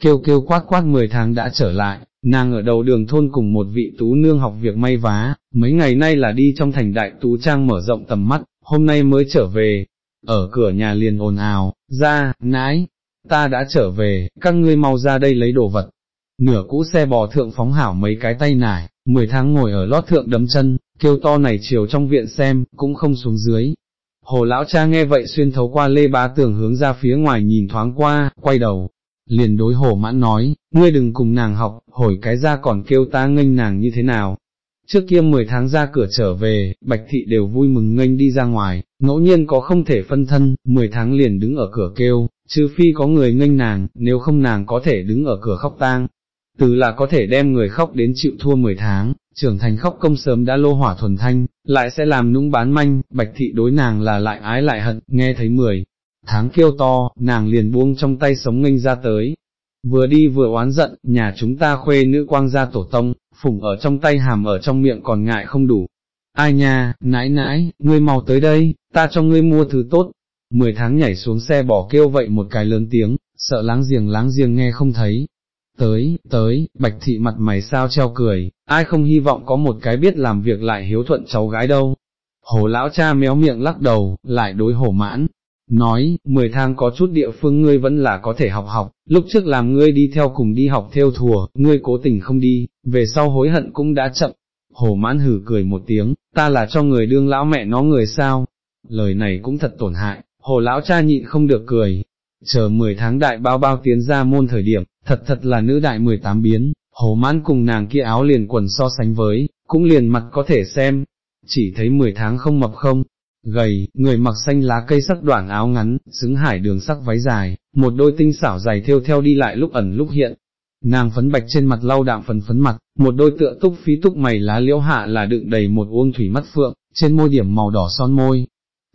kêu kêu quát quát 10 tháng đã trở lại, nàng ở đầu đường thôn cùng một vị tú nương học việc may vá, mấy ngày nay là đi trong thành đại tú trang mở rộng tầm mắt, hôm nay mới trở về, ở cửa nhà liền ồn ào, ra, nãi, ta đã trở về, các ngươi mau ra đây lấy đồ vật. Nửa cũ xe bò thượng phóng hảo mấy cái tay nải, 10 tháng ngồi ở lót thượng đấm chân, kêu to này chiều trong viện xem, cũng không xuống dưới. Hồ lão cha nghe vậy xuyên thấu qua lê bá tường hướng ra phía ngoài nhìn thoáng qua, quay đầu, liền đối hồ mãn nói, ngươi đừng cùng nàng học, hồi cái ra còn kêu ta nghênh nàng như thế nào. Trước kia 10 tháng ra cửa trở về, Bạch Thị đều vui mừng nghênh đi ra ngoài, ngẫu nhiên có không thể phân thân, 10 tháng liền đứng ở cửa kêu, trừ phi có người nghênh nàng, nếu không nàng có thể đứng ở cửa khóc tang. Từ là có thể đem người khóc đến chịu thua 10 tháng, trưởng thành khóc công sớm đã lô hỏa thuần thanh, lại sẽ làm nũng bán manh, bạch thị đối nàng là lại ái lại hận, nghe thấy 10 tháng kêu to, nàng liền buông trong tay sống nghênh ra tới. Vừa đi vừa oán giận, nhà chúng ta khuê nữ quang gia tổ tông, phủng ở trong tay hàm ở trong miệng còn ngại không đủ. Ai nha, nãi nãi, ngươi mau tới đây, ta cho ngươi mua thứ tốt, mười tháng nhảy xuống xe bỏ kêu vậy một cái lớn tiếng, sợ láng giềng láng giềng nghe không thấy. Tới, tới, bạch thị mặt mày sao treo cười, ai không hy vọng có một cái biết làm việc lại hiếu thuận cháu gái đâu. Hồ lão cha méo miệng lắc đầu, lại đối hổ mãn, nói, mười tháng có chút địa phương ngươi vẫn là có thể học học, lúc trước làm ngươi đi theo cùng đi học theo thùa, ngươi cố tình không đi, về sau hối hận cũng đã chậm. Hồ mãn hử cười một tiếng, ta là cho người đương lão mẹ nó người sao, lời này cũng thật tổn hại, hồ lão cha nhịn không được cười, chờ 10 tháng đại bao bao tiến ra môn thời điểm, thật thật là nữ đại 18 biến, hồ mãn cùng nàng kia áo liền quần so sánh với, cũng liền mặt có thể xem, chỉ thấy 10 tháng không mập không, gầy, người mặc xanh lá cây sắc đoạn áo ngắn, xứng hải đường sắc váy dài, một đôi tinh xảo dài theo theo đi lại lúc ẩn lúc hiện. Nàng phấn bạch trên mặt lau đạm phấn phấn mặt, một đôi tựa túc phí túc mày lá liễu hạ là đựng đầy một uông thủy mắt phượng, trên môi điểm màu đỏ son môi,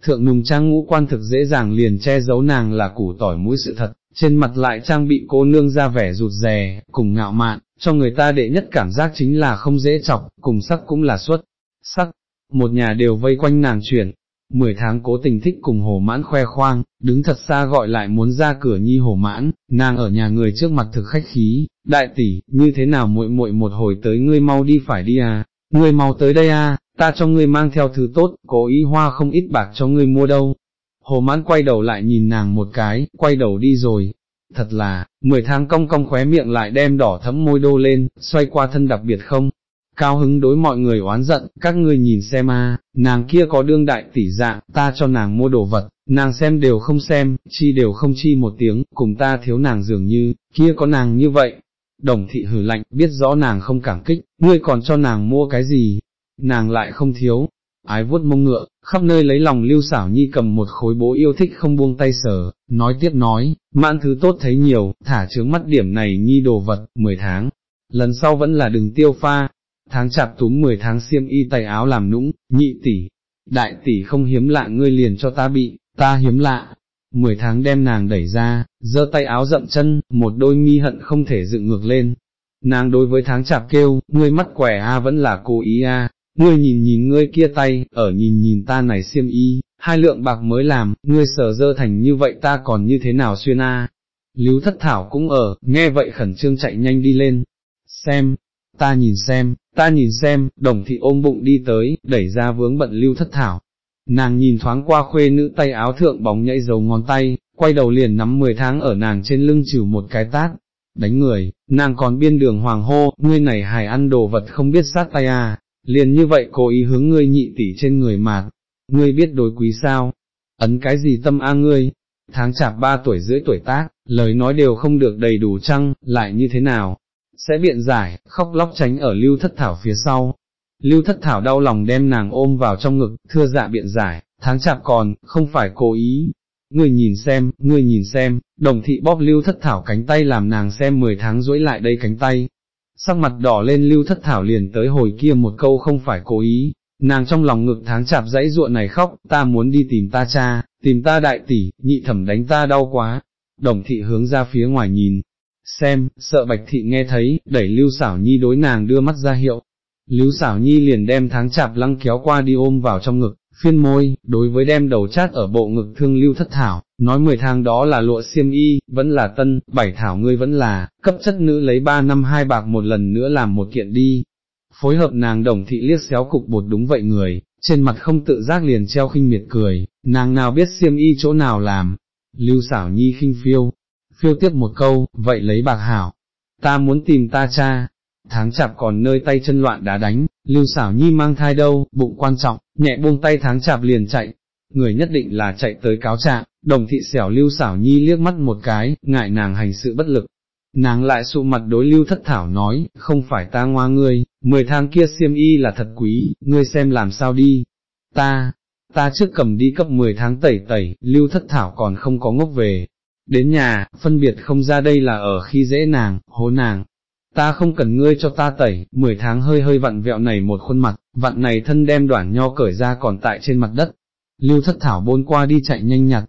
thượng nùng trang ngũ quan thực dễ dàng liền che giấu nàng là củ tỏi mũi sự thật, trên mặt lại trang bị cô nương ra vẻ rụt rè, cùng ngạo mạn, cho người ta đệ nhất cảm giác chính là không dễ chọc, cùng sắc cũng là xuất, sắc, một nhà đều vây quanh nàng chuyển. Mười tháng cố tình thích cùng hồ mãn khoe khoang, đứng thật xa gọi lại muốn ra cửa nhi hồ mãn, nàng ở nhà người trước mặt thực khách khí, đại tỷ, như thế nào muội muội một hồi tới ngươi mau đi phải đi à, ngươi mau tới đây à, ta cho ngươi mang theo thứ tốt, cố ý hoa không ít bạc cho ngươi mua đâu. Hồ mãn quay đầu lại nhìn nàng một cái, quay đầu đi rồi. Thật là, mười tháng cong cong khóe miệng lại đem đỏ thấm môi đô lên, xoay qua thân đặc biệt không? Cao hứng đối mọi người oán giận, các ngươi nhìn xem a, nàng kia có đương đại tỷ dạng, ta cho nàng mua đồ vật, nàng xem đều không xem, chi đều không chi một tiếng, cùng ta thiếu nàng dường như, kia có nàng như vậy. Đồng thị hử lạnh, biết rõ nàng không cảm kích, ngươi còn cho nàng mua cái gì, nàng lại không thiếu, ái vuốt mông ngựa, khắp nơi lấy lòng lưu xảo nhi cầm một khối bố yêu thích không buông tay sở, nói tiếp nói, mãn thứ tốt thấy nhiều, thả trướng mắt điểm này nhi đồ vật, 10 tháng, lần sau vẫn là đừng tiêu pha, tháng chạp túm 10 tháng xiêm y tay áo làm nũng, nhị tỷ, đại tỷ không hiếm lạ ngươi liền cho ta bị, ta hiếm lạ. 10 tháng đem nàng đẩy ra, giơ tay áo rậm chân, một đôi mi hận không thể dựng ngược lên. Nàng đối với tháng chạp kêu, ngươi mắt quẻ a vẫn là cố ý a, ngươi nhìn nhìn ngươi kia tay, ở nhìn nhìn ta này xiêm y, hai lượng bạc mới làm, ngươi sở dơ thành như vậy ta còn như thế nào xuyên a? À? Lưu thất thảo cũng ở, nghe vậy khẩn trương chạy nhanh đi lên, xem, ta nhìn xem, ta nhìn xem, đồng thị ôm bụng đi tới, đẩy ra vướng bận lưu thất thảo. Nàng nhìn thoáng qua khuê nữ tay áo thượng bóng nhảy dầu ngón tay, quay đầu liền nắm 10 tháng ở nàng trên lưng chịu một cái tát, đánh người, nàng còn biên đường hoàng hô, ngươi này hài ăn đồ vật không biết sát tay à, liền như vậy cố ý hướng ngươi nhị tỷ trên người mạt, ngươi biết đối quý sao, ấn cái gì tâm a ngươi, tháng chạp ba tuổi rưỡi tuổi tác, lời nói đều không được đầy đủ chăng, lại như thế nào, sẽ biện giải, khóc lóc tránh ở lưu thất thảo phía sau. Lưu thất thảo đau lòng đem nàng ôm vào trong ngực, thưa dạ biện giải, tháng chạp còn, không phải cố ý. Ngươi nhìn xem, ngươi nhìn xem, đồng thị bóp lưu thất thảo cánh tay làm nàng xem 10 tháng duỗi lại đây cánh tay, sắc mặt đỏ lên lưu thất thảo liền tới hồi kia một câu không phải cố ý, nàng trong lòng ngực tháng chạp dãy ruộng này khóc, ta muốn đi tìm ta cha, tìm ta đại tỷ, nhị thẩm đánh ta đau quá, đồng thị hướng ra phía ngoài nhìn, xem, sợ bạch thị nghe thấy, đẩy lưu xảo nhi đối nàng đưa mắt ra hiệu. Lưu xảo nhi liền đem tháng chạp lăng kéo qua đi ôm vào trong ngực, phiên môi, đối với đem đầu chát ở bộ ngực thương lưu thất thảo, nói 10 tháng đó là lụa xiêm y, vẫn là tân, bảy thảo ngươi vẫn là, cấp chất nữ lấy ba năm hai bạc một lần nữa làm một kiện đi. Phối hợp nàng đồng thị liếc xéo cục bột đúng vậy người, trên mặt không tự giác liền treo khinh miệt cười, nàng nào biết xiêm y chỗ nào làm, lưu xảo nhi khinh phiêu, phiêu tiếp một câu, vậy lấy bạc hảo, ta muốn tìm ta cha, tháng chạp còn nơi tay chân loạn đá đánh, lưu xảo nhi mang thai đâu, bụng quan trọng, nhẹ buông tay tháng chạp liền chạy, người nhất định là chạy tới cáo trạng, đồng thị xẻo lưu xảo nhi liếc mắt một cái, ngại nàng hành sự bất lực. Nàng lại sụ mặt đối lưu thất thảo nói, không phải ta ngoa ngươi, mười tháng kia xiêm y là thật quý, ngươi xem làm sao đi. Ta, ta trước cầm đi cấp 10 tháng tẩy tẩy, lưu thất thảo còn không có ngốc về. Đến nhà, phân biệt không ra đây là ở khi dễ nàng, hố nàng, ta không cần ngươi cho ta tẩy, 10 tháng hơi hơi vặn vẹo này một khuôn mặt, vặn này thân đem đoạn nho cởi ra còn tại trên mặt đất. Lưu thất thảo bôn qua đi chạy nhanh nhặt,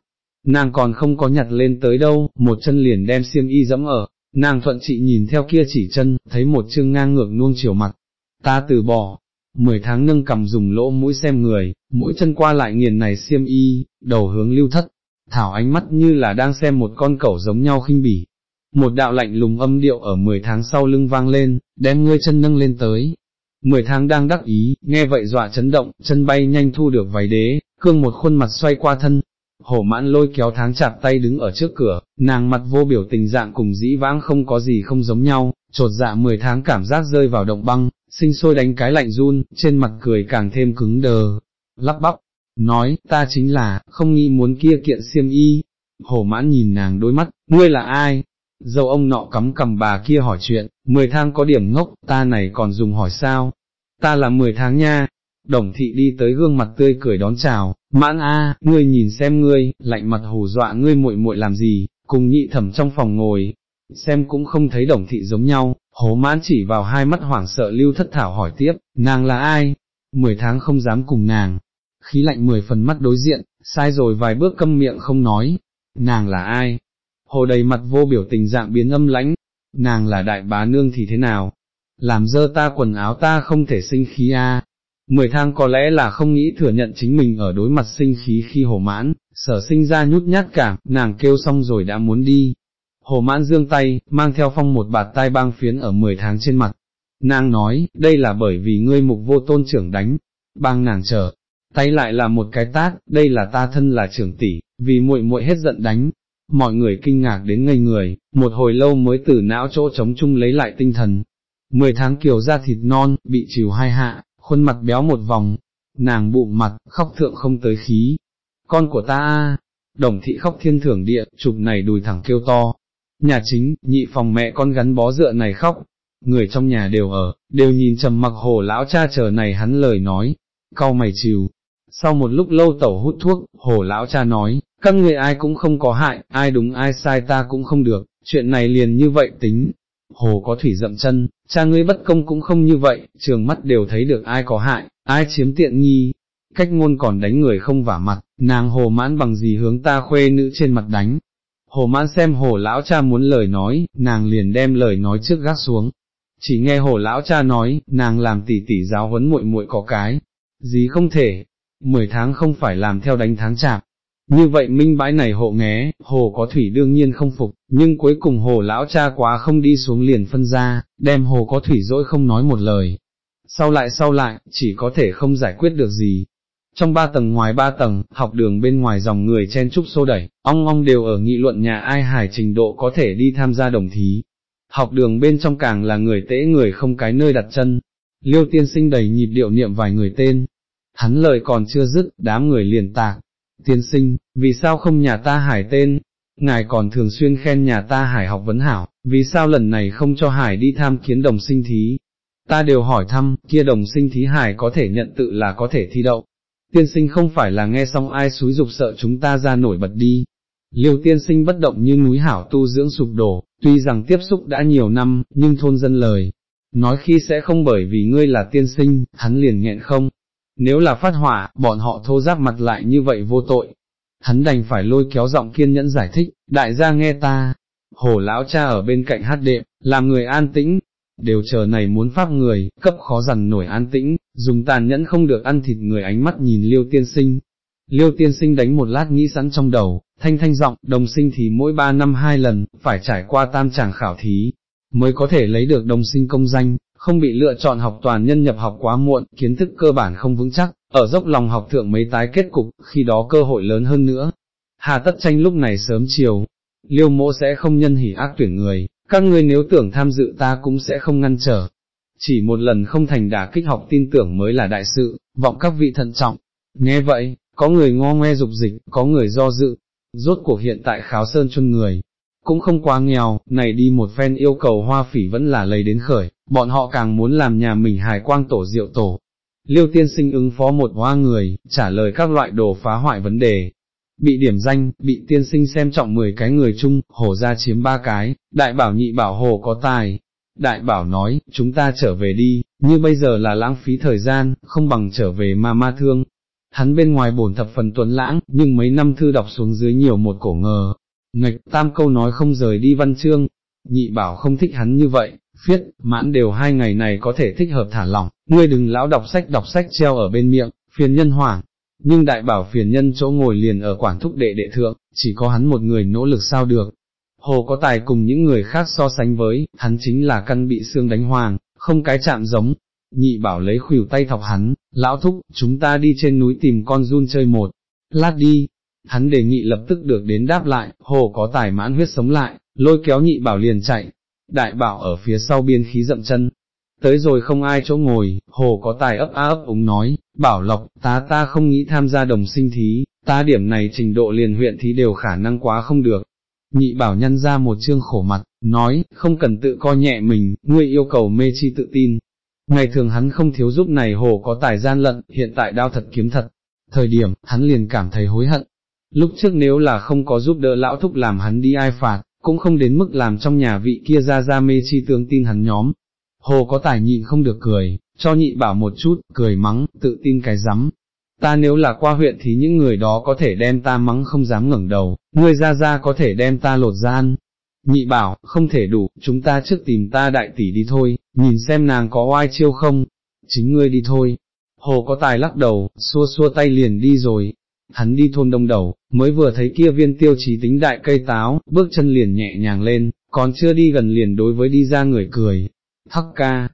nàng còn không có nhặt lên tới đâu, một chân liền đem xiêm y dẫm ở, nàng thuận chị nhìn theo kia chỉ chân, thấy một chương ngang ngược nuông chiều mặt, ta từ bỏ, 10 tháng nâng cầm dùng lỗ mũi xem người, mũi chân qua lại nghiền này xiêm y, đầu hướng lưu thất, thảo ánh mắt như là đang xem một con cẩu giống nhau khinh bỉ, một đạo lạnh lùng âm điệu ở 10 tháng sau lưng vang lên, đem ngươi chân nâng lên tới. 10 tháng đang đắc ý, nghe vậy dọa chấn động, chân bay nhanh thu được váy đế, cương một khuôn mặt xoay qua thân. Hổ mãn lôi kéo tháng chặt tay đứng ở trước cửa, nàng mặt vô biểu tình dạng cùng dĩ vãng không có gì không giống nhau, trột dạ 10 tháng cảm giác rơi vào động băng, sinh sôi đánh cái lạnh run, trên mặt cười càng thêm cứng đờ, lắp bắp, nói, ta chính là, không nghĩ muốn kia kiện xiêm y. Hổ mãn nhìn nàng đôi mắt, ngươi là ai, dâu ông nọ cắm cầm bà kia hỏi chuyện, mười tháng có điểm ngốc, ta này còn dùng hỏi sao, ta là mười tháng nha, đồng thị đi tới gương mặt tươi cười đón chào, mãn a, ngươi nhìn xem ngươi, lạnh mặt hù dọa ngươi muội muội làm gì, cùng nhị thẩm trong phòng ngồi, xem cũng không thấy đồng thị giống nhau, hố mãn chỉ vào hai mắt hoảng sợ lưu thất thảo hỏi tiếp, nàng là ai, mười tháng không dám cùng nàng, khí lạnh mười phần mắt đối diện, sai rồi vài bước câm miệng không nói, nàng là ai, hồ đầy mặt vô biểu tình dạng biến âm lãnh, nàng là đại bá nương thì thế nào, làm dơ ta quần áo ta không thể sinh khí a. Mười thang có lẽ là không nghĩ thừa nhận chính mình ở đối mặt sinh khí khi hồ mãn, sở sinh ra nhút nhát cảm, nàng kêu xong rồi đã muốn đi. Hồ mãn dương tay, mang theo phong một bạt tai băng phiến ở mười tháng trên mặt. Nàng nói, đây là bởi vì ngươi mục vô tôn trưởng đánh, băng nàng chờ, tay lại là một cái tát, đây là ta thân là trưởng tỷ, vì muội muội hết giận đánh, mọi người kinh ngạc đến ngây người, một hồi lâu mới từ não chỗ trống chung lấy lại tinh thần. Mười tháng kiều ra thịt non, bị chiều hai hạ, khuôn mặt béo một vòng, nàng bụng mặt, khóc thượng không tới khí. Con của ta a, đồng thị khóc thiên thưởng địa, chụp này đùi thẳng kêu to. Nhà chính, nhị phòng mẹ con gắn bó dựa này khóc, người trong nhà đều ở, đều nhìn trầm mặc hồ lão cha chờ này hắn lời nói, cau mày chiều. Sau một lúc lâu tẩu hút thuốc, hồ lão cha nói, các người ai cũng không có hại, ai đúng ai sai ta cũng không được, chuyện này liền như vậy tính. Hồ có thủy dậm chân, cha ngươi bất công cũng không như vậy, trường mắt đều thấy được ai có hại, ai chiếm tiện nghi, cách ngôn còn đánh người không vả mặt, nàng hồ mãn bằng gì hướng ta khuê nữ trên mặt đánh. Hồ mãn xem hồ lão cha muốn lời nói, nàng liền đem lời nói trước gác xuống. Chỉ nghe hồ lão cha nói, nàng làm tỉ tỉ giáo huấn muội muội có cái, gì không thể, mười tháng không phải làm theo đánh tháng chạp, như vậy minh bãi này hộ nghé, hồ có thủy đương nhiên không phục, nhưng cuối cùng hồ lão cha quá không đi xuống liền phân ra, đem hồ có thủy dỗi không nói một lời. Sau lại sau lại, chỉ có thể không giải quyết được gì. Trong ba tầng ngoài ba tầng, học đường bên ngoài dòng người chen chúc xô đẩy, ong ong đều ở nghị luận nhà ai hải trình độ có thể đi tham gia đồng thí. Học đường bên trong càng là người tễ người không cái nơi đặt chân. Liêu tiên sinh đầy nhịp điệu niệm vài người tên. Hắn lời còn chưa dứt, đám người liền tạc, tiên sinh, vì sao không nhà ta hải tên, ngài còn thường xuyên khen nhà ta hải học vấn hảo, vì sao lần này không cho hải đi tham kiến đồng sinh thí, ta đều hỏi thăm, kia đồng sinh thí hải có thể nhận tự là có thể thi đậu, tiên sinh không phải là nghe xong ai xúi dục sợ chúng ta ra nổi bật đi. Liêu tiên sinh bất động như núi hảo tu dưỡng sụp đổ, tuy rằng tiếp xúc đã nhiều năm, nhưng thôn dân lời, nói khi sẽ không bởi vì ngươi là tiên sinh, hắn liền nghẹn không, nếu là phát hỏa, bọn họ thô giáp mặt lại như vậy vô tội. Hắn đành phải lôi kéo giọng kiên nhẫn giải thích, đại gia nghe ta, hồ lão cha ở bên cạnh hát đệm, làm người an tĩnh, đều chờ này muốn pháp người, cấp khó dằn nổi an tĩnh, dùng tàn nhẫn không được ăn thịt người ánh mắt nhìn liêu tiên sinh. Liêu tiên sinh đánh một lát nghĩ sẵn trong đầu, thanh thanh giọng, đồng sinh thì mỗi ba năm hai lần, phải trải qua tam tràng khảo thí, mới có thể lấy được đồng sinh công danh, không bị lựa chọn học toàn nhân nhập học quá muộn, kiến thức cơ bản không vững chắc, ở dốc lòng học thượng mấy tái kết cục, khi đó cơ hội lớn hơn nữa. Hà tất tranh lúc này sớm chiều, liêu mộ sẽ không nhân hỉ ác tuyển người, các ngươi nếu tưởng tham dự ta cũng sẽ không ngăn trở. Chỉ một lần không thành đả kích học tin tưởng mới là đại sự, vọng các vị thận trọng. Nghe vậy, có người ngo ngoe dục dịch, có người do dự, rốt cuộc hiện tại kháo sơn chuân người, cũng không quá nghèo, này đi một phen yêu cầu hoa phỉ vẫn là lấy đến khởi, bọn họ càng muốn làm nhà mình hài quang tổ diệu tổ. Liêu tiên sinh ứng phó một hoa người, trả lời các loại đồ phá hoại vấn đề. Bị điểm danh, bị tiên sinh xem trọng 10 cái người chung, hồ ra chiếm ba cái, đại bảo nhị bảo hồ có tài. Đại bảo nói, chúng ta trở về đi, như bây giờ là lãng phí thời gian, không bằng trở về ma ma thương. Hắn bên ngoài bổn thập phần tuấn lãng, nhưng mấy năm thư đọc xuống dưới nhiều một cổ ngờ, ngạch tam câu nói không rời đi văn chương, nhị bảo không thích hắn như vậy, phiết, mãn đều hai ngày này có thể thích hợp thả lỏng, ngươi đừng lão đọc sách đọc sách treo ở bên miệng, phiền nhân hoảng, nhưng đại bảo phiền nhân chỗ ngồi liền ở quản thúc đệ đệ thượng, chỉ có hắn một người nỗ lực sao được. Hồ có tài cùng những người khác so sánh với, hắn chính là căn bị xương đánh hoàng, không cái chạm giống. Nhị bảo lấy khuỷu tay thọc hắn, lão thúc, chúng ta đi trên núi tìm con run chơi một, lát đi, hắn đề nghị lập tức được đến đáp lại, hồ có tài mãn huyết sống lại, lôi kéo nhị bảo liền chạy, đại bảo ở phía sau biên khí dậm chân. Tới rồi không ai chỗ ngồi, hồ có tài ấp á ấp úng nói, bảo lộc, ta ta không nghĩ tham gia đồng sinh thí, ta điểm này trình độ liền huyện thí đều khả năng quá không được. Nhị bảo nhân ra một chương khổ mặt, nói, không cần tự coi nhẹ mình, ngươi yêu cầu mê chi tự tin. Ngày thường hắn không thiếu giúp này hồ có tài gian lận, hiện tại đao thật kiếm thật. Thời điểm, hắn liền cảm thấy hối hận, lúc trước nếu là không có giúp đỡ lão thúc làm hắn đi ai phạt, cũng không đến mức làm trong nhà vị kia ra ra mê chi tướng tin hắn nhóm. Hồ có tài nhịn không được cười, cho nhị bảo một chút, cười mắng, tự tin cái rắm. Ta nếu là qua huyện thì những người đó có thể đem ta mắng không dám ngẩng đầu, ngươi ra ra có thể đem ta lột gian. Nhị bảo, không thể đủ, chúng ta trước tìm ta đại tỷ đi thôi, nhìn xem nàng có oai chiêu không, chính ngươi đi thôi. Hồ có tài lắc đầu, xua xua tay liền đi rồi, hắn đi thôn đông đầu, mới vừa thấy kia viên tiêu chí tính đại cây táo, bước chân liền nhẹ nhàng lên, còn chưa đi gần liền đối với đi ra người cười, hắc ca.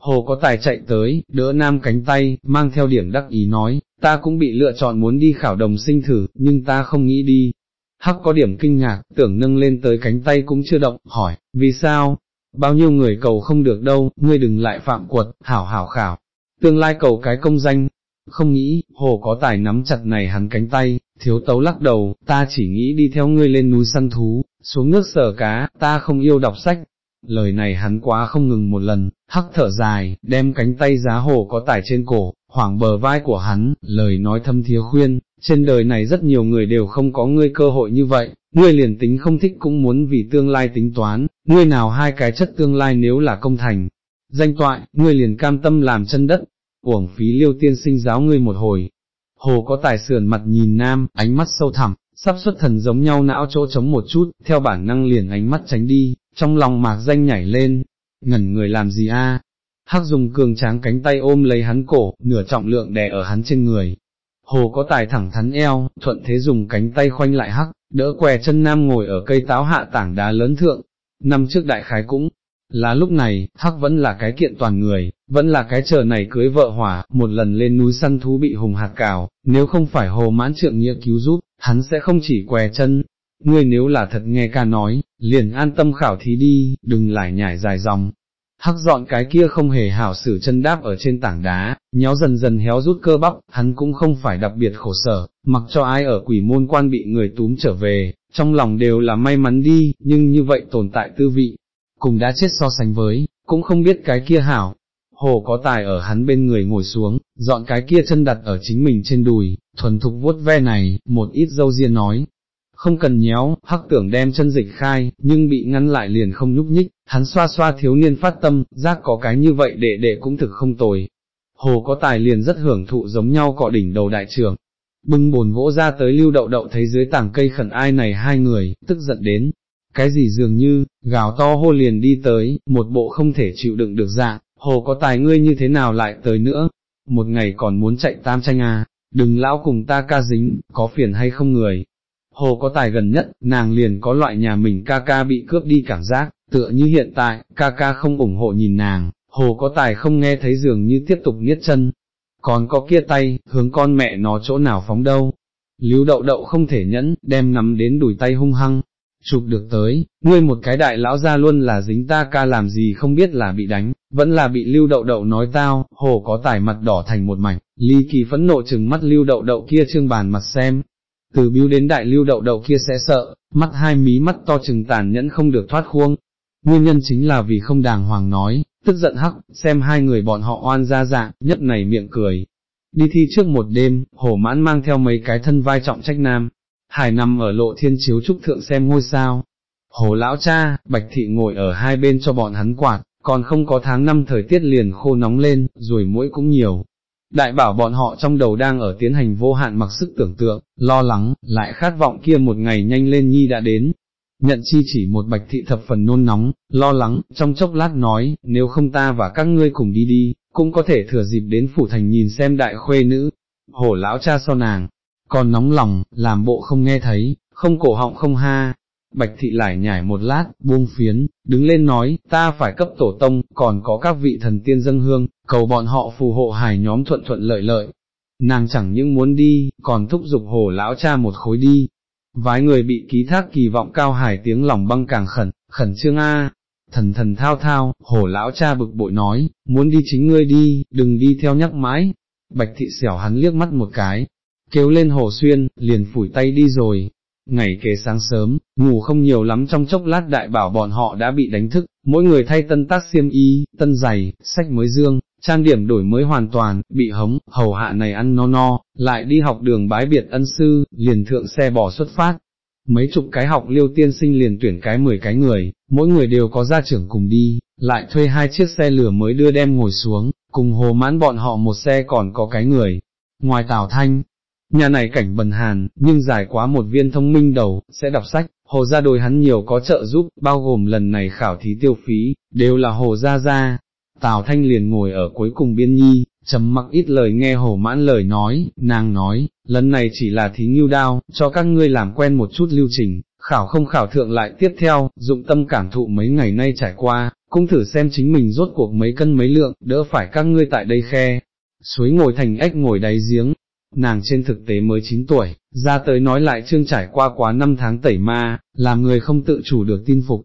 Hồ có tài chạy tới, đỡ nam cánh tay, mang theo điểm đắc ý nói, ta cũng bị lựa chọn muốn đi khảo đồng sinh thử, nhưng ta không nghĩ đi. Hắc có điểm kinh ngạc, tưởng nâng lên tới cánh tay cũng chưa động, hỏi, vì sao? Bao nhiêu người cầu không được đâu, ngươi đừng lại phạm quật, hảo hảo khảo. Tương lai cầu cái công danh, không nghĩ, hồ có tài nắm chặt này hắn cánh tay, thiếu tấu lắc đầu, ta chỉ nghĩ đi theo ngươi lên núi săn thú, xuống nước sở cá, ta không yêu đọc sách. Lời này hắn quá không ngừng một lần, hắc thở dài, đem cánh tay giá hồ có tài trên cổ, hoảng bờ vai của hắn, lời nói thâm thiế khuyên, trên đời này rất nhiều người đều không có ngươi cơ hội như vậy, ngươi liền tính không thích cũng muốn vì tương lai tính toán, ngươi nào hai cái chất tương lai nếu là công thành. Danh toại, ngươi liền cam tâm làm chân đất, uổng phí liêu tiên sinh giáo ngươi một hồi. Hồ có tài sườn mặt nhìn nam, ánh mắt sâu thẳm, sắp xuất thần giống nhau não chỗ trống một chút, theo bản năng liền ánh mắt tránh đi, trong lòng mạc danh nhảy lên, ngẩn người làm gì a? Hắc dùng cường tráng cánh tay ôm lấy hắn cổ, nửa trọng lượng đè ở hắn trên người. Hồ có tài thẳng thắn eo, thuận thế dùng cánh tay khoanh lại hắc, đỡ què chân nam ngồi ở cây táo hạ tảng đá lớn thượng. Năm trước đại khái cũng, là lúc này, hắc vẫn là cái kiện toàn người, vẫn là cái chờ này cưới vợ hỏa, một lần lên núi săn thú bị hùng hạt cào, nếu không phải hồ mãn trượng nghĩa cứu giúp, hắn sẽ không chỉ què chân. Ngươi nếu là thật nghe ca nói, liền an tâm khảo thí đi, đừng lại nhảy dài dòng. Hắc dọn cái kia không hề hảo xử chân đáp ở trên tảng đá, nhéo dần dần héo rút cơ bắp, hắn cũng không phải đặc biệt khổ sở, mặc cho ai ở quỷ môn quan bị người túm trở về, trong lòng đều là may mắn đi, nhưng như vậy tồn tại tư vị, cùng đã chết so sánh với, cũng không biết cái kia hảo. Hồ có tài ở hắn bên người ngồi xuống, dọn cái kia chân đặt ở chính mình trên đùi, thuần thục vuốt ve này, một ít dâu riêng nói. Không cần nhéo, hắc tưởng đem chân dịch khai, nhưng bị ngăn lại liền không nhúc nhích, hắn xoa xoa thiếu niên phát tâm, giác có cái như vậy đệ đệ cũng thực không tồi. Hồ có tài liền rất hưởng thụ giống nhau cọ đỉnh đầu đại trưởng, bưng bồn gỗ ra tới lưu đậu đậu thấy dưới tảng cây khẩn ai này hai người, tức giận đến, cái gì dường như, gào to hô liền đi tới, một bộ không thể chịu đựng được dạng, hồ có tài ngươi như thế nào lại tới nữa, một ngày còn muốn chạy tam tranh à, đừng lão cùng ta ca dính, có phiền hay không người. Hồ có tài gần nhất, nàng liền có loại nhà mình ca ca bị cướp đi cảm giác, tựa như hiện tại, ca ca không ủng hộ nhìn nàng, hồ có tài không nghe thấy dường như tiếp tục niết chân. Còn có kia tay, hướng con mẹ nó chỗ nào phóng đâu. Lưu đậu đậu không thể nhẫn, đem nắm đến đùi tay hung hăng, chụp được tới, ngươi một cái đại lão ra luôn là dính ta ca làm gì không biết là bị đánh, vẫn là bị lưu đậu đậu nói tao, hồ có tải mặt đỏ thành một mảnh, ly kỳ phẫn nộ chừng mắt lưu đậu đậu kia trương bàn mặt xem. Từ biêu đến đại lưu đậu đậu kia sẽ sợ, mắt hai mí mắt to chừng tàn nhẫn không được thoát khuông. Nguyên nhân chính là vì không đàng hoàng nói, tức giận hắc, xem hai người bọn họ oan ra dạng, nhất này miệng cười. Đi thi trước một đêm, hổ mãn mang theo mấy cái thân vai trọng trách nam, hải nằm ở lộ thiên chiếu trúc thượng xem ngôi sao. Hồ lão cha, bạch thị ngồi ở hai bên cho bọn hắn quạt, còn không có tháng năm thời tiết liền khô nóng lên, rồi mũi cũng nhiều. Đại bảo bọn họ trong đầu đang ở tiến hành vô hạn mặc sức tưởng tượng, lo lắng, lại khát vọng kia một ngày nhanh lên nhi đã đến. Nhận chi chỉ một bạch thị thập phần nôn nóng, lo lắng, trong chốc lát nói, nếu không ta và các ngươi cùng đi đi, cũng có thể thừa dịp đến phủ thành nhìn xem đại khuê nữ. Hổ lão cha so nàng, còn nóng lòng, làm bộ không nghe thấy, không cổ họng không ha. Bạch thị lại nhảy một lát, buông phiến, đứng lên nói, ta phải cấp tổ tông, còn có các vị thần tiên dân hương, cầu bọn họ phù hộ hài nhóm thuận thuận lợi lợi. Nàng chẳng những muốn đi, còn thúc giục hồ lão cha một khối đi. Vái người bị ký thác kỳ vọng cao hải tiếng lòng băng càng khẩn, khẩn trương a. Thần thần thao thao, hổ lão cha bực bội nói, muốn đi chính ngươi đi, đừng đi theo nhắc mãi. Bạch thị xẻo hắn liếc mắt một cái, kêu lên hồ xuyên, liền phủi tay đi rồi. Ngày kế sáng sớm, ngủ không nhiều lắm trong chốc lát đại bảo bọn họ đã bị đánh thức, mỗi người thay tân tác xiêm y, tân giày, sách mới dương, trang điểm đổi mới hoàn toàn, bị hống, hầu hạ này ăn no no, lại đi học đường bái biệt ân sư, liền thượng xe bỏ xuất phát. Mấy chục cái học liêu tiên sinh liền tuyển cái mười cái người, mỗi người đều có gia trưởng cùng đi, lại thuê hai chiếc xe lửa mới đưa đem ngồi xuống, cùng hồ mãn bọn họ một xe còn có cái người. Ngoài Tào Thanh, Nhà này cảnh bần hàn, nhưng dài quá một viên thông minh đầu, sẽ đọc sách, hồ gia đôi hắn nhiều có trợ giúp, bao gồm lần này khảo thí tiêu phí, đều là hồ gia gia. Tào Thanh liền ngồi ở cuối cùng biên nhi, trầm mặc ít lời nghe hồ mãn lời nói, nàng nói, lần này chỉ là thí nghiêu đao, cho các ngươi làm quen một chút lưu trình, khảo không khảo thượng lại tiếp theo, dụng tâm cảm thụ mấy ngày nay trải qua, cũng thử xem chính mình rốt cuộc mấy cân mấy lượng, đỡ phải các ngươi tại đây khe. Suối ngồi thành ếch ngồi đáy giếng, nàng trên thực tế mới 9 tuổi, ra tới nói lại chương trải qua quá 5 tháng tẩy ma, làm người không tự chủ được tin phục.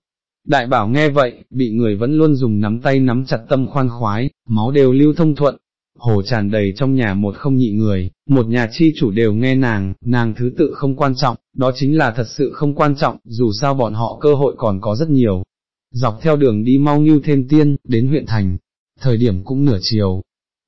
Đại bảo nghe vậy, bị người vẫn luôn dùng nắm tay nắm chặt tâm khoan khoái, máu đều lưu thông thuận, hồ tràn đầy trong nhà một không nhị người, một nhà chi chủ đều nghe nàng, nàng thứ tự không quan trọng, đó chính là thật sự không quan trọng, dù sao bọn họ cơ hội còn có rất nhiều. Dọc theo đường đi mau như thêm tiên, đến huyện thành, thời điểm cũng nửa chiều,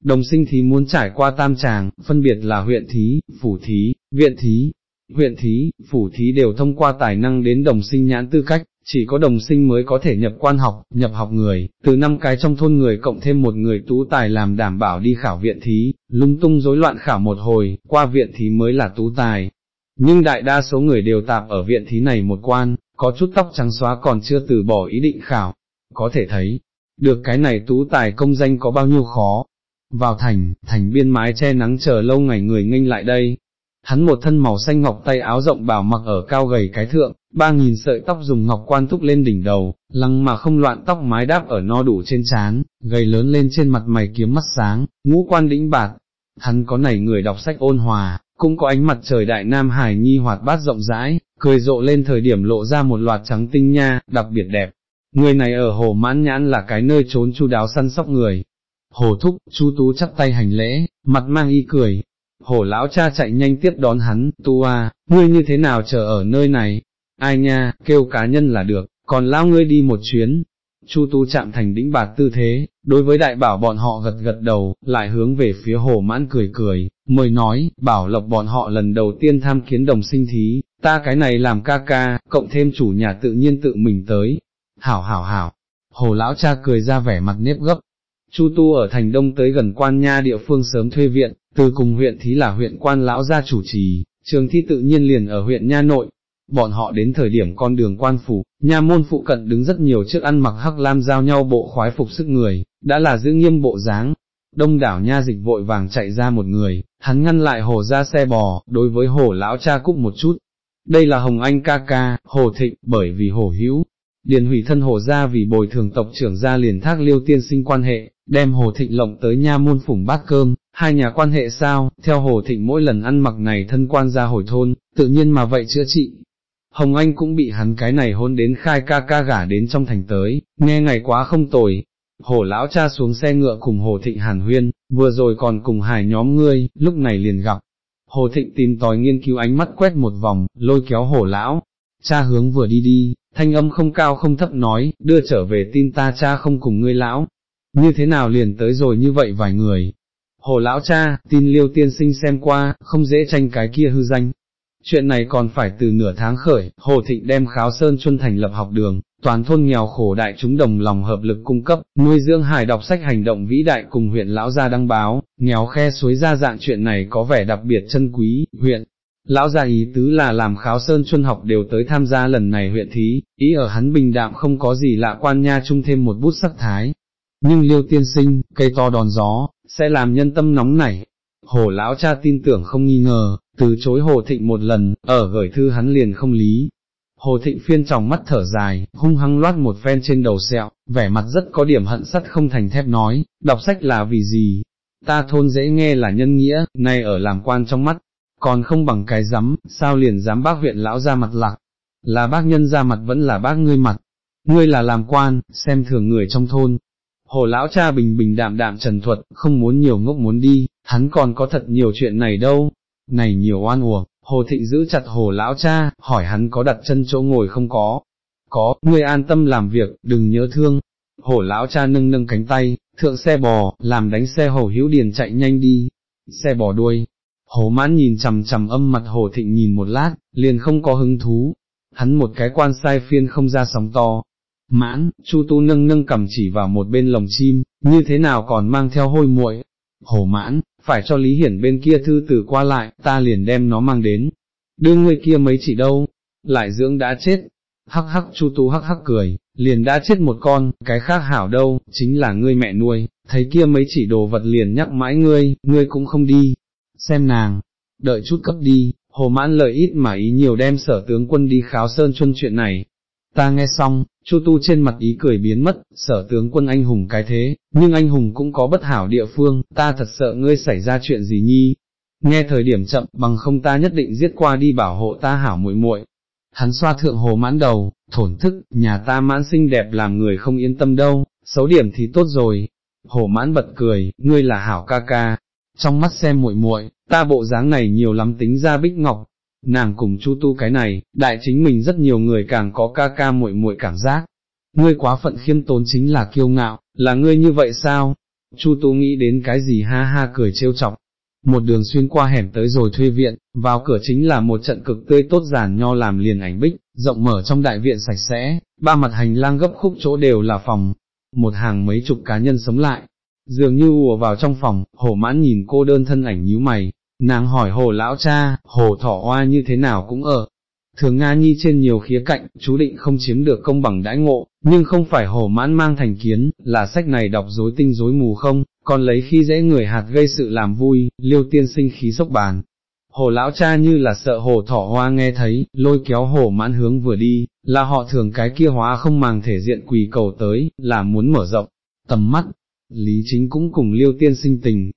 Đồng sinh thí muốn trải qua tam tràng, phân biệt là huyện thí, phủ thí, viện thí. Huyện thí, phủ thí đều thông qua tài năng đến đồng sinh nhãn tư cách, chỉ có đồng sinh mới có thể nhập quan học, nhập học người, từ năm cái trong thôn người cộng thêm một người tú tài làm đảm bảo đi khảo viện thí, lung tung rối loạn khảo một hồi, qua viện thí mới là tú tài. Nhưng đại đa số người đều tạp ở viện thí này một quan, có chút tóc trắng xóa còn chưa từ bỏ ý định khảo, có thể thấy, được cái này tú tài công danh có bao nhiêu khó, vào thành, thành biên mái che nắng chờ lâu ngày người nghênh lại đây. Hắn một thân màu xanh ngọc tay áo rộng bảo mặc ở cao gầy cái thượng, ba nghìn sợi tóc dùng ngọc quan thúc lên đỉnh đầu, lăng mà không loạn tóc mái đáp ở no đủ trên trán, gầy lớn lên trên mặt mày kiếm mắt sáng, ngũ quan đĩnh bạt. Hắn có nảy người đọc sách ôn hòa, cũng có ánh mặt trời đại nam hải nhi hoạt bát rộng rãi, cười rộ lên thời điểm lộ ra một loạt trắng tinh nha, đặc biệt đẹp. Người này ở hồ mãn nhãn là cái nơi trốn chu đáo săn sóc người, Hồ thúc, chu tú chắp tay hành lễ, mặt mang y cười. Hồ lão cha chạy nhanh tiếp đón hắn, tu à, ngươi như thế nào chờ ở nơi này? Ai nha, kêu cá nhân là được, còn lao ngươi đi một chuyến. Chu tú chạm thành đĩnh bạt tư thế, đối với đại bảo bọn họ gật gật đầu, lại hướng về phía hồ mãn cười cười, mời nói, bảo lộc bọn họ lần đầu tiên tham kiến đồng sinh thí, ta cái này làm ca ca, cộng thêm chủ nhà tự nhiên tự mình tới. Hảo hảo hảo, hồ lão cha cười ra vẻ mặt nếp gấp, Chu Tu ở thành đông tới gần quan nha địa phương sớm thuê viện, từ cùng huyện thí là huyện quan lão gia chủ trì, trường thi tự nhiên liền ở huyện nha nội. Bọn họ đến thời điểm con đường quan phủ, nha môn phụ cận đứng rất nhiều chiếc ăn mặc hắc lam giao nhau bộ khoái phục sức người, đã là giữ nghiêm bộ dáng. đông đảo nha dịch vội vàng chạy ra một người, hắn ngăn lại hồ ra xe bò, đối với hồ lão cha cúc một chút. Đây là Hồng Anh ca ca, hồ thịnh, bởi vì hồ hữu, điền hủy thân hồ ra vì bồi thường tộc trưởng ra liền thác liêu tiên sinh quan hệ, đem hồ thịnh lộng tới nha môn phủng bát cơm, hai nhà quan hệ sao, theo hồ thịnh mỗi lần ăn mặc này thân quan ra hồi thôn, tự nhiên mà vậy chữa trị. Hồng Anh cũng bị hắn cái này hôn đến khai ca ca gả đến trong thành tới, nghe ngày quá không tồi, hồ lão cha xuống xe ngựa cùng hồ thịnh hàn huyên, vừa rồi còn cùng hải nhóm ngươi, lúc này liền gặp. Hồ thịnh tìm tòi nghiên cứu ánh mắt quét một vòng, lôi kéo hồ lão, cha hướng vừa đi đi, thanh âm không cao không thấp nói, đưa trở về tin ta cha không cùng ngươi lão, như thế nào liền tới rồi như vậy vài người. Hồ lão cha, tin liêu tiên sinh xem qua, không dễ tranh cái kia hư danh. Chuyện này còn phải từ nửa tháng khởi, Hồ Thịnh đem kháo sơn chuân thành lập học đường, toàn thôn nghèo khổ đại chúng đồng lòng hợp lực cung cấp, nuôi dưỡng hài đọc sách hành động vĩ đại cùng huyện lão gia đăng báo, nghèo khe suối ra dạng chuyện này có vẻ đặc biệt chân quý, huyện. Lão gia ý tứ là làm kháo sơn chuân học đều tới tham gia lần này huyện thí, ý ở hắn bình đạm không có gì lạ quan nha chung thêm một bút sắc thái. Nhưng liêu tiên sinh, cây to đòn gió, sẽ làm nhân tâm nóng nảy. Hồ lão cha tin tưởng không nghi ngờ, từ chối hồ thịnh một lần, ở gửi thư hắn liền không lý, Hồ Thịnh Phiên tròng mắt thở dài, hung hăng loát một phen trên đầu sẹo, vẻ mặt rất có điểm hận sắt không thành thép nói, đọc sách là vì gì? Ta thôn dễ nghe là nhân nghĩa, nay ở làm quan trong mắt, còn không bằng cái rắm, sao liền dám bác huyện lão ra mặt lạc, là bác nhân ra mặt vẫn là bác ngươi mặt, ngươi là làm quan, xem thường người trong thôn. Hồ lão cha bình bình đạm đạm trần thuật, không muốn nhiều ngốc muốn đi, hắn còn có thật nhiều chuyện này đâu, này nhiều oan uổng, Hồ Thịnh giữ chặt hồ lão cha, hỏi hắn có đặt chân chỗ ngồi không có. Có, ngươi an tâm làm việc, đừng nhớ thương. Hồ lão cha nâng nâng cánh tay, thượng xe bò, làm đánh xe hồ hữu điền chạy nhanh đi. Xe bò đuôi. Hồ mãn nhìn chằm chằm âm mặt hồ thịnh nhìn một lát, liền không có hứng thú. Hắn một cái quan sai phiên không ra sóng to. Mãn, Chu Tu nâng nâng cầm chỉ vào một bên lồng chim, như thế nào còn mang theo hôi muội. Hồ mãn, phải cho Lý Hiển bên kia thư từ qua lại, ta liền đem nó mang đến. Đưa người kia mấy chỉ đâu, lại dưỡng đã chết. Hắc hắc chu Tu hắc hắc cười, liền đã chết một con, cái khác hảo đâu, chính là ngươi mẹ nuôi, thấy kia mấy chỉ đồ vật liền nhắc mãi ngươi, ngươi cũng không đi. Xem nàng, đợi chút cấp đi, hồ mãn lời ít mà ý nhiều đem sở tướng quân đi kháo sơn chuân chuyện này. Ta nghe xong, Chu Tu trên mặt ý cười biến mất, sở tướng quân anh hùng cái thế, nhưng anh hùng cũng có bất hảo địa phương, ta thật sợ ngươi xảy ra chuyện gì nhi. Nghe thời điểm chậm, bằng không ta nhất định giết qua đi bảo hộ ta hảo muội muội. Hắn xoa thượng hồ mãn đầu, thổn thức, nhà ta mãn xinh đẹp làm người không yên tâm đâu, xấu điểm thì tốt rồi. Hồ mãn bật cười, ngươi là hảo ca ca, trong mắt xem muội muội, ta bộ dáng này nhiều lắm tính ra bích ngọc, nàng cùng chu tu cái này, đại chính mình rất nhiều người càng có ca ca muội muội cảm giác. Ngươi quá phận khiêm tốn chính là kiêu ngạo, là ngươi như vậy sao? Chu tu nghĩ đến cái gì ha ha cười trêu chọc. Một đường xuyên qua hẻm tới rồi thuê viện, vào cửa chính là một trận cực tươi tốt giản nho làm liền ảnh bích, rộng mở trong đại viện sạch sẽ, ba mặt hành lang gấp khúc chỗ đều là phòng, một hàng mấy chục cá nhân sống lại. Dường như ùa vào trong phòng, hổ mãn nhìn cô đơn thân ảnh nhíu mày, Nàng hỏi hồ lão cha, hồ thỏ hoa như thế nào cũng ở. Thường Nga Nhi trên nhiều khía cạnh, chú định không chiếm được công bằng đãi ngộ, nhưng không phải hồ mãn mang thành kiến, là sách này đọc dối tinh dối mù không, còn lấy khi dễ người hạt gây sự làm vui, liêu tiên sinh khí sốc bàn. Hồ lão cha như là sợ hồ thỏ hoa nghe thấy, lôi kéo hồ mãn hướng vừa đi, là họ thường cái kia hóa không màng thể diện quỳ cầu tới, là muốn mở rộng, tầm mắt. Lý chính cũng cùng liêu tiên sinh tình,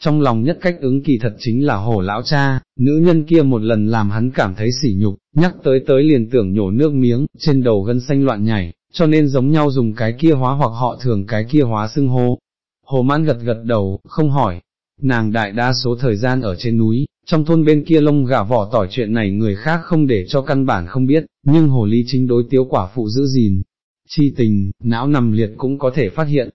trong lòng nhất cách ứng kỳ thật chính là hổ lão cha, nữ nhân kia một lần làm hắn cảm thấy sỉ nhục, nhắc tới tới liền tưởng nhổ nước miếng, trên đầu gân xanh loạn nhảy, cho nên giống nhau dùng cái kia hóa hoặc họ thường cái kia hóa xưng hô. Hồ mãn gật gật đầu, không hỏi, nàng đại đa số thời gian ở trên núi, trong thôn bên kia lông gà vỏ tỏi chuyện này người khác không để cho căn bản không biết, nhưng hồ ly chính đối tiếu quả phụ giữ gìn. Chi tình, não nằm liệt cũng có thể phát hiện,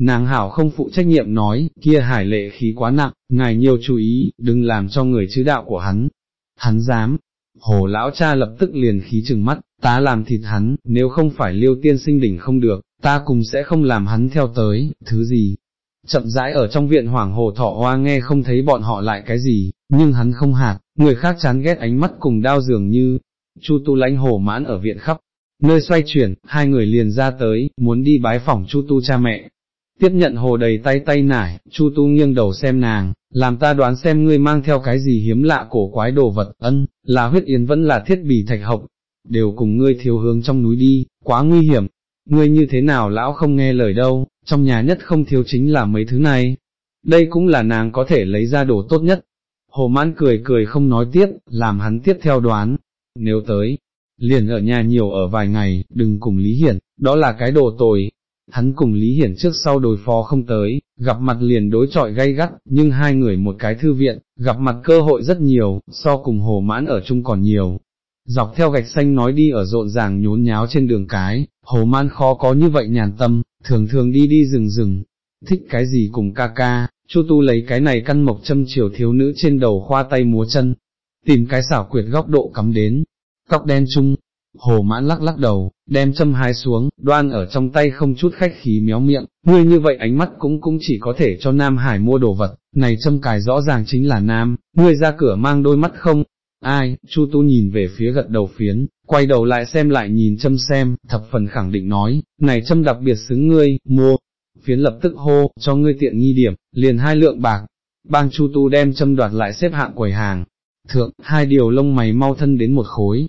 Nàng hảo không phụ trách nhiệm nói, kia hải lệ khí quá nặng, ngài nhiều chú ý, đừng làm cho người chứ đạo của hắn. Hắn dám, hồ lão cha lập tức liền khí chừng mắt, ta làm thịt hắn, nếu không phải liêu tiên sinh đỉnh không được, ta cùng sẽ không làm hắn theo tới, thứ gì. Chậm rãi ở trong viện hoàng hồ thọ hoa nghe không thấy bọn họ lại cái gì, nhưng hắn không hạt, người khác chán ghét ánh mắt cùng đau dường như, chu tu lãnh hồ mãn ở viện khắp, nơi xoay chuyển, hai người liền ra tới, muốn đi bái phỏng chu tu cha mẹ, tiếp nhận hồ đầy tay tay nải, Chu Tu nghiêng đầu xem nàng, làm ta đoán xem ngươi mang theo cái gì hiếm lạ cổ quái đồ vật, ân, là huyết yến vẫn là thiết bị thạch hộc, đều cùng ngươi thiếu hướng trong núi đi, quá nguy hiểm, ngươi như thế nào lão không nghe lời đâu, trong nhà nhất không thiếu chính là mấy thứ này, đây cũng là nàng có thể lấy ra đồ tốt nhất. Hồ mãn cười cười không nói tiếp, làm hắn tiếp theo đoán, nếu tới, liền ở nhà nhiều ở vài ngày, đừng cùng Lý Hiển, đó là cái đồ tồi. Hắn cùng Lý Hiển trước sau đối phó không tới, gặp mặt liền đối trọi gay gắt, nhưng hai người một cái thư viện, gặp mặt cơ hội rất nhiều, so cùng hồ mãn ở chung còn nhiều. Dọc theo gạch xanh nói đi ở rộn ràng nhốn nháo trên đường cái, hồ mãn khó có như vậy nhàn tâm, thường thường đi đi rừng rừng, thích cái gì cùng ca ca, Chu Tu lấy cái này căn mộc châm chiều thiếu nữ trên đầu khoa tay múa chân, tìm cái xảo quyệt góc độ cắm đến, tóc đen chung, hồ mãn lắc lắc đầu, đem châm hái xuống, đoan ở trong tay không chút khách khí méo miệng, ngươi như vậy ánh mắt cũng cũng chỉ có thể cho Nam Hải mua đồ vật, này châm cài rõ ràng chính là Nam, ngươi ra cửa mang đôi mắt không? Ai, Chu Tu nhìn về phía gật đầu phiến, quay đầu lại xem lại nhìn châm xem, thập phần khẳng định nói, này châm đặc biệt xứng ngươi, mua, phiến lập tức hô, cho ngươi tiện nghi điểm, liền hai lượng bạc, bang Chu Tu đem châm đoạt lại xếp hạng quầy hàng, thượng, hai điều lông mày mau thân đến một khối.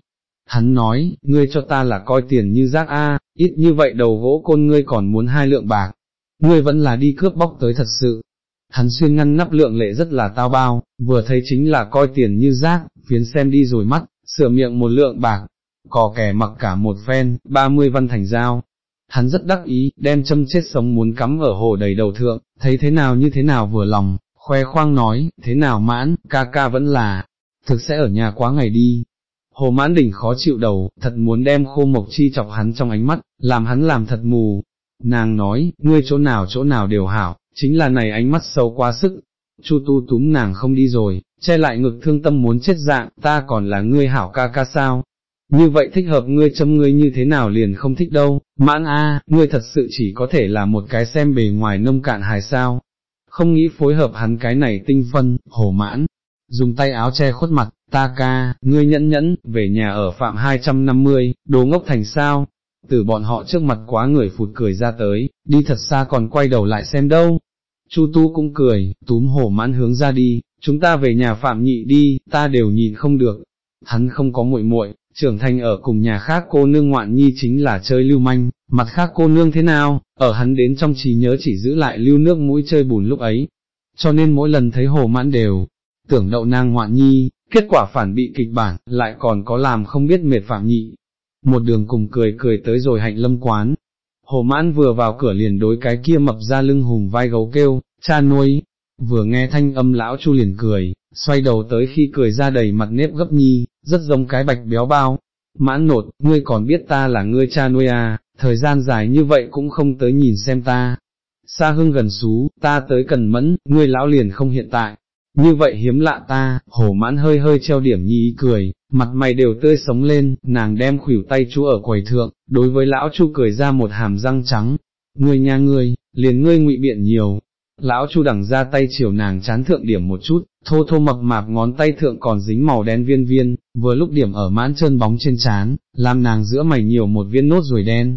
Hắn nói, ngươi cho ta là coi tiền như rác a, ít như vậy đầu gỗ côn ngươi còn muốn hai lượng bạc, ngươi vẫn là đi cướp bóc tới thật sự. Hắn xuyên ngăn nắp lượng lệ rất là tao bao, vừa thấy chính là coi tiền như rác, phiến xem đi rồi mắt, sửa miệng một lượng bạc, cò kẻ mặc cả một phen, ba mươi văn thành dao. hắn rất đắc ý, đem châm chết sống muốn cắm ở hồ đầy đầu thượng, thấy thế nào như thế nào vừa lòng, khoe khoang nói, thế nào mãn, ca ca vẫn là, thực sẽ ở nhà quá ngày đi. Hồ mãn đỉnh khó chịu đầu, thật muốn đem khô mộc chi chọc hắn trong ánh mắt, làm hắn làm thật mù. Nàng nói, ngươi chỗ nào chỗ nào đều hảo, chính là này ánh mắt sâu quá sức. Chu tu túm nàng không đi rồi, che lại ngực thương tâm muốn chết dạng, ta còn là ngươi hảo ca ca sao, như vậy thích hợp ngươi châm ngươi như thế nào liền không thích đâu, mãn a, ngươi thật sự chỉ có thể là một cái xem bề ngoài nông cạn hài sao, không nghĩ phối hợp hắn cái này tinh phân, hổ mãn, dùng tay áo che khuất mặt, ta ca, ngươi nhẫn nhẫn, về nhà ở phạm 250, đồ ngốc thành sao, từ bọn họ trước mặt quá người phụt cười ra tới, đi thật xa còn quay đầu lại xem đâu. Chu Tu cũng cười, túm hổ mãn hướng ra đi, chúng ta về nhà phạm nhị đi, ta đều nhìn không được. Hắn không có muội muội, trưởng thành ở cùng nhà khác cô nương ngoạn nhi chính là chơi lưu manh, mặt khác cô nương thế nào, ở hắn đến trong trí nhớ chỉ giữ lại lưu nước mũi chơi bùn lúc ấy, cho nên mỗi lần thấy hồ mãn đều, tưởng đậu nang ngoạn nhi, kết quả phản bị kịch bản, lại còn có làm không biết mệt phạm nhị. Một đường cùng cười cười tới rồi hạnh lâm quán, hồ mãn vừa vào cửa liền đối cái kia mập ra lưng hùng vai gấu kêu, cha nuôi, vừa nghe thanh âm lão chu liền cười, xoay đầu tới khi cười ra đầy mặt nếp gấp nhi, rất giống cái bạch béo bao. Mãn nột, ngươi còn biết ta là ngươi cha nuôi à, thời gian dài như vậy cũng không tới nhìn xem ta. Xa hương gần xú, ta tới cần mẫn, ngươi lão liền không hiện tại. Như vậy hiếm lạ ta, hổ mãn hơi hơi treo điểm nhi cười, mặt mày đều tươi sống lên, nàng đem khủyu tay chú ở quầy thượng, đối với lão chu cười ra một hàm răng trắng. Ngươi nha ngươi, liền ngươi ngụy biện nhiều, lão chu đằng ra tay chiều nàng chán thượng điểm một chút, thô thô mập mạp ngón tay thượng còn dính màu đen viên viên, vừa lúc điểm ở mãn trơn bóng trên chán, làm nàng giữa mày nhiều một viên nốt ruồi đen.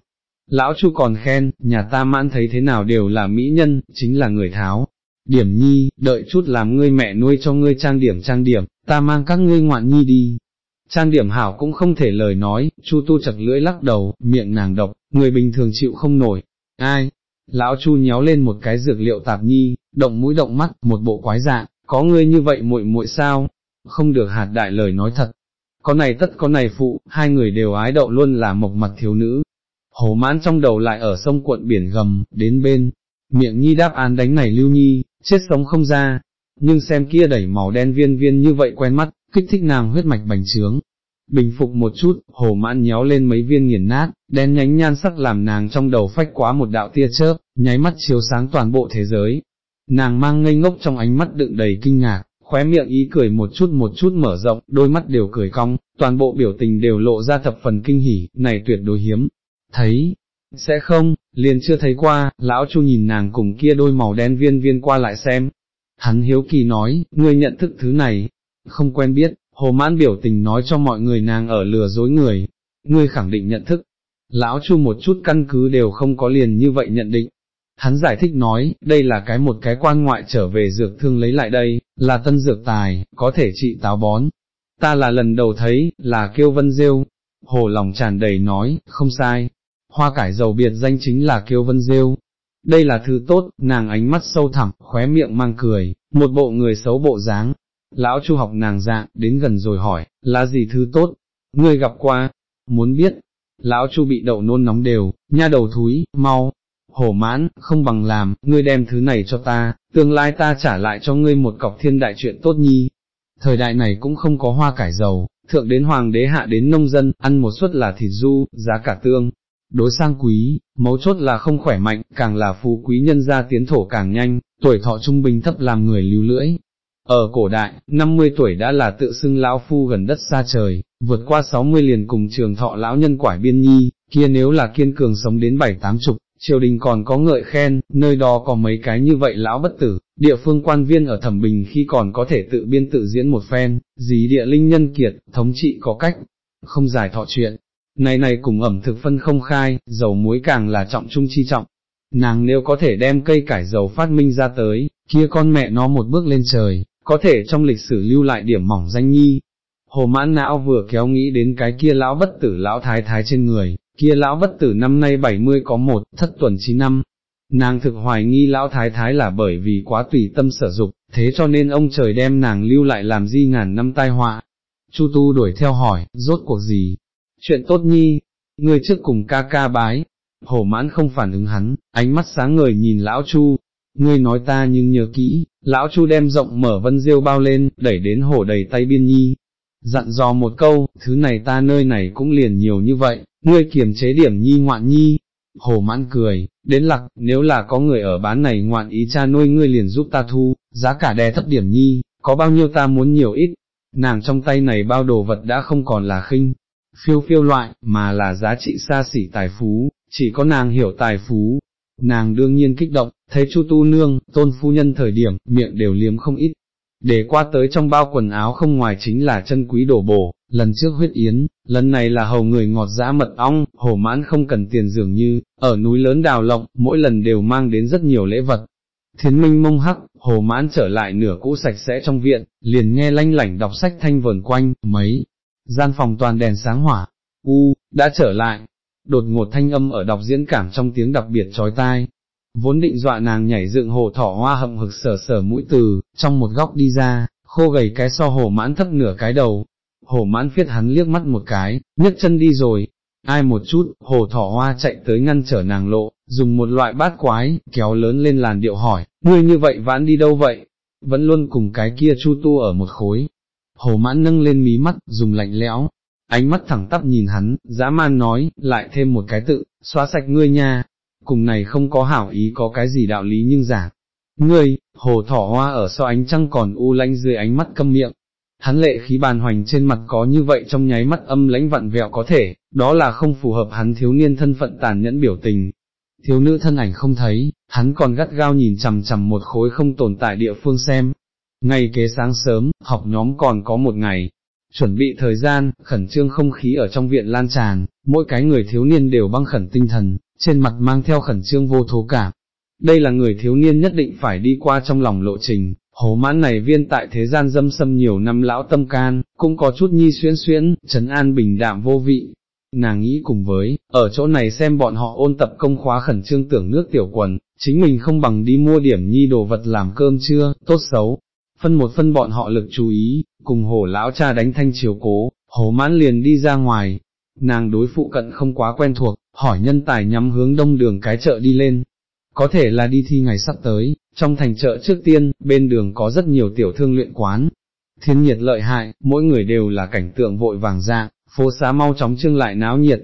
Lão chu còn khen, nhà ta mãn thấy thế nào đều là mỹ nhân, chính là người tháo. Điểm nhi, đợi chút làm ngươi mẹ nuôi cho ngươi trang điểm trang điểm, ta mang các ngươi ngoạn nhi đi. Trang điểm hảo cũng không thể lời nói, chu tu chặt lưỡi lắc đầu, miệng nàng độc, người bình thường chịu không nổi. Ai, lão chu nhéo lên một cái dược liệu tạp nhi, động mũi động mắt, một bộ quái dạng, có ngươi như vậy muội muội sao, không được hạt đại lời nói thật, có này tất có này phụ, hai người đều ái đậu luôn là mộc mặt thiếu nữ. Hồ mãn trong đầu lại ở sông cuộn biển gầm, đến bên, miệng nhi đáp án đánh này lưu nhi, chết sống không ra, nhưng xem kia đẩy màu đen viên viên như vậy quen mắt, kích thích nàng huyết mạch bành trướng, bình phục một chút, hồ mãn nhéo lên mấy viên nghiền nát, đen nhánh nhan sắc làm nàng trong đầu phách quá một đạo tia chớp, nháy mắt chiếu sáng toàn bộ thế giới. Nàng mang ngây ngốc trong ánh mắt đựng đầy kinh ngạc, khóe miệng ý cười một chút một chút mở rộng, đôi mắt đều cười cong, toàn bộ biểu tình đều lộ ra thập phần kinh hỉ, này tuyệt đối hiếm. Thấy, sẽ không, liền chưa thấy qua, lão chu nhìn nàng cùng kia đôi màu đen viên viên qua lại xem. Hắn hiếu kỳ nói, ngươi nhận thức thứ này, không quen biết, Hồ mãn biểu tình nói cho mọi người nàng ở lừa dối người, ngươi khẳng định nhận thức. Lão Chu một chút căn cứ đều không có liền như vậy nhận định. Hắn giải thích nói, đây là cái một cái quan ngoại trở về dược thương lấy lại đây, là tân dược tài, có thể trị táo bón. Ta là lần đầu thấy, là kêu vân rêu. Hồ lòng tràn đầy nói, không sai. Hoa cải dầu biệt danh chính là kiêu vân rêu. Đây là thứ tốt, nàng ánh mắt sâu thẳm, khóe miệng mang cười, một bộ người xấu bộ dáng. Lão Chu học nàng dạng, đến gần rồi hỏi, là gì thứ tốt? Ngươi gặp qua, muốn biết, lão chu bị đậu nôn nóng đều, nha đầu thúi, mau, hổ mãn, không bằng làm, ngươi đem thứ này cho ta, tương lai ta trả lại cho ngươi một cọc thiên đại chuyện tốt nhi. Thời đại này cũng không có hoa cải dầu, thượng đến hoàng đế hạ đến nông dân, ăn một suất là thịt du, giá cả tương, đối sang quý, mấu chốt là không khỏe mạnh, càng là phú quý nhân gia tiến thổ càng nhanh, tuổi thọ trung bình thấp làm người lưu lưỡi. Ở cổ đại, 50 tuổi đã là tự xưng lão phu gần đất xa trời, vượt qua 60 liền cùng trường thọ lão nhân quải biên nhi, kia nếu là kiên cường sống đến bảy tám chục, triều đình còn có ngợi khen, nơi đó có mấy cái như vậy lão bất tử, địa phương quan viên ở thẩm bình khi còn có thể tự biên tự diễn một phen, dí địa linh nhân kiệt, thống trị có cách, không giải thọ chuyện. Này này cùng ẩm thực phân không khai, dầu muối càng là trọng trung chi trọng. Nàng nếu có thể đem cây cải dầu phát minh ra tới, kia con mẹ nó một bước lên trời, có thể trong lịch sử lưu lại điểm mỏng danh nhi, Hồ mãn não vừa kéo nghĩ đến cái kia lão bất tử lão thái thái trên người, kia lão bất tử năm nay 70 có một, thất tuần 9 năm. Nàng thực hoài nghi lão thái thái là bởi vì quá tùy tâm sở dục, thế cho nên ông trời đem nàng lưu lại làm di ngàn năm tai họa. Chu Tu đuổi theo hỏi, rốt cuộc gì? Chuyện tốt nhi, người trước cùng ca ca bái. hổ mãn không phản ứng hắn, ánh mắt sáng ngời nhìn lão Chu. Ngươi nói ta nhưng nhớ kỹ, lão Chu đem rộng mở vân diêu bao lên, đẩy đến hổ đầy tay biên nhi, dặn dò một câu, thứ này ta nơi này cũng liền nhiều như vậy, ngươi kiềm chế điểm nhi ngoạn nhi. hổ mãn cười, đến lặc, nếu là có người ở bán này ngoạn ý cha nuôi ngươi liền giúp ta thu, giá cả đè thấp điểm nhi, có bao nhiêu ta muốn nhiều ít, nàng trong tay này bao đồ vật đã không còn là khinh, phiêu phiêu loại, mà là giá trị xa xỉ tài phú, chỉ có nàng hiểu tài phú. Nàng đương nhiên kích động, thấy Chu Tu Nương, tôn phu nhân thời điểm, miệng đều liếm không ít, để qua tới trong bao quần áo không ngoài chính là chân quý đổ bổ, lần trước huyết yến, lần này là hầu người ngọt dã mật ong, hổ mãn không cần tiền dường như, ở núi lớn đào lộng, mỗi lần đều mang đến rất nhiều lễ vật. Thiến minh mông hắc, hồ mãn trở lại nửa cũ sạch sẽ trong viện, liền nghe lanh lảnh đọc sách thanh vờn quanh, mấy, gian phòng toàn đèn sáng hỏa, u, đã trở lại, đột ngột thanh âm ở đọc diễn cảm trong tiếng đặc biệt trói tai, vốn định dọa nàng nhảy dựng hồ thỏ hoa hậm hực sở sở mũi từ, trong một góc đi ra, khô gầy cái so hồ mãn thấp nửa cái đầu, hồ mãn phiết hắn liếc mắt một cái, nhấc chân đi rồi, ai một chút, hồ thỏ hoa chạy tới ngăn trở nàng lộ, dùng một loại bát quái, kéo lớn lên làn điệu hỏi, ngươi như vậy vãn đi đâu vậy, vẫn luôn cùng cái kia chu tu ở một khối. Hồ mãn nâng lên mí mắt, dùng lạnh lẽo, ánh mắt thẳng tắp nhìn hắn, dã man nói, lại thêm một cái tự, xóa sạch ngươi nha, cùng này không có hảo ý có cái gì đạo lý nhưng giả. Ngươi, hồ thỏ hoa ở sau ánh trăng còn u lanh dưới ánh mắt câm miệng. Hắn lệ khí bàn hoành trên mặt có như vậy trong nháy mắt âm lãnh vặn vẹo có thể, đó là không phù hợp hắn thiếu niên thân phận tàn nhẫn biểu tình. Thiếu nữ thân ảnh không thấy, hắn còn gắt gao nhìn chằm chằm một khối không tồn tại địa phương xem ngay kế sáng sớm, học nhóm còn có một ngày, chuẩn bị thời gian, khẩn trương không khí ở trong viện lan tràn, mỗi cái người thiếu niên đều băng khẩn tinh thần, trên mặt mang theo khẩn trương vô thố cảm. Đây là người thiếu niên nhất định phải đi qua trong lòng lộ trình, hố mãn này viên tại thế gian dâm xâm nhiều năm lão tâm can, cũng có chút nhi xuyên xuyễn, trấn an bình đạm vô vị. Nàng nghĩ cùng với, ở chỗ này xem bọn họ ôn tập công khóa khẩn trương tưởng nước tiểu quần, chính mình không bằng đi mua điểm nhi đồ vật làm cơm trưa, tốt xấu, phân một phân bọn họ lực chú ý, cùng hồ lão cha đánh thanh chiếu cố, hồ mãn liền đi ra ngoài, nàng đối phụ cận không quá quen thuộc, hỏi nhân tài nhắm hướng đông đường cái chợ đi lên. Có thể là đi thi ngày sắp tới, trong thành chợ trước tiên, bên đường có rất nhiều tiểu thương luyện quán. Thiên nhiệt lợi hại, mỗi người đều là cảnh tượng vội vàng dạng, phố xá mau chóng trương lại náo nhiệt.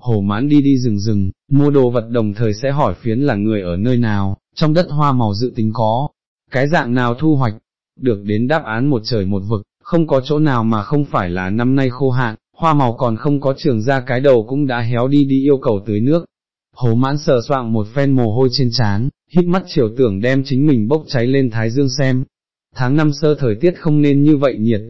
Hồ mãn đi đi rừng rừng, mua đồ vật đồng thời sẽ hỏi phiến là người ở nơi nào, trong đất hoa màu dự tính có, cái dạng nào thu hoạch, được đến đáp án một trời một vực, không có chỗ nào mà không phải là năm nay khô hạn, hoa màu còn không có trường ra cái đầu cũng đã héo đi đi yêu cầu tưới nước. Hồ mãn sờ soạng một phen mồ hôi trên trán, hít mắt chiều tưởng đem chính mình bốc cháy lên thái dương xem. Tháng năm sơ thời tiết không nên như vậy nhiệt,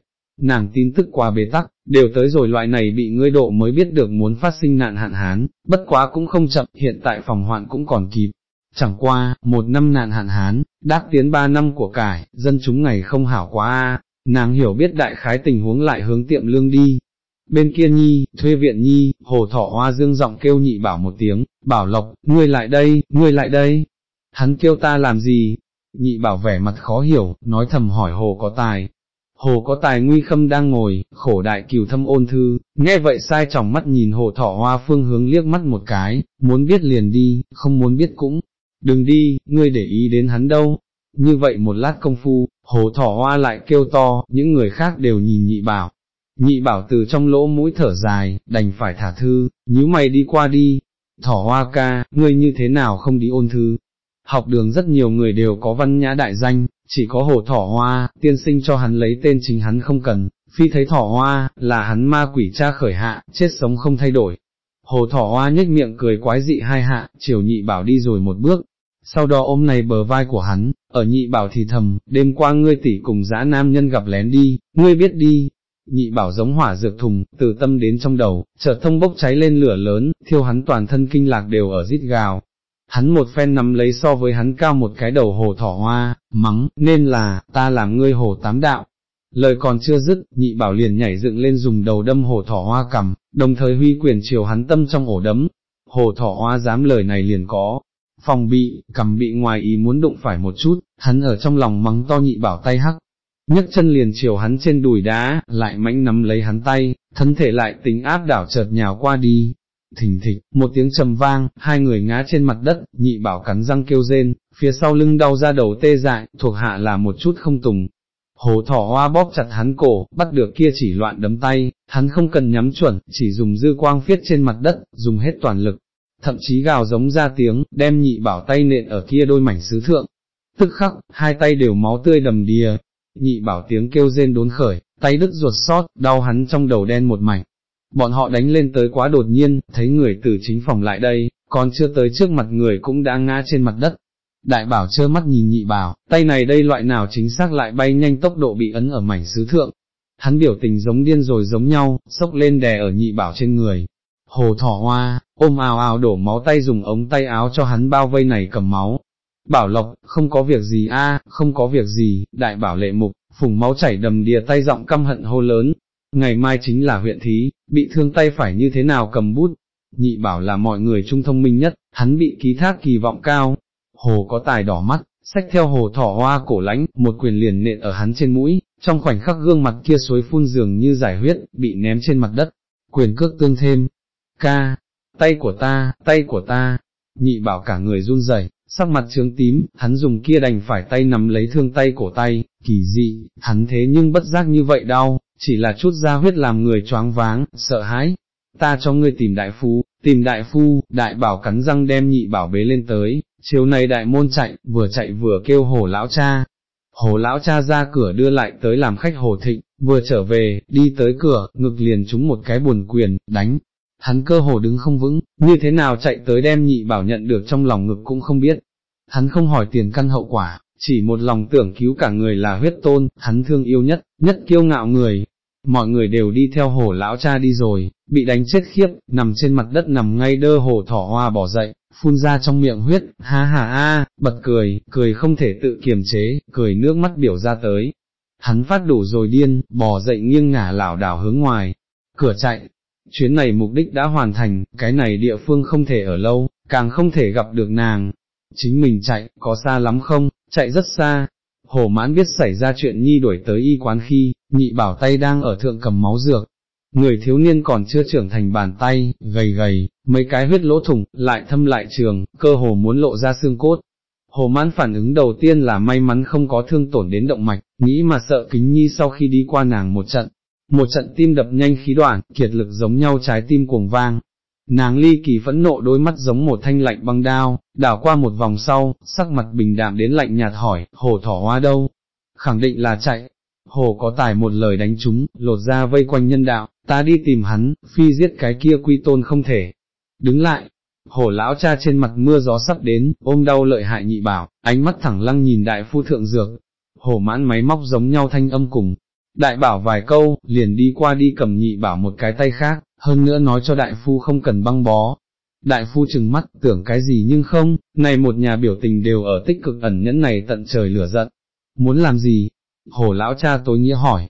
nàng tin tức quá bế tắc, đều tới rồi loại này bị ngươi độ mới biết được muốn phát sinh nạn hạn hán, bất quá cũng không chậm, hiện tại phòng hoạn cũng còn kịp chẳng qua, một năm nạn hạn hán, đắc tiến ba năm của cải, dân chúng ngày không hảo quá a. nàng hiểu biết đại khái tình huống lại hướng tiệm lương đi. Bên kia nhi, thuê viện nhi, hồ thọ hoa dương giọng kêu nhị bảo một tiếng, bảo lộc, ngươi lại đây, ngươi lại đây. Hắn kêu ta làm gì? Nhị bảo vẻ mặt khó hiểu, nói thầm hỏi hồ có tài, Hồ có tài nguy khâm đang ngồi, khổ đại cửu thâm ôn thư, nghe vậy sai trọng mắt nhìn hồ thọ hoa phương hướng liếc mắt một cái, muốn biết liền đi, không muốn biết cũng, đừng đi, ngươi để ý đến hắn đâu. Như vậy một lát công phu, hồ thỏ hoa lại kêu to, những người khác đều nhìn nhị bảo. Nhị bảo từ trong lỗ mũi thở dài, đành phải thả thư, nhíu mày đi qua đi. Thỏ hoa ca, ngươi như thế nào không đi ôn thư? Học đường rất nhiều người đều có văn nhã đại danh, chỉ có hồ thỏ hoa, tiên sinh cho hắn lấy tên chính hắn không cần, phi thấy thỏ hoa, là hắn ma quỷ cha khởi hạ, chết sống không thay đổi. Hồ thỏ hoa nhếch miệng cười quái dị hai hạ, chiều nhị bảo đi rồi một bước, sau đó ôm này bờ vai của hắn, ở nhị bảo thì thầm, đêm qua ngươi tỷ cùng dã nam nhân gặp lén đi, ngươi biết đi. Nhị bảo giống hỏa dược thùng, từ tâm đến trong đầu, chợt thông bốc cháy lên lửa lớn, thiêu hắn toàn thân kinh lạc đều ở rít gào, hắn một phen nắm lấy so với hắn cao một cái đầu hồ thỏ hoa, mắng, nên là, ta làm ngươi hồ tám đạo. Lời còn chưa dứt, nhị bảo liền nhảy dựng lên dùng đầu đâm hồ thỏ hoa cầm, đồng thời huy quyền chiều hắn tâm trong ổ đấm. Hồ thỏ hoa dám lời này liền có, phòng bị, cầm bị ngoài ý muốn đụng phải một chút, hắn ở trong lòng mắng to nhị bảo tay hắc. nhấc chân liền chiều hắn trên đùi đá, lại mãnh nắm lấy hắn tay, thân thể lại tính áp đảo chợt nhào qua đi, thình thịch, một tiếng trầm vang, hai người ngã trên mặt đất, nhị bảo cắn răng kêu rên, phía sau lưng đau ra đầu tê dại, thuộc hạ là một chút không tùng. Hồ thỏ hoa bóp chặt hắn cổ, bắt được kia chỉ loạn đấm tay, hắn không cần nhắm chuẩn, chỉ dùng dư quang phiết trên mặt đất, dùng hết toàn lực, thậm chí gào giống ra tiếng, đem nhị bảo tay nện ở kia đôi mảnh sứ thượng. Tức khắc, hai tay đều máu tươi đầm đìa, nhị bảo tiếng kêu rên đốn khởi, tay đứt ruột sót, đau hắn trong đầu đen một mảnh, bọn họ đánh lên tới quá đột nhiên, thấy người từ chính phòng lại đây, còn chưa tới trước mặt người cũng đã ngã trên mặt đất. Đại bảo trơ mắt nhìn nhị bảo, tay này đây loại nào chính xác lại bay nhanh tốc độ bị ấn ở mảnh sứ thượng. Hắn biểu tình giống điên rồi giống nhau, sốc lên đè ở nhị bảo trên người. Hồ thỏ hoa, ôm ào ào đổ máu tay dùng ống tay áo cho hắn bao vây này cầm máu. Bảo lộc, không có việc gì a, không có việc gì, đại bảo lệ mục, phùng máu chảy đầm đìa tay giọng căm hận hô lớn, ngày mai chính là huyện thí, bị thương tay phải như thế nào cầm bút, nhị bảo là mọi người trung thông minh nhất, hắn bị ký thác kỳ vọng cao, hồ có tài đỏ mắt, xách theo hồ thỏ hoa cổ lãnh, một quyền liền nện ở hắn trên mũi, trong khoảnh khắc gương mặt kia suối phun dường như giải huyết, bị ném trên mặt đất, quyền cước tương thêm, ca, tay của ta, tay của ta, nhị bảo cả người run rẩy, sắc mặt trướng tím, hắn dùng kia đành phải tay nắm lấy thương tay cổ tay, kỳ dị, hắn thế nhưng bất giác như vậy đau, chỉ là chút ra huyết làm người choáng váng, sợ hãi. Ta cho ngươi tìm đại phu, tìm đại phu, đại bảo cắn răng đem nhị bảo bế lên tới, chiều này đại môn chạy, vừa chạy vừa kêu hồ lão cha. Hồ lão cha ra cửa đưa lại tới làm khách hồ thịnh, vừa trở về, đi tới cửa, ngực liền trúng một cái buồn quyền, đánh. Hắn cơ hồ đứng không vững, như thế nào chạy tới đem nhị bảo nhận được trong lòng ngực cũng không biết. Hắn không hỏi tiền căn hậu quả, chỉ một lòng tưởng cứu cả người là huyết tôn, hắn thương yêu nhất, nhất kiêu ngạo người, mọi người đều đi theo hồ lão cha đi rồi, bị đánh chết khiếp, nằm trên mặt đất nằm ngay đơ hồ thỏ hoa bỏ dậy, phun ra trong miệng huyết, ha ha a, bật cười, cười không thể tự kiềm chế, cười nước mắt biểu ra tới. Hắn phát đủ rồi điên, bò dậy nghiêng ngả lảo đảo hướng ngoài, cửa chạy, chuyến này mục đích đã hoàn thành, cái này địa phương không thể ở lâu, càng không thể gặp được nàng. Chính mình chạy, có xa lắm không, chạy rất xa, hồ mãn biết xảy ra chuyện nhi đuổi tới y quán khi, nhị bảo tay đang ở thượng cầm máu dược. Người thiếu niên còn chưa trưởng thành bàn tay, gầy gầy, mấy cái huyết lỗ thủng, lại thâm lại trường, cơ hồ muốn lộ ra xương cốt. Hồ mãn phản ứng đầu tiên là may mắn không có thương tổn đến động mạch, nghĩ mà sợ kính nhi sau khi đi qua nàng một trận, một trận tim đập nhanh khí đoạn, kiệt lực giống nhau trái tim cuồng vang, Nàng ly kỳ phẫn nộ đôi mắt giống một thanh lạnh băng đao, đảo qua một vòng sau, sắc mặt bình đạm đến lạnh nhạt hỏi, hồ thỏ hoa đâu? Khẳng định là chạy. Hồ có tài một lời đánh chúng, lột ra vây quanh nhân đạo, ta đi tìm hắn, phi giết cái kia quy tôn không thể. Đứng lại, hồ lão cha trên mặt mưa gió sắp đến, ôm đau lợi hại nhị bảo, ánh mắt thẳng lăng nhìn đại phu thượng dược. Hồ mãn máy móc giống nhau thanh âm cùng, đại bảo vài câu, liền đi qua đi cầm nhị bảo một cái tay khác, hơn nữa nói cho đại phu không cần băng bó. Đại phu chừng mắt, tưởng cái gì nhưng không, này một nhà biểu tình đều ở tích cực ẩn nhẫn này tận trời lửa giận. Muốn làm gì? Hồ lão cha tối nghĩa hỏi.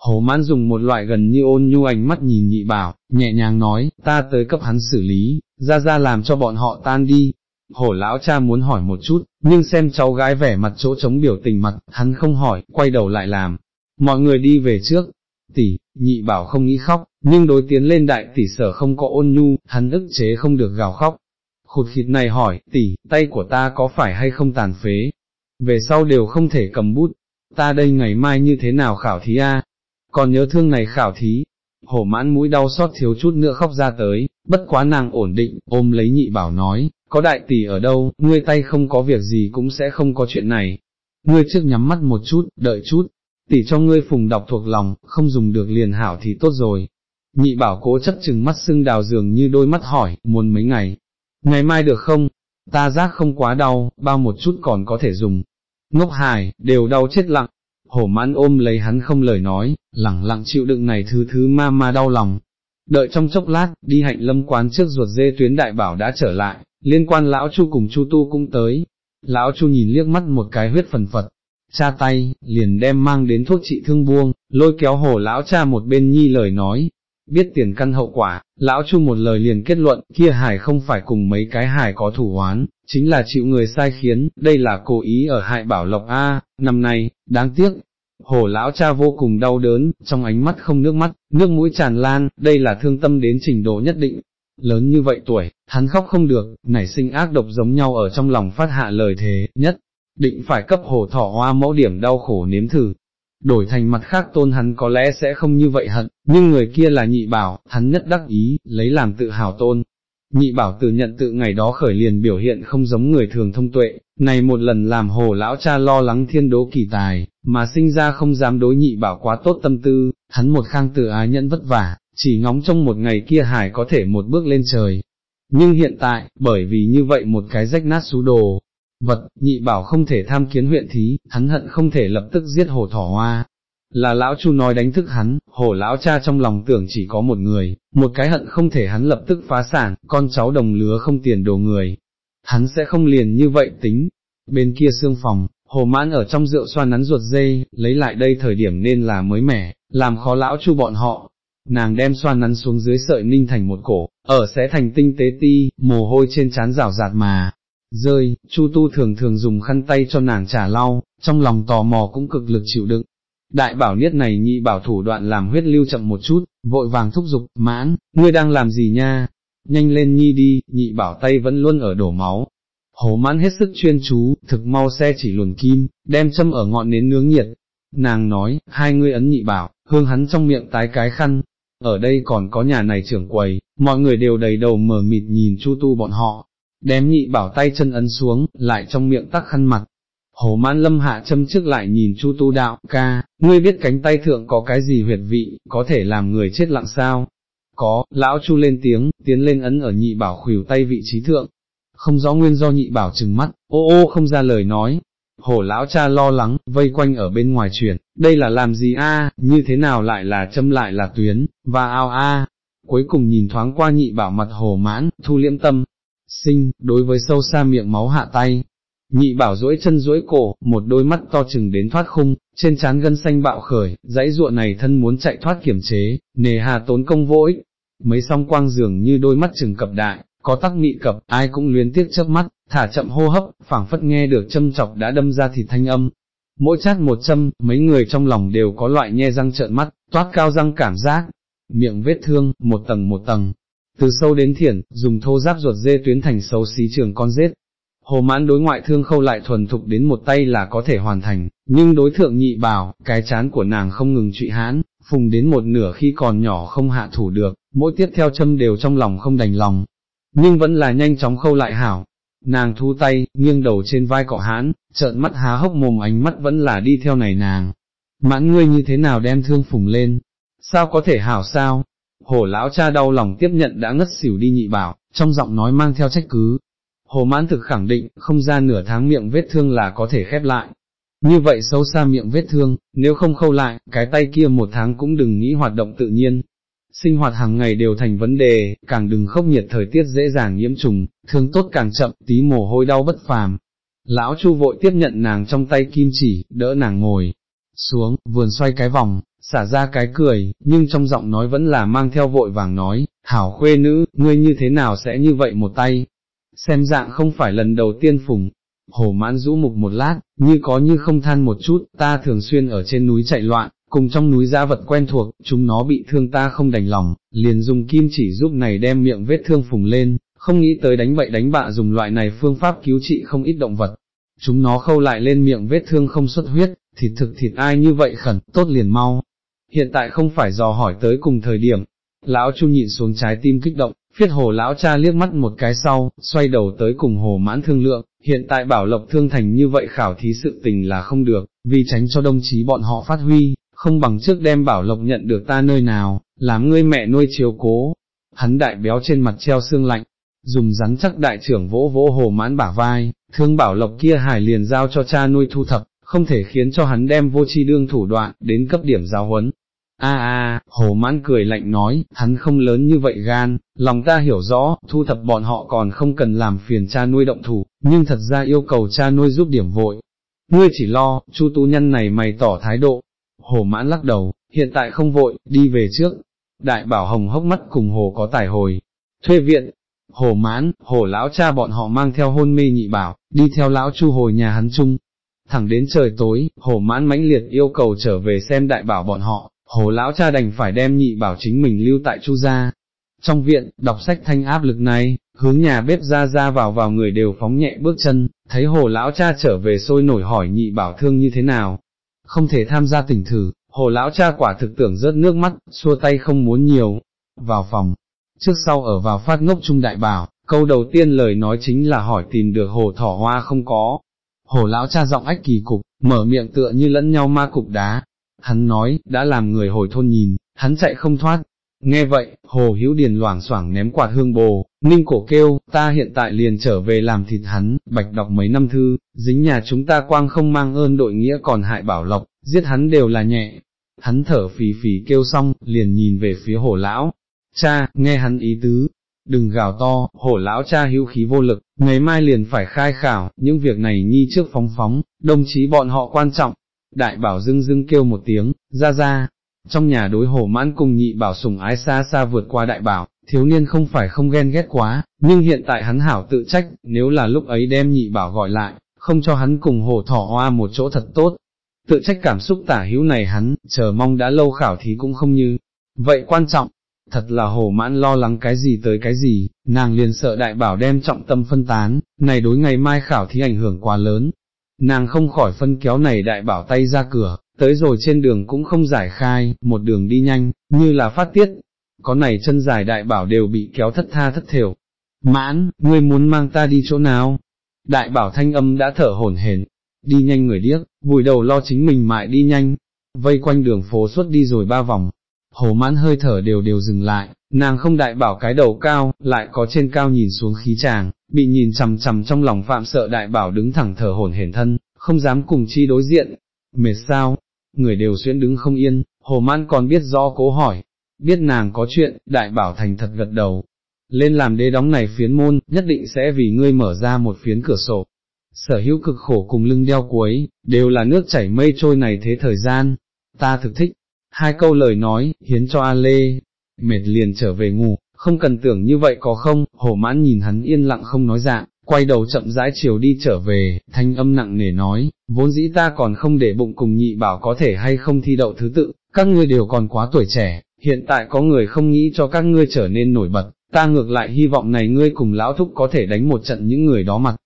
Hồ mãn dùng một loại gần như ôn nhu ánh mắt nhìn nhị bảo, nhẹ nhàng nói, ta tới cấp hắn xử lý, ra ra làm cho bọn họ tan đi. Hồ lão cha muốn hỏi một chút, nhưng xem cháu gái vẻ mặt chỗ chống biểu tình mặt, hắn không hỏi, quay đầu lại làm. Mọi người đi về trước, tỷ, nhị bảo không nghĩ khóc, nhưng đối tiến lên đại tỷ sở không có ôn nhu, hắn ức chế không được gào khóc. Khụt khịt này hỏi, tỷ, tay của ta có phải hay không tàn phế? Về sau đều không thể cầm bút, ta đây ngày mai như thế nào khảo thí a? Còn nhớ thương này khảo thí, hổ mãn mũi đau xót thiếu chút nữa khóc ra tới, bất quá nàng ổn định, ôm lấy nhị bảo nói, có đại tỷ ở đâu, ngươi tay không có việc gì cũng sẽ không có chuyện này. Ngươi trước nhắm mắt một chút, đợi chút, tỷ cho ngươi phùng đọc thuộc lòng, không dùng được liền hảo thì tốt rồi. Nhị bảo cố chấp chừng mắt sưng đào dường như đôi mắt hỏi, muốn mấy ngày, ngày mai được không, ta giác không quá đau, bao một chút còn có thể dùng. Ngốc hài, đều đau chết lặng, hổ mãn ôm lấy hắn không lời nói, lẳng lặng chịu đựng này thứ thứ ma ma đau lòng. Đợi trong chốc lát, đi hạnh lâm quán trước ruột dê tuyến đại bảo đã trở lại, liên quan lão chu cùng chu tu cũng tới. Lão chu nhìn liếc mắt một cái huyết phần phật, cha tay, liền đem mang đến thuốc trị thương buông, lôi kéo hồ lão cha một bên nhi lời nói, biết tiền căn hậu quả, lão chu một lời liền kết luận, kia hải không phải cùng mấy cái hải có thủ oán, chính là chịu người sai khiến, đây là cố ý ở hại bảo lộc A, năm nay, đáng tiếc, hồ lão cha vô cùng đau đớn, trong ánh mắt không nước mắt, nước mũi tràn lan, đây là thương tâm đến trình độ nhất định. Lớn như vậy tuổi, hắn khóc không được, nảy sinh ác độc giống nhau ở trong lòng phát hạ lời thế, nhất, định phải cấp hồ thỏ hoa mẫu điểm đau khổ nếm thử. Đổi thành mặt khác tôn hắn có lẽ sẽ không như vậy hận, nhưng người kia là nhị bảo, hắn nhất đắc ý, lấy làm tự hào tôn. Nhị bảo tự nhận tự ngày đó khởi liền biểu hiện không giống người thường thông tuệ, này một lần làm hồ lão cha lo lắng thiên đố kỳ tài, mà sinh ra không dám đối nhị bảo quá tốt tâm tư, hắn một khang tự ái nhẫn vất vả, chỉ ngóng trong một ngày kia hải có thể một bước lên trời. Nhưng hiện tại, bởi vì như vậy một cái rách nát xú đồ, vật, nhị bảo không thể tham kiến huyện thí, hắn hận không thể lập tức giết hồ thỏ hoa. Là lão chu nói đánh thức hắn, hồ lão cha trong lòng tưởng chỉ có một người, một cái hận không thể hắn lập tức phá sản, con cháu đồng lứa không tiền đồ người. Hắn sẽ không liền như vậy tính. Bên kia xương phòng, hồ mãn ở trong rượu xoa nắn ruột dây, lấy lại đây thời điểm nên là mới mẻ, làm khó lão chu bọn họ. Nàng đem xoa nắn xuống dưới sợi ninh thành một cổ, ở sẽ thành tinh tế ti, mồ hôi trên trán rào rạt mà, rơi, Chu Tu thường thường dùng khăn tay cho nàng trả lau, trong lòng tò mò cũng cực lực chịu đựng. Đại bảo niết này nhị bảo thủ đoạn làm huyết lưu chậm một chút, vội vàng thúc giục, mãn, ngươi đang làm gì nha? Nhanh lên nhi đi, nhị bảo tay vẫn luôn ở đổ máu. Hồ mãn hết sức chuyên chú, thực mau xe chỉ luồn kim, đem châm ở ngọn nến nướng nhiệt. Nàng nói, hai ngươi ấn nhị bảo, hương hắn trong miệng tái cái khăn. Ở đây còn có nhà này trưởng quầy, mọi người đều đầy đầu mờ mịt nhìn chu tu bọn họ, đem nhị bảo tay chân ấn xuống, lại trong miệng tắc khăn mặt. Hồ mãn lâm hạ châm trước lại nhìn chu tu đạo, ca, ngươi biết cánh tay thượng có cái gì huyệt vị, có thể làm người chết lặng sao? Có, lão chu lên tiếng, tiến lên ấn ở nhị bảo khuỷu tay vị trí thượng. Không rõ nguyên do nhị bảo trừng mắt, ô ô không ra lời nói. Hổ lão cha lo lắng, vây quanh ở bên ngoài chuyển, đây là làm gì a? như thế nào lại là châm lại là tuyến, và ao a. Cuối cùng nhìn thoáng qua nhị bảo mặt hồ mãn, thu liễm tâm, sinh, đối với sâu xa miệng máu hạ tay. Nhị bảo duỗi chân duỗi cổ, một đôi mắt to chừng đến thoát khung, trên trán gân xanh bạo khởi, dãy ruộng này thân muốn chạy thoát kiểm chế, nề hà tốn công vô ích. Mấy song quang dường như đôi mắt chừng cập đại, có tắc mị cập, ai cũng luyến tiếc chớp mắt, thả chậm hô hấp, phảng phất nghe được châm chọc đã đâm ra thịt thanh âm. Mỗi chát một châm, mấy người trong lòng đều có loại nhe răng trợn mắt, toát cao răng cảm giác, miệng vết thương, một tầng một tầng, từ sâu đến thiển, dùng thô giáp ruột dê tuyến thành xấu xí trường con rết. Hồ mãn đối ngoại thương khâu lại thuần thục đến một tay là có thể hoàn thành, nhưng đối thượng nhị bảo, cái chán của nàng không ngừng trụy hãn, phùng đến một nửa khi còn nhỏ không hạ thủ được, mỗi tiếp theo châm đều trong lòng không đành lòng, nhưng vẫn là nhanh chóng khâu lại hảo. Nàng thu tay, nghiêng đầu trên vai cọ hãn, trợn mắt há hốc mồm ánh mắt vẫn là đi theo này nàng. Mãn ngươi như thế nào đem thương phùng lên? Sao có thể hảo sao? Hồ lão cha đau lòng tiếp nhận đã ngất xỉu đi nhị bảo, trong giọng nói mang theo trách cứ. Hồ mãn thực khẳng định, không ra nửa tháng miệng vết thương là có thể khép lại. Như vậy xấu xa miệng vết thương, nếu không khâu lại, cái tay kia một tháng cũng đừng nghĩ hoạt động tự nhiên. sinh hoạt hàng ngày đều thành vấn đề, càng đừng khốc nhiệt thời tiết dễ dàng nhiễm trùng, thương tốt càng chậm, tí mồ hôi đau bất phàm. Lão Chu vội tiếp nhận nàng trong tay kim chỉ, đỡ nàng ngồi xuống, vườn xoay cái vòng, xả ra cái cười, nhưng trong giọng nói vẫn là mang theo vội vàng nói, Thảo khuê nữ, ngươi như thế nào sẽ như vậy một tay, xem dạng không phải lần đầu tiên phùng. Hồ mãn rũ mục một lát, như có như không than một chút, ta thường xuyên ở trên núi chạy loạn, cùng trong núi gia vật quen thuộc, chúng nó bị thương ta không đành lòng, liền dùng kim chỉ giúp này đem miệng vết thương phùng lên, không nghĩ tới đánh bậy đánh bạ dùng loại này phương pháp cứu trị không ít động vật. Chúng nó khâu lại lên miệng vết thương không xuất huyết, thịt thực thịt ai như vậy khẩn, tốt liền mau. Hiện tại không phải dò hỏi tới cùng thời điểm, lão chu nhịn xuống trái tim kích động, phiết hồ lão cha liếc mắt một cái sau, xoay đầu tới cùng hồ mãn thương lượng, hiện tại bảo lộc thương thành như vậy khảo thí sự tình là không được, vì tránh cho đồng chí bọn họ phát huy, không bằng trước đem bảo lộc nhận được ta nơi nào, làm ngươi mẹ nuôi chiếu cố. Hắn đại béo trên mặt treo xương lạnh, dùng rắn chắc đại trưởng vỗ vỗ hồ mãn bả vai, thương bảo lộc kia hải liền giao cho cha nuôi thu thập, không thể khiến cho hắn đem vô chi đương thủ đoạn, đến cấp điểm giáo huấn. A a, hồ mãn cười lạnh nói, hắn không lớn như vậy gan, lòng ta hiểu rõ, thu thập bọn họ còn không cần làm phiền cha nuôi động thủ, nhưng thật ra yêu cầu cha nuôi giúp điểm vội. Ngươi chỉ lo, chu tú nhân này mày tỏ thái độ. Hồ mãn lắc đầu, hiện tại không vội, đi về trước. Đại bảo hồng hốc mắt cùng hồ có tài hồi. Thuê viện, hồ mãn, hồ lão cha bọn họ mang theo hôn mê nhị bảo, đi theo lão chu hồi nhà hắn chung, thẳng đến trời tối, hồ mãn mãnh liệt yêu cầu trở về xem đại bảo bọn họ, hồ lão cha đành phải đem nhị bảo chính mình lưu tại chu gia. Trong viện, đọc sách thanh áp lực này, hướng nhà bếp ra ra vào vào người đều phóng nhẹ bước chân, thấy hồ lão cha trở về sôi nổi hỏi nhị bảo thương như thế nào. Không thể tham gia tỉnh thử, hồ lão cha quả thực tưởng rớt nước mắt, xua tay không muốn nhiều. Vào phòng, trước sau ở vào phát ngốc trung đại bảo, câu đầu tiên lời nói chính là hỏi tìm được hồ thỏ hoa không có, Hồ lão cha giọng ách kỳ cục, mở miệng tựa như lẫn nhau ma cục đá. Hắn nói, đã làm người hồi thôn nhìn, hắn chạy không thoát. Nghe vậy, hồ hữu điền loảng xoảng ném quạt hương bồ, ninh cổ kêu, ta hiện tại liền trở về làm thịt hắn, bạch đọc mấy năm thư, dính nhà chúng ta quang không mang ơn đội nghĩa còn hại bảo lộc, giết hắn đều là nhẹ. Hắn thở phì phì kêu xong, liền nhìn về phía hồ lão. Cha, nghe hắn ý tứ, đừng gào to, hổ lão cha hữu khí vô lực, ngày mai liền phải khai khảo, những việc này nhi trước phóng phóng, đồng chí bọn họ quan trọng. Đại bảo dưng dưng kêu một tiếng, ra ra, trong nhà đối hổ mãn cùng nhị bảo sùng ái xa xa vượt qua đại bảo, thiếu niên không phải không ghen ghét quá, nhưng hiện tại hắn hảo tự trách, nếu là lúc ấy đem nhị bảo gọi lại, không cho hắn cùng hổ thỏ hoa một chỗ thật tốt. Tự trách cảm xúc tả hữu này hắn, chờ mong đã lâu khảo thí cũng không như. Vậy quan trọng, thật là hồ mãn lo lắng cái gì tới cái gì, nàng liền sợ đại bảo đem trọng tâm phân tán, này đối ngày mai khảo thí ảnh hưởng quá lớn. Nàng không khỏi phân kéo này đại bảo tay ra cửa, tới rồi trên đường cũng không giải khai, một đường đi nhanh, như là phát tiết, có này chân dài đại bảo đều bị kéo thất tha thất thểu. Mãn, ngươi muốn mang ta đi chỗ nào? Đại bảo thanh âm đã thở hổn hển, đi nhanh người điếc, vùi đầu lo chính mình mại đi nhanh, vây quanh đường phố suốt đi rồi ba vòng, hồ mãn hơi thở đều đều dừng lại, nàng không đại bảo cái đầu cao, lại có trên cao nhìn xuống khí chàng, bị nhìn chằm chằm trong lòng phạm sợ đại bảo đứng thẳng thở hổn hển thân, không dám cùng chi đối diện, mệt sao, người đều xuyên đứng không yên, hồ man còn biết rõ cố hỏi, biết nàng có chuyện, đại bảo thành thật gật đầu, lên làm đế đóng này phiến môn, nhất định sẽ vì ngươi mở ra một phiến cửa sổ. Sở hữu cực khổ cùng lưng đeo cuối, đều là nước chảy mây trôi này thế thời gian, ta thực thích, hai câu lời nói, hiến cho A Lê, mệt liền trở về ngủ, không cần tưởng như vậy có không, hổ mãn nhìn hắn yên lặng không nói dạng, quay đầu chậm rãi chiều đi trở về, thanh âm nặng nề nói, vốn dĩ ta còn không để bụng cùng nhị bảo có thể hay không thi đậu thứ tự, các ngươi đều còn quá tuổi trẻ, hiện tại có người không nghĩ cho các ngươi trở nên nổi bật, ta ngược lại hy vọng này ngươi cùng lão thúc có thể đánh một trận những người đó mặt.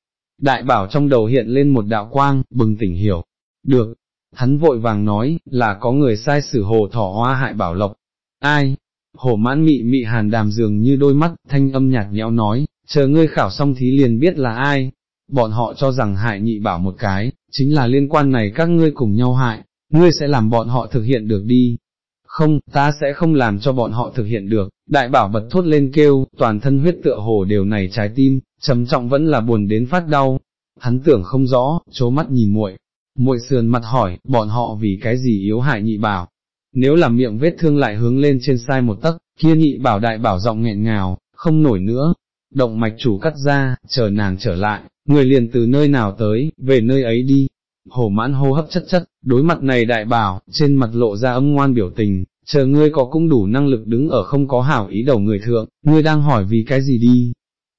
Đại bảo trong đầu hiện lên một đạo quang, bừng tỉnh hiểu. Được, hắn vội vàng nói, là có người sai sử hồ thỏ hoa hại bảo lộc. Ai? Hồ mãn mị mị hàn đàm dường như đôi mắt, thanh âm nhạt nhẽo nói, chờ ngươi khảo xong thí liền biết là ai. Bọn họ cho rằng hại nhị bảo một cái, chính là liên quan này các ngươi cùng nhau hại, ngươi sẽ làm bọn họ thực hiện được đi. Không, ta sẽ không làm cho bọn họ thực hiện được, đại bảo bật thốt lên kêu, toàn thân huyết tựa hồ đều này trái tim, trầm trọng vẫn là buồn đến phát đau. Hắn tưởng không rõ, chố mắt nhìn muội, muội sườn mặt hỏi, bọn họ vì cái gì yếu hại nhị bảo nếu là miệng vết thương lại hướng lên trên sai một tấc, kia nhị bảo đại bảo giọng nghẹn ngào, không nổi nữa, động mạch chủ cắt ra, chờ nàng trở lại, người liền từ nơi nào tới, về nơi ấy đi. Hổ mãn hô hấp chất chất, đối mặt này đại bảo, trên mặt lộ ra âm ngoan biểu tình, chờ ngươi có cũng đủ năng lực đứng ở không có hảo ý đầu người thượng, ngươi đang hỏi vì cái gì đi.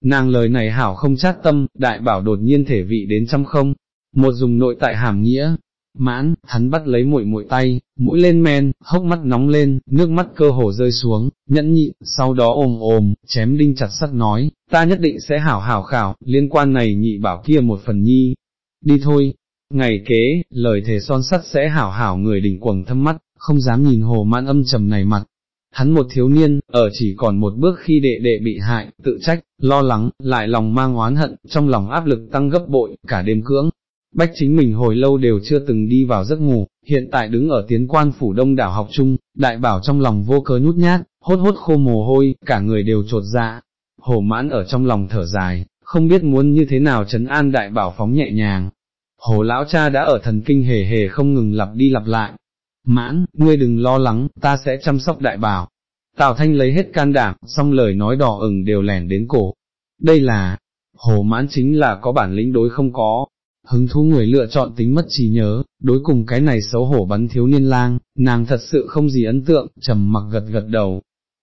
Nàng lời này hảo không chát tâm, đại bảo đột nhiên thể vị đến trăm không, một dùng nội tại hàm nghĩa, mãn, hắn bắt lấy muội muội tay, mũi lên men, hốc mắt nóng lên, nước mắt cơ hồ rơi xuống, nhẫn nhịn, sau đó ôm ôm, chém đinh chặt sắt nói, ta nhất định sẽ hảo hảo khảo, liên quan này nhị bảo kia một phần nhi, đi thôi, ngày kế, lời thề son sắt sẽ hảo hảo người đỉnh quầng thâm mắt, không dám nhìn hồ mãn âm trầm này mặt. Hắn một thiếu niên, ở chỉ còn một bước khi đệ đệ bị hại, tự trách, lo lắng, lại lòng mang oán hận, trong lòng áp lực tăng gấp bội, cả đêm cưỡng, Bách chính mình hồi lâu đều chưa từng đi vào giấc ngủ, hiện tại đứng ở tiến quan phủ đông đảo học chung, đại bảo trong lòng vô cớ nhút nhát, hốt hốt khô mồ hôi, cả người đều trột dạ. Hồ mãn ở trong lòng thở dài, không biết muốn như thế nào trấn an đại bảo phóng nhẹ nhàng. Hồ lão cha đã ở thần kinh hề hề không ngừng lặp đi lặp lại. Mãn, ngươi đừng lo lắng, ta sẽ chăm sóc đại bảo. Tào Thanh lấy hết can đảm, xong lời nói đỏ ửng đều lẻn đến cổ. Đây là, hồ mãn chính là có bản lĩnh đối không có, hứng thú người lựa chọn tính mất trí nhớ, đối cùng cái này xấu hổ bắn thiếu niên lang, nàng thật sự không gì ấn tượng, trầm mặc gật gật đầu.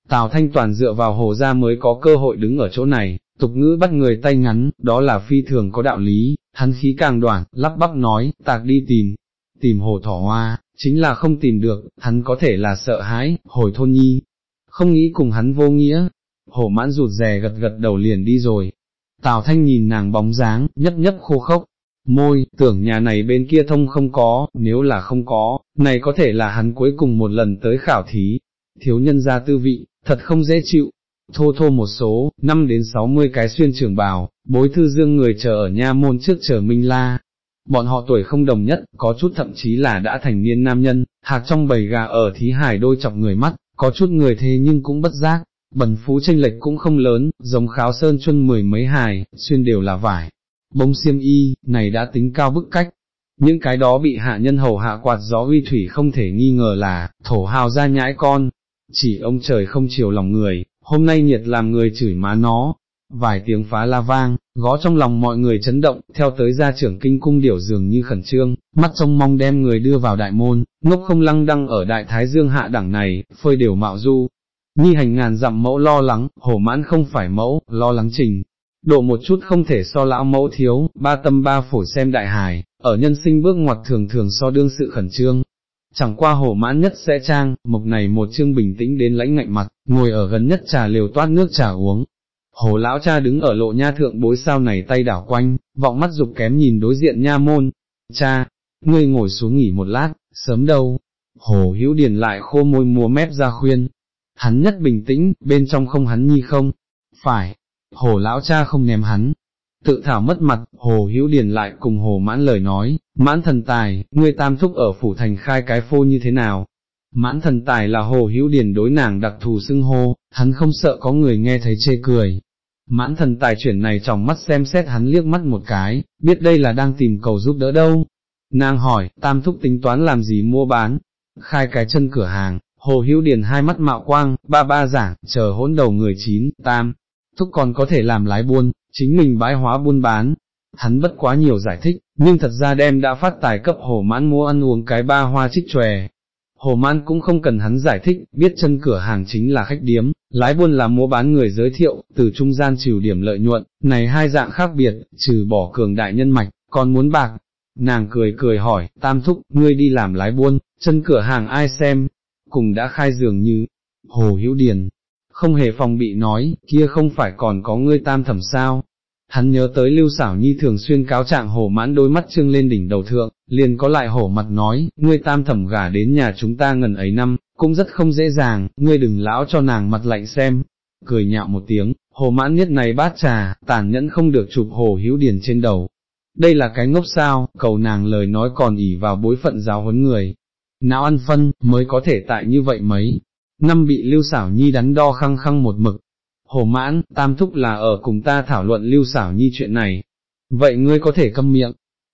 Tào Thanh Toàn dựa vào hồ ra mới có cơ hội đứng ở chỗ này, tục ngữ bắt người tay ngắn, đó là phi thường có đạo lý, hắn khí càng đoạn, lắp bắp nói, tạc đi tìm, tìm hồ thỏ hoa, chính là không tìm được, hắn có thể là sợ hãi, hồi thôn nhi, không nghĩ cùng hắn vô nghĩa, hồ mãn rụt rè gật gật đầu liền đi rồi. Tào Thanh nhìn nàng bóng dáng, nhấp nhấp khô khốc, môi, tưởng nhà này bên kia thông không có, nếu là không có, này có thể là hắn cuối cùng một lần tới khảo thí, thiếu nhân gia tư vị, thật không dễ chịu, thô thô một số, 5 đến 60 cái xuyên trường bào, bối thư dương người chờ ở nha môn trước chờ Minh La. Bọn họ tuổi không đồng nhất, có chút thậm chí là đã thành niên nam nhân, hạc trong bầy gà ở thí hải đôi chọc người mắt, có chút người thế nhưng cũng bất giác, bẩn phú tranh lệch cũng không lớn, giống kháo sơn chuân mười mấy hài, xuyên đều là vải, bông xiêm y, này đã tính cao bức cách. Những cái đó bị hạ nhân hầu hạ quạt gió uy thủy không thể nghi ngờ là, thổ hào ra nhãi con, chỉ ông trời không chiều lòng người, hôm nay nhiệt làm người chửi má nó, vài tiếng phá la vang, gõ trong lòng mọi người chấn động, theo tới gia trưởng kinh cung điểu dường như khẩn trương, mắt trông mong đem người đưa vào đại môn, ngốc không lăng đăng ở đại thái dương hạ đẳng này, phơi đều mạo du. Nhi hành ngàn dặm mẫu lo lắng, hổ mãn không phải mẫu, lo lắng trình, độ một chút không thể so lão mẫu thiếu, ba tâm ba phổi xem đại hài, ở nhân sinh bước ngoặt thường thường so đương sự khẩn trương. Chẳng qua hổ mãn nhất sẽ trang, mộc này một chương bình tĩnh đến lãnh ngạnh mặt, ngồi ở gần nhất trà liều toát nước trà uống. Hồ lão cha đứng ở lộ nha thượng bối sao này tay đảo quanh, vọng mắt dục kém nhìn đối diện nha môn. Cha, ngươi ngồi xuống nghỉ một lát, sớm đâu. Hồ hữu điền lại khô môi múa mép ra khuyên. Hắn nhất bình tĩnh, bên trong không hắn nhi không. Phải, hồ lão cha không ném hắn. Tự thảo mất mặt, hồ hữu điền lại cùng hồ mãn lời nói, mãn thần tài, ngươi tam thúc ở phủ thành khai cái phô như thế nào? Mãn thần tài là hồ hữu điền đối nàng đặc thù xưng hô, hắn không sợ có người nghe thấy chê cười. Mãn thần tài chuyển này trong mắt xem xét hắn liếc mắt một cái, biết đây là đang tìm cầu giúp đỡ đâu. Nàng hỏi, tam thúc tính toán làm gì mua bán? Khai cái chân cửa hàng, hồ hữu điền hai mắt mạo quang, ba ba giảng, chờ hỗn đầu người chín, tam, thúc còn có thể làm lái buôn, chính mình bãi hóa buôn bán. Hắn bất quá nhiều giải thích, nhưng thật ra đem đã phát tài cấp hồ mãn mua ăn uống cái ba hoa trích chòe. Hồ mãn cũng không cần hắn giải thích, biết chân cửa hàng chính là khách điếm, lái buôn là mua bán người giới thiệu, từ trung gian trừ điểm lợi nhuận, này hai dạng khác biệt, trừ bỏ cường đại nhân mạch, còn muốn bạc. Nàng cười cười hỏi, tam thúc, ngươi đi làm lái buôn, chân cửa hàng ai xem, cùng đã khai dường như, hồ hữu điền, không hề phòng bị nói, kia không phải còn có ngươi tam thẩm sao. Hắn nhớ tới lưu xảo nhi thường xuyên cáo trạng hổ mãn đôi mắt trương lên đỉnh đầu thượng, liền có lại hổ mặt nói, ngươi tam thẩm gả đến nhà chúng ta ngần ấy năm, cũng rất không dễ dàng, ngươi đừng lão cho nàng mặt lạnh xem. Cười nhạo một tiếng, hồ mãn nhất này bát trà, tàn nhẫn không được chụp hồ hữu điền trên đầu. Đây là cái ngốc sao, cầu nàng lời nói còn ỉ vào bối phận giáo huấn người. Não ăn phân, mới có thể tại như vậy mấy, năm bị lưu xảo nhi đắn đo khăng khăng một mực. Hồ mãn, tam thúc là ở cùng ta thảo luận lưu xảo nhi chuyện này. Vậy ngươi có thể câm miệng.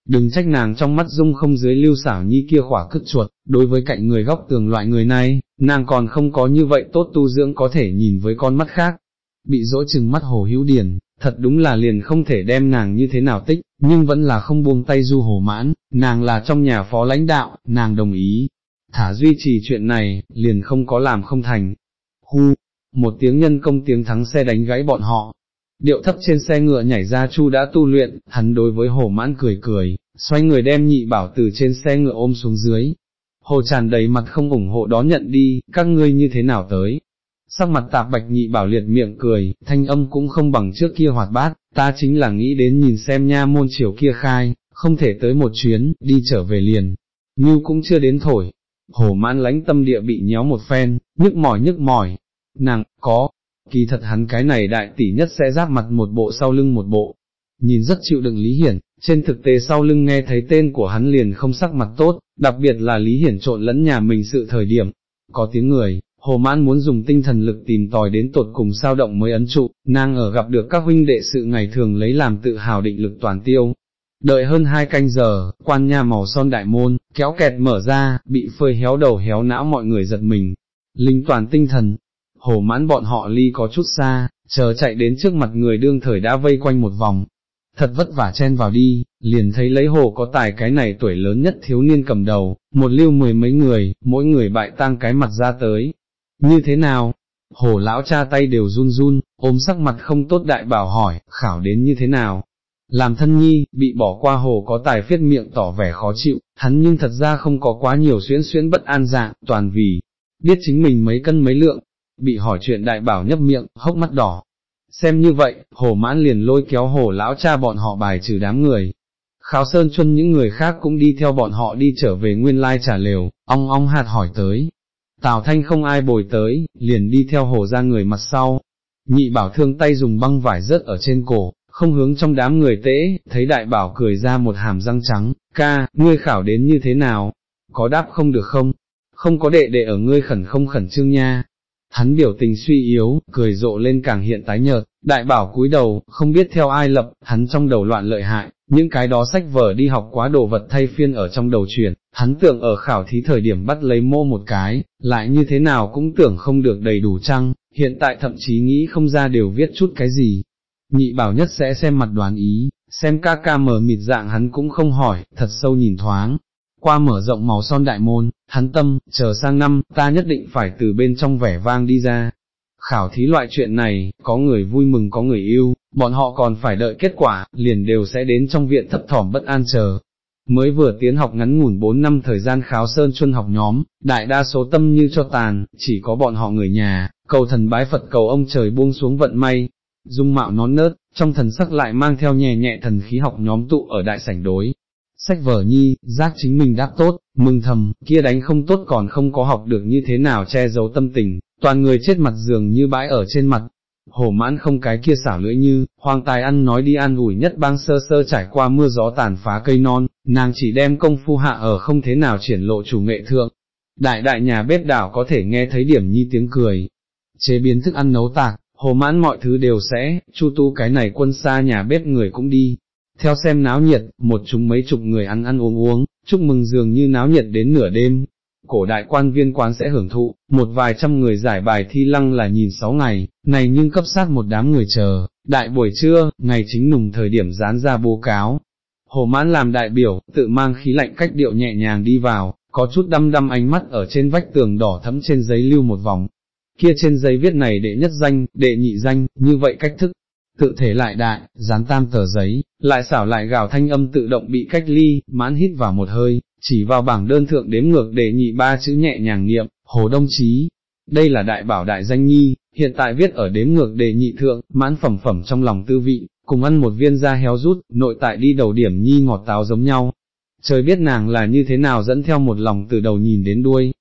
đừng trách nàng trong mắt dung không dưới lưu xảo nhi kia khỏa cứt chuột, đối với cạnh người góc tường loại người này, nàng còn không có như vậy tốt tu dưỡng có thể nhìn với con mắt khác. Bị dỗ chừng mắt hồ hữu điển, thật đúng là liền không thể đem nàng như thế nào tích, nhưng vẫn là không buông tay du hồ mãn, nàng là trong nhà phó lãnh đạo, nàng đồng ý, thả duy trì chuyện này, liền không có làm không thành. Hu, một tiếng nhân công tiếng thắng xe đánh gãy bọn họ. Điệu thấp trên xe ngựa nhảy ra chu đã tu luyện, hắn đối với hồ mãn cười cười, xoay người đem nhị bảo từ trên xe ngựa ôm xuống dưới. Hồ tràn đầy mặt không ủng hộ đó nhận đi, các ngươi như thế nào tới, sắc mặt tạp bạch nhị bảo liệt miệng cười, thanh âm cũng không bằng trước kia hoạt bát, ta chính là nghĩ đến nhìn xem nha môn chiều kia khai, không thể tới một chuyến, đi trở về liền, như cũng chưa đến thổi, hổ mãn lánh tâm địa bị nhéo một phen, nhức mỏi nhức mỏi, nàng, có, kỳ thật hắn cái này đại tỷ nhất sẽ giáp mặt một bộ sau lưng một bộ, nhìn rất chịu đựng Lý Hiển, trên thực tế sau lưng nghe thấy tên của hắn liền không sắc mặt tốt, đặc biệt là Lý Hiển trộn lẫn nhà mình sự thời điểm, có tiếng người, Hồ mãn muốn dùng tinh thần lực tìm tòi đến tột cùng sao động mới ấn trụ, nàng ở gặp được các huynh đệ sự ngày thường lấy làm tự hào định lực toàn tiêu. Đợi hơn hai canh giờ, quan nhà màu son đại môn, kéo kẹt mở ra, bị phơi héo đầu héo não mọi người giật mình. Linh toàn tinh thần, hồ mãn bọn họ ly có chút xa, chờ chạy đến trước mặt người đương thời đã vây quanh một vòng. Thật vất vả chen vào đi, liền thấy lấy hồ có tài cái này tuổi lớn nhất thiếu niên cầm đầu, một lưu mười mấy người, mỗi người bại tang cái mặt ra tới, như thế nào? Hồ lão cha tay đều run run, ôm sắc mặt không tốt đại bảo hỏi, khảo đến như thế nào? Làm thân nhi, bị bỏ qua hồ có tài phiết miệng tỏ vẻ khó chịu, hắn nhưng thật ra không có quá nhiều xuyến xuyến bất an dạng, toàn vì, biết chính mình mấy cân mấy lượng, bị hỏi chuyện đại bảo nhấp miệng, hốc mắt đỏ. Xem như vậy, hồ mãn liền lôi kéo hồ lão cha bọn họ bài trừ đám người. Kháo sơn chuân những người khác cũng đi theo bọn họ đi trở về nguyên lai trả lều, ong ong hạt hỏi tới, Tào Thanh không ai bồi tới, liền đi theo hồ ra người mặt sau. Nhị bảo thương tay dùng băng vải rớt ở trên cổ, không hướng trong đám người tễ, thấy đại bảo cười ra một hàm răng trắng, ca, ngươi khảo đến như thế nào? Có đáp không được không? Không có đệ đệ ở ngươi khẩn không khẩn trương nha. Hắn biểu tình suy yếu, cười rộ lên càng hiện tái nhợt, đại bảo cúi đầu, không biết theo ai lập, hắn trong đầu loạn lợi hại, những cái đó sách vở đi học quá đồ vật thay phiên ở trong đầu chuyển, hắn tưởng ở khảo thí thời điểm bắt lấy mô một cái, lại như thế nào cũng tưởng không được đầy đủ chăng, hiện tại thậm chí nghĩ không ra đều viết chút cái gì. Nhị bảo nhất sẽ xem mặt đoán ý, xem ca ca mở mịt dạng hắn cũng không hỏi, thật sâu nhìn thoáng. Qua mở rộng màu son đại môn, hắn tâm, chờ sang năm, ta nhất định phải từ bên trong vẻ vang đi ra, khảo thí loại chuyện này, có người vui mừng có người yêu, bọn họ còn phải đợi kết quả, liền đều sẽ đến trong viện thấp thỏm bất an chờ. Mới vừa tiến học ngắn ngủn 4 năm thời gian kháo sơn chuân học nhóm, đại đa số tâm như cho tàn, chỉ có bọn họ người nhà, cầu thần bái Phật cầu ông trời buông xuống vận may, dung mạo nón nớt, trong thần sắc lại mang theo nhẹ nhẹ thần khí học nhóm tụ ở đại sảnh đối. Sách vở nhi, giác chính mình đáp tốt, mừng thầm, kia đánh không tốt còn không có học được như thế nào che giấu tâm tình, toàn người chết mặt giường như bãi ở trên mặt, hổ mãn không cái kia xảo lưỡi như, hoàng tài ăn nói đi an ủi nhất bang sơ sơ trải qua mưa gió tàn phá cây non, nàng chỉ đem công phu hạ ở không thế nào triển lộ chủ nghệ thượng. Đại đại nhà bếp đảo có thể nghe thấy điểm nhi tiếng cười, chế biến thức ăn nấu tạc, hồ mãn mọi thứ đều sẽ, chu tu cái này quân xa nhà bếp người cũng đi. Theo xem náo nhiệt, một chúng mấy chục người ăn ăn uống uống, chúc mừng dường như náo nhiệt đến nửa đêm, cổ đại quan viên quán sẽ hưởng thụ, một vài trăm người giải bài thi lăng là nhìn sáu ngày, này nhưng cấp sát một đám người chờ, đại buổi trưa, ngày chính nùng thời điểm dán ra bố cáo. Hồ mãn làm đại biểu, tự mang khí lạnh cách điệu nhẹ nhàng đi vào, có chút đăm đăm ánh mắt ở trên vách tường đỏ thấm trên giấy lưu một vòng. Kia trên giấy viết này đệ nhất danh, đệ nhị danh, như vậy cách thức, tự thể lại đại, dán tam tờ giấy, lại xảo lại gào thanh âm tự động bị cách ly, mãn hít vào một hơi, chỉ vào bảng đơn thượng đếm ngược để nhị ba chữ nhẹ nhàng niệm, hồ đông chí. Đây là đại bảo đại danh nhi, hiện tại viết ở đếm ngược đề nhị thượng, mãn phẩm phẩm trong lòng tư vị, cùng ăn một viên da héo rút, nội tại đi đầu điểm nhi ngọt táo giống nhau. Trời biết nàng là như thế nào dẫn theo một lòng từ đầu nhìn đến đuôi.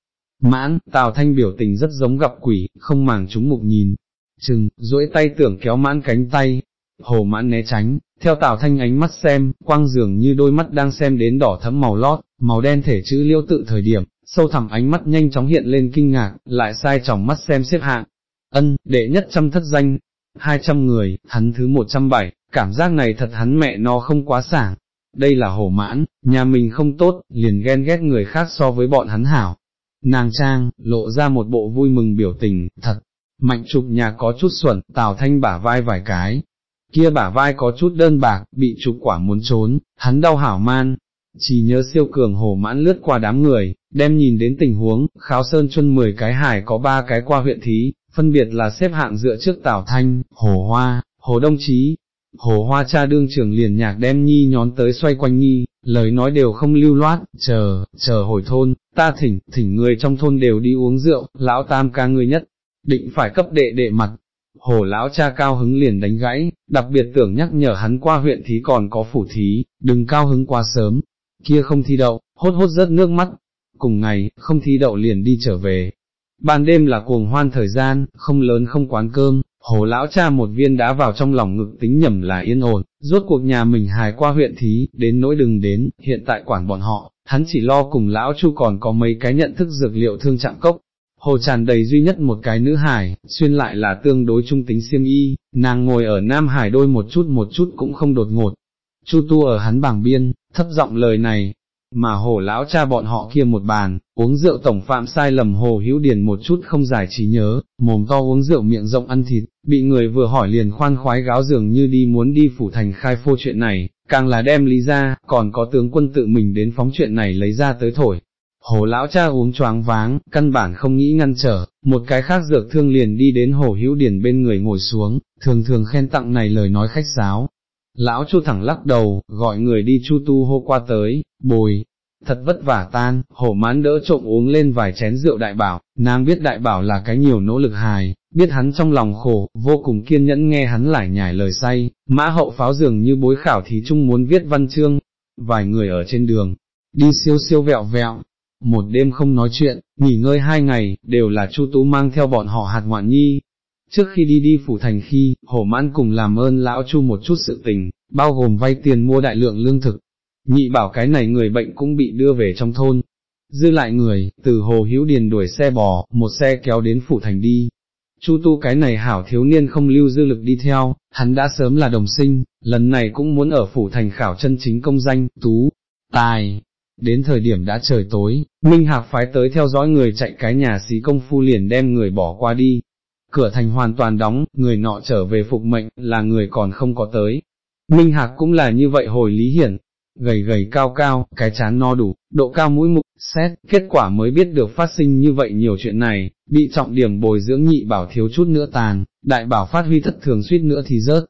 Mãn, Tào Thanh biểu tình rất giống gặp quỷ, không màng chúng mục nhìn. Chừng, duỗi tay tưởng kéo mãn cánh tay. Hồ mãn né tránh, theo Tào Thanh ánh mắt xem, quang dường như đôi mắt đang xem đến đỏ thấm màu lót, màu đen thể chữ liêu tự thời điểm, sâu thẳm ánh mắt nhanh chóng hiện lên kinh ngạc, lại sai tròng mắt xem xếp hạng. Ân, đệ nhất trăm thất danh, hai trăm người, hắn thứ một trăm bảy, cảm giác này thật hắn mẹ nó không quá sảng. đây là hổ mãn, nhà mình không tốt, liền ghen ghét người khác so với bọn hắn hảo. Nàng trang, lộ ra một bộ vui mừng biểu tình, thật, mạnh trục nhà có chút xuẩn, tào thanh bả vai vài cái, kia bả vai có chút đơn bạc, bị trục quả muốn trốn, hắn đau hảo man, chỉ nhớ siêu cường hồ mãn lướt qua đám người, đem nhìn đến tình huống, kháo sơn chân 10 cái hải có 3 cái qua huyện thí, phân biệt là xếp hạng dựa trước Tào Thanh, Hồ Hoa, Hồ Đông Chí. Hồ Hoa cha đương trưởng liền nhạc đem nhi nhón tới xoay quanh nhi, lời nói đều không lưu loát, chờ, chờ hồi thôn, ta thỉnh, thỉnh người trong thôn đều đi uống rượu, lão tam ca người nhất, định phải cấp đệ đệ mặt. Hồ lão cha cao hứng liền đánh gãy, đặc biệt tưởng nhắc nhở hắn qua huyện thí còn có phủ thí, đừng cao hứng quá sớm, kia không thi đậu, hốt hốt rớt nước mắt, cùng ngày, không thi đậu liền đi trở về. Ban đêm là cuồng hoan thời gian, không lớn không quán cơm, hồ lão cha một viên đá vào trong lòng ngực tính nhầm là yên ổn, rốt cuộc nhà mình hài qua huyện thí, đến nỗi đừng đến, hiện tại quản bọn họ, hắn chỉ lo cùng lão chu còn có mấy cái nhận thức dược liệu thương chạm cốc. Hồ tràn đầy duy nhất một cái nữ hải, xuyên lại là tương đối trung tính siêm y, nàng ngồi ở Nam Hải đôi một chút một chút cũng không đột ngột. Chu tu ở hắn bảng biên, thấp giọng lời này, mà hồ lão cha bọn họ kia một bàn, uống rượu tổng phạm sai lầm hồ hữu điền một chút không giải trí nhớ, mồm to uống rượu miệng rộng ăn thịt, bị người vừa hỏi liền khoan khoái gáo dường như đi muốn đi phủ thành khai phô chuyện này, càng là đem lý ra, còn có tướng quân tự mình đến phóng chuyện này lấy ra tới thổi. Hồ lão cha uống choáng váng, căn bản không nghĩ ngăn trở, một cái khác dược thương liền đi đến hồ hữu điển bên người ngồi xuống, thường thường khen tặng này lời nói khách sáo, Lão chu thẳng lắc đầu, gọi người đi chu tu hô qua tới, bồi, thật vất vả tan, hổ mãn đỡ trộm uống lên vài chén rượu đại bảo, nàng biết đại bảo là cái nhiều nỗ lực hài, biết hắn trong lòng khổ, vô cùng kiên nhẫn nghe hắn lải nhải lời say, mã hậu pháo dường như bối khảo thí chung muốn viết văn chương, vài người ở trên đường, đi siêu siêu vẹo vẹo, một đêm không nói chuyện, nghỉ ngơi hai ngày, đều là chu tú mang theo bọn họ hạt ngoạn nhi, Trước khi đi đi phủ thành khi, hổ mãn cùng làm ơn lão chu một chút sự tình, bao gồm vay tiền mua đại lượng lương thực. Nhị bảo cái này người bệnh cũng bị đưa về trong thôn. Dư lại người, từ hồ hữu điền đuổi xe bò, một xe kéo đến phủ thành đi. Chu tu cái này hảo thiếu niên không lưu dư lực đi theo, hắn đã sớm là đồng sinh, lần này cũng muốn ở phủ thành khảo chân chính công danh, tú, tài. Đến thời điểm đã trời tối, Minh Hạc phái tới theo dõi người chạy cái nhà xí công phu liền đem người bỏ qua đi, cửa thành hoàn toàn đóng, người nọ trở về phục mệnh, là người còn không có tới. Minh Hạc cũng là như vậy hồi Lý Hiển, gầy gầy cao cao, cái chán no đủ, độ cao mũi mục, xét, kết quả mới biết được phát sinh như vậy nhiều chuyện này, bị trọng điểm bồi dưỡng nhị bảo thiếu chút nữa tàn, đại bảo phát huy thất thường suýt nữa thì rớt.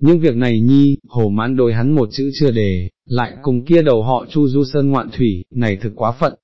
Nhưng việc này nhi, hồ mãn đối hắn một chữ chưa đề, lại cùng kia đầu họ chu du sơn ngoạn thủy, này thực quá phận.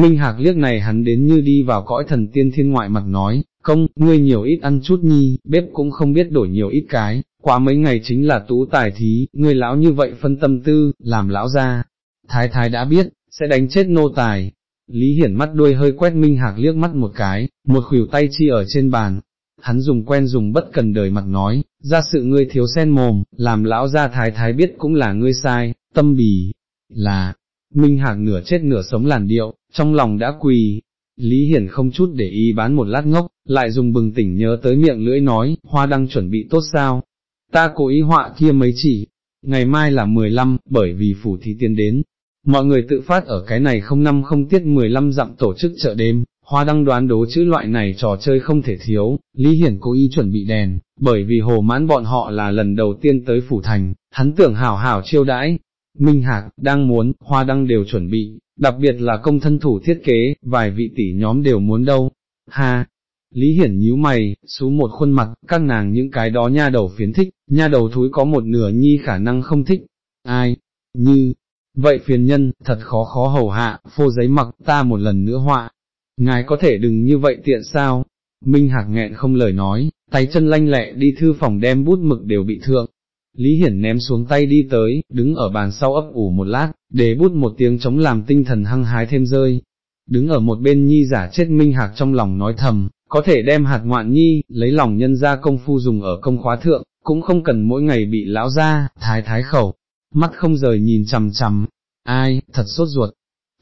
Minh Hạc liếc này hắn đến như đi vào cõi thần tiên thiên ngoại mặt nói, công, ngươi nhiều ít ăn chút nhi, bếp cũng không biết đổi nhiều ít cái, quá mấy ngày chính là tú tài thí, ngươi lão như vậy phân tâm tư, làm lão ra. Thái thái đã biết, sẽ đánh chết nô tài. Lý Hiển mắt đuôi hơi quét Minh Hạc liếc mắt một cái, một khuỷu tay chi ở trên bàn. Hắn dùng quen dùng bất cần đời mặt nói, ra sự ngươi thiếu sen mồm, làm lão ra thái thái biết cũng là ngươi sai, tâm bì, là, Minh Hạc nửa chết nửa sống làn điệu, trong lòng đã quỳ, Lý Hiển không chút để ý bán một lát ngốc, lại dùng bừng tỉnh nhớ tới miệng lưỡi nói, hoa đăng chuẩn bị tốt sao, ta cố ý họa kia mấy chỉ, ngày mai là 15, bởi vì phủ thí tiên đến, mọi người tự phát ở cái này không năm không tiết 15 dặm tổ chức chợ đêm, hoa đăng đoán đố chữ loại này trò chơi không thể thiếu, Lý Hiển cố ý chuẩn bị đèn, bởi vì hồ mãn bọn họ là lần đầu tiên tới phủ thành, hắn tưởng hảo hảo chiêu đãi, Minh Hạc, đang muốn, hoa đăng đều chuẩn bị, đặc biệt là công thân thủ thiết kế, vài vị tỷ nhóm đều muốn đâu, ha. Lý Hiển nhíu mày, xú một khuôn mặt, các nàng những cái đó nha đầu phiến thích, nha đầu thúi có một nửa nhi khả năng không thích, ai, như, vậy phiền nhân, thật khó khó hầu hạ, phô giấy mặc, ta một lần nữa họa, ngài có thể đừng như vậy tiện sao, Minh Hạc nghẹn không lời nói, tay chân lanh lẹ đi thư phòng đem bút mực đều bị thượng, Lý Hiển ném xuống tay đi tới, đứng ở bàn sau ấp ủ một lát, để bút một tiếng chống làm tinh thần hăng hái thêm rơi. Đứng ở một bên nhi giả chết minh hạc trong lòng nói thầm, có thể đem hạt ngoạn nhi, lấy lòng nhân ra công phu dùng ở công khóa thượng, cũng không cần mỗi ngày bị lão ra, thái thái khẩu, mắt không rời nhìn chằm chằm, ai, thật sốt ruột.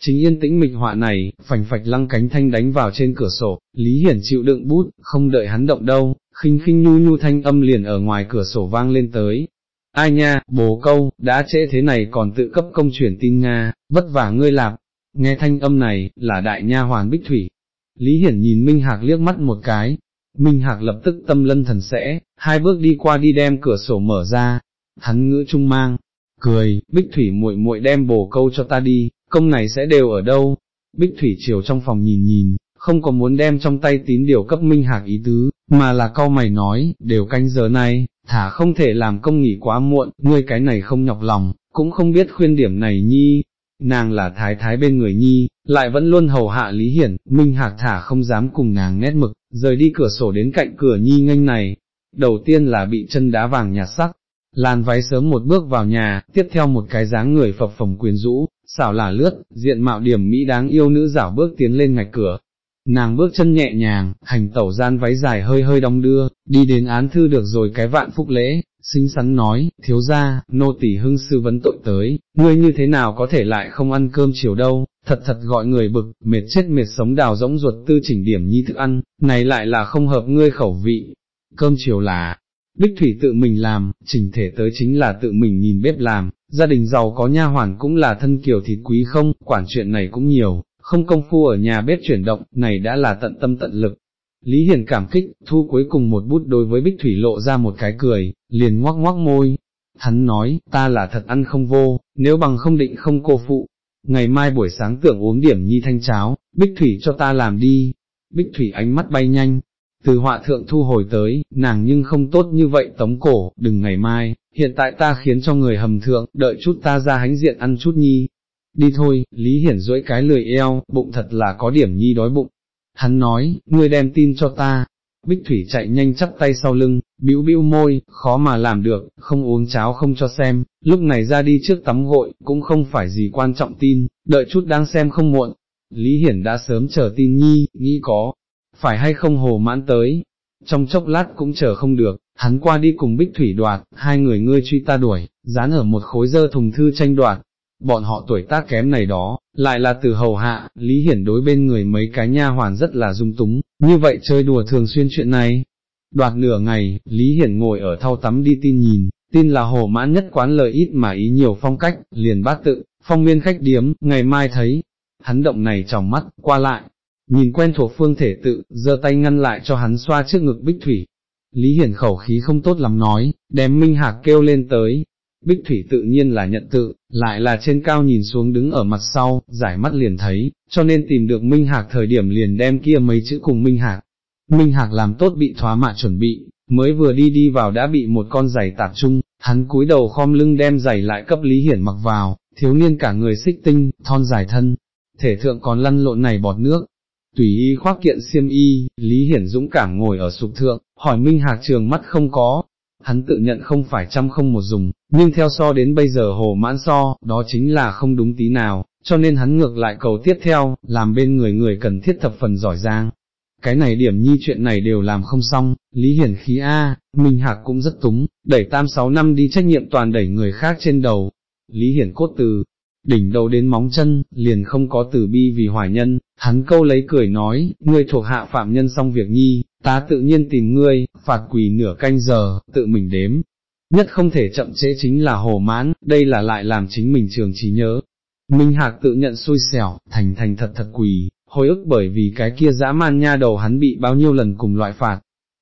Chính yên tĩnh mịch họa này, phành phạch lăng cánh thanh đánh vào trên cửa sổ, Lý Hiển chịu đựng bút, không đợi hắn động đâu, khinh khinh nhu nhu thanh âm liền ở ngoài cửa sổ vang lên tới, ai nha, bồ câu, đã trễ thế này còn tự cấp công chuyển tin Nga, vất vả ngươi lạp, nghe thanh âm này, là đại nha hoàn bích thủy. Lý Hiển nhìn Minh Hạc liếc mắt một cái, Minh Hạc lập tức tâm lân thần sẽ, hai bước đi qua đi đem cửa sổ mở ra, hắn ngữ trung mang, cười, bích thủy muội muội đem bồ câu cho ta đi, công này sẽ đều ở đâu, bích thủy chiều trong phòng nhìn nhìn, không có muốn đem trong tay tín điều cấp Minh Hạc ý tứ, mà là câu mày nói, đều canh giờ này, thả không thể làm công nghỉ quá muộn, ngươi cái này không nhọc lòng, cũng không biết khuyên điểm này nhi, nàng là thái thái bên người nhi, lại vẫn luôn hầu hạ Lý Hiển, Minh Hạc thả không dám cùng nàng nét mực, rời đi cửa sổ đến cạnh cửa nhi nghênh này, đầu tiên là bị chân đá vàng nhạt sắc, làn váy sớm một bước vào nhà, tiếp theo một cái dáng người phập phồng quyền rũ, xảo là lướt, diện mạo điểm Mỹ đáng yêu nữ dảo bước tiến lên ngạch cửa. Nàng bước chân nhẹ nhàng, hành tẩu gian váy dài hơi hơi đong đưa, đi đến án thư được rồi cái vạn phúc lễ, xinh xắn nói, thiếu ra, nô tỳ hưng sư vấn tội tới, ngươi như thế nào có thể lại không ăn cơm chiều đâu, thật thật gọi người bực, mệt chết mệt sống đào rỗng ruột tư chỉnh điểm nhi thức ăn, này lại là không hợp ngươi khẩu vị. Cơm chiều là, Bích Thủy tự mình làm, chỉnh thể tới chính là tự mình nhìn bếp làm, gia đình giàu có nha hoàn cũng là thân kiều thịt quý không, quản chuyện này cũng nhiều, không công phu ở nhà bếp chuyển động, này đã là tận tâm tận lực. Lý Hiền cảm kích, thu cuối cùng một bút đối với Bích Thủy lộ ra một cái cười, liền ngoác ngoác môi. Hắn nói, ta là thật ăn không vô, nếu bằng không định không cô phụ. Ngày mai buổi sáng tưởng uống điểm nhi thanh cháo, Bích Thủy cho ta làm đi. Bích Thủy ánh mắt bay nhanh, từ họa thượng thu hồi tới, nàng nhưng không tốt như vậy tống cổ, đừng ngày mai, hiện tại ta khiến cho người hầm thượng, đợi chút ta ra hánh diện ăn chút nhi. Đi thôi, Lý Hiển duỗi cái lười eo, bụng thật là có điểm nhi đói bụng. Hắn nói, ngươi đem tin cho ta. Bích Thủy chạy nhanh chắp tay sau lưng, bĩu bĩu môi, khó mà làm được, không uống cháo không cho xem, lúc này ra đi trước tắm gội, cũng không phải gì quan trọng tin, đợi chút đang xem không muộn. Lý Hiển đã sớm chờ tin nhi, nghĩ có, phải hay không hồ mãn tới, trong chốc lát cũng chờ không được, hắn qua đi cùng bích thủy đoạt, hai người ngươi truy ta đuổi, dán ở một khối dơ thùng thư tranh đoạt, bọn họ tuổi tác kém này đó, lại là từ hầu hạ, Lý Hiển đối bên người mấy cái nha hoàn rất là dung túng, như vậy chơi đùa thường xuyên chuyện này. Đoạt nửa ngày, Lý Hiển ngồi ở thau tắm đi tin nhìn, tin là hồ mãn nhất quán lời ít mà ý nhiều phong cách, liền bát tự, phong nguyên khách điếm, ngày mai thấy, hắn động này trong mắt, qua lại, nhìn quen thuộc phương thể tự, giơ tay ngăn lại cho hắn xoa trước ngực bích thủy. Lý Hiển khẩu khí không tốt lắm nói, đem Minh Hạc kêu lên tới. Bích thủy tự nhiên là nhận tự, lại là trên cao nhìn xuống đứng ở mặt sau, giải mắt liền thấy, cho nên tìm được Minh Hạc thời điểm liền đem kia mấy chữ cùng Minh Hạc. Minh Hạc làm tốt bị thoá mạ chuẩn bị, mới vừa đi đi vào đã bị một con giày tạp trung, hắn cúi đầu khom lưng đem giày lại cấp Lý Hiển mặc vào, thiếu niên cả người xích tinh, thon dài thân, thể thượng còn lăn lộn này bọt nước, tùy y khoác kiện xiêm y, Lý Hiển Dũng cảm ngồi ở sụp thượng, hỏi Minh Hạc trường mắt không có, hắn tự nhận không phải trăm không một dùng, nhưng theo so đến bây giờ hồ mãn so, đó chính là không đúng tí nào, cho nên hắn ngược lại cầu tiếp theo, làm bên người người cần thiết thập phần giỏi giang. Cái này điểm nhi chuyện này đều làm không xong, Lý Hiển khí A, Minh Hạc cũng rất túng, đẩy tam sáu năm đi trách nhiệm toàn đẩy người khác trên đầu. Lý Hiển cốt từ, đỉnh đầu đến móng chân, liền không có từ bi vì hoài nhân, hắn câu lấy cười nói, ngươi thuộc hạ phạm nhân xong việc nhi, ta tự nhiên tìm ngươi, phạt quỳ nửa canh giờ, tự mình đếm. Nhất không thể chậm trễ chính là hồ mãn, đây là lại làm chính mình trường trí nhớ. Minh Hạc tự nhận xui xẻo, thành thành thật thật quỳ, hồi ức bởi vì cái kia dã man nha đầu hắn bị bao nhiêu lần cùng loại phạt.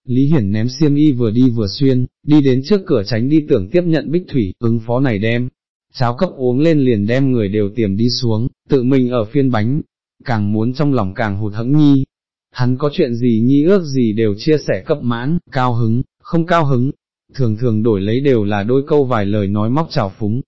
Lý Hiển ném xiêm y vừa đi vừa xuyên, đi đến trước cửa tránh đi tưởng tiếp nhận bích thủy, ứng phó này đem, cháo cấp uống lên liền đem người đều tiềm đi xuống, tự mình ở phiên bánh, càng muốn trong lòng càng hụt hẫng nhi. Hắn có chuyện gì nhi ước gì đều chia sẻ cấp mãn, cao hứng, không cao hứng, thường thường đổi lấy đều là đôi câu vài lời nói móc trào phúng.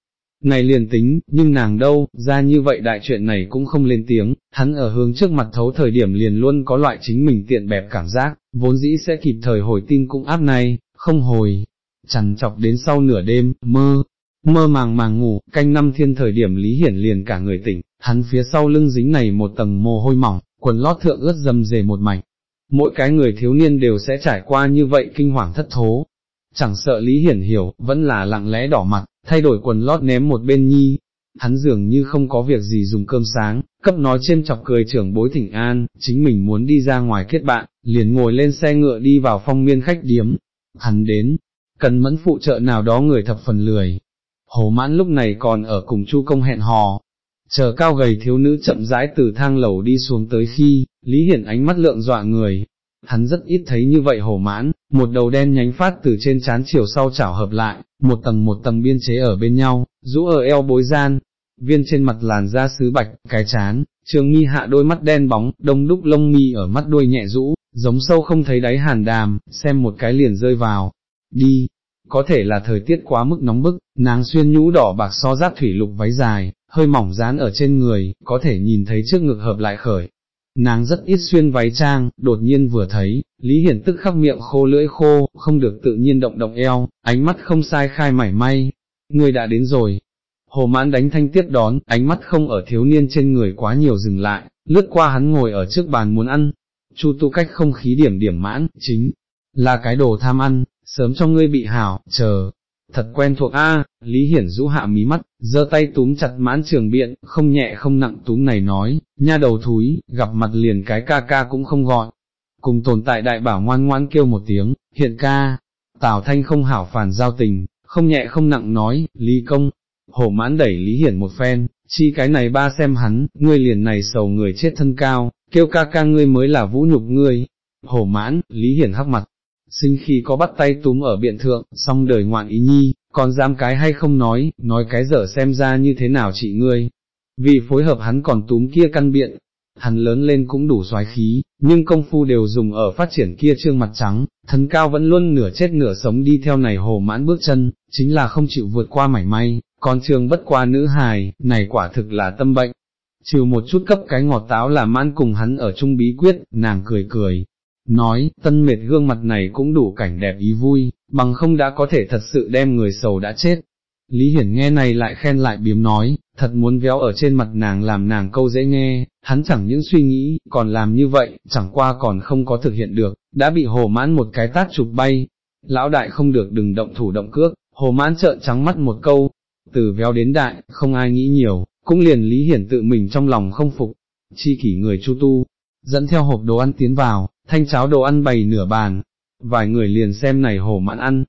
Này liền tính, nhưng nàng đâu, ra như vậy đại chuyện này cũng không lên tiếng, hắn ở hướng trước mặt thấu thời điểm liền luôn có loại chính mình tiện bẹp cảm giác, vốn dĩ sẽ kịp thời hồi tin cũng áp này, không hồi, chằn chọc đến sau nửa đêm, mơ, mơ màng màng ngủ, canh năm thiên thời điểm Lý Hiển liền cả người tỉnh, hắn phía sau lưng dính này một tầng mồ hôi mỏng, quần lót thượng ướt dầm dề một mảnh. Mỗi cái người thiếu niên đều sẽ trải qua như vậy kinh hoàng thất thố. Chẳng sợ Lý Hiển hiểu, vẫn là lặng lẽ đỏ mặt, thay đổi quần lót ném một bên nhi. Hắn dường như không có việc gì dùng cơm sáng, cấp nói trên chọc cười trưởng bối thỉnh an, chính mình muốn đi ra ngoài kết bạn, liền ngồi lên xe ngựa đi vào phong miên khách điếm. Hắn đến, cần mẫn phụ trợ nào đó người thập phần lười. Hồ mãn lúc này còn ở cùng chu công hẹn hò, chờ cao gầy thiếu nữ chậm rãi từ thang lầu đi xuống tới khi, Lý Hiển ánh mắt lượng dọa người. Hắn rất ít thấy như vậy hổ mãn, một đầu đen nhánh phát từ trên trán chiều sau chảo hợp lại, một tầng một tầng biên chế ở bên nhau, rũ ở eo bối gian, viên trên mặt làn da sứ bạch, cái chán, trường nghi hạ đôi mắt đen bóng, đông đúc lông mi ở mắt đuôi nhẹ rũ, giống sâu không thấy đáy hàn đàm, xem một cái liền rơi vào, đi, có thể là thời tiết quá mức nóng bức, nàng xuyên nhũ đỏ bạc so giáp thủy lục váy dài, hơi mỏng dán ở trên người, có thể nhìn thấy trước ngực hợp lại khởi. Nàng rất ít xuyên váy trang, đột nhiên vừa thấy, Lý Hiển tức khắc miệng khô lưỡi khô, không được tự nhiên động động eo, ánh mắt không sai khai mảy may. Người đã đến rồi. Hồ mãn đánh thanh tiết đón, ánh mắt không ở thiếu niên trên người quá nhiều dừng lại, lướt qua hắn ngồi ở trước bàn muốn ăn. Chu tu cách không khí điểm điểm mãn, chính là cái đồ tham ăn, sớm cho ngươi bị hảo, chờ, thật quen thuộc a. Lý Hiển rũ hạ mí mắt, giơ tay túm chặt mãn trường biện, không nhẹ không nặng túm này nói, nha đầu thúi, gặp mặt liền cái ca ca cũng không gọi. Cùng tồn tại đại bảo ngoan ngoan kêu một tiếng, hiện ca, Tào Thanh không hảo phản giao tình, không nhẹ không nặng nói, Lý Công, hổ mãn đẩy Lý Hiển một phen, chi cái này ba xem hắn, ngươi liền này sầu người chết thân cao, kêu ca ca ngươi mới là vũ nhục ngươi. Hổ mãn, Lý Hiển hắc mặt, sinh khi có bắt tay túm ở biện thượng, xong đời ngoạn ý nhi, còn dám cái hay không nói, nói cái dở xem ra như thế nào chị ngươi. Vì phối hợp hắn còn túm kia căn biện, hắn lớn lên cũng đủ xoái khí, nhưng công phu đều dùng ở phát triển kia trương mặt trắng, thân cao vẫn luôn nửa chết nửa sống đi theo này hồ mãn bước chân, chính là không chịu vượt qua mảy may, còn trường bất qua nữ hài, này quả thực là tâm bệnh. Trừ một chút cấp cái ngọt táo là mãn cùng hắn ở chung bí quyết, nàng cười cười, nói, tân mệt gương mặt này cũng đủ cảnh đẹp ý vui, bằng không đã có thể thật sự đem người sầu đã chết. Lý Hiển nghe này lại khen lại biếm nói, thật muốn véo ở trên mặt nàng làm nàng câu dễ nghe, hắn chẳng những suy nghĩ, còn làm như vậy, chẳng qua còn không có thực hiện được, đã bị hồ mãn một cái tát chụp bay. Lão đại không được đừng động thủ động cước, hồ mãn trợn trắng mắt một câu, từ véo đến đại, không ai nghĩ nhiều, cũng liền Lý Hiển tự mình trong lòng không phục, chi kỷ người chu tu, dẫn theo hộp đồ ăn tiến vào, thanh cháo đồ ăn bày nửa bàn, vài người liền xem này hồ mãn ăn.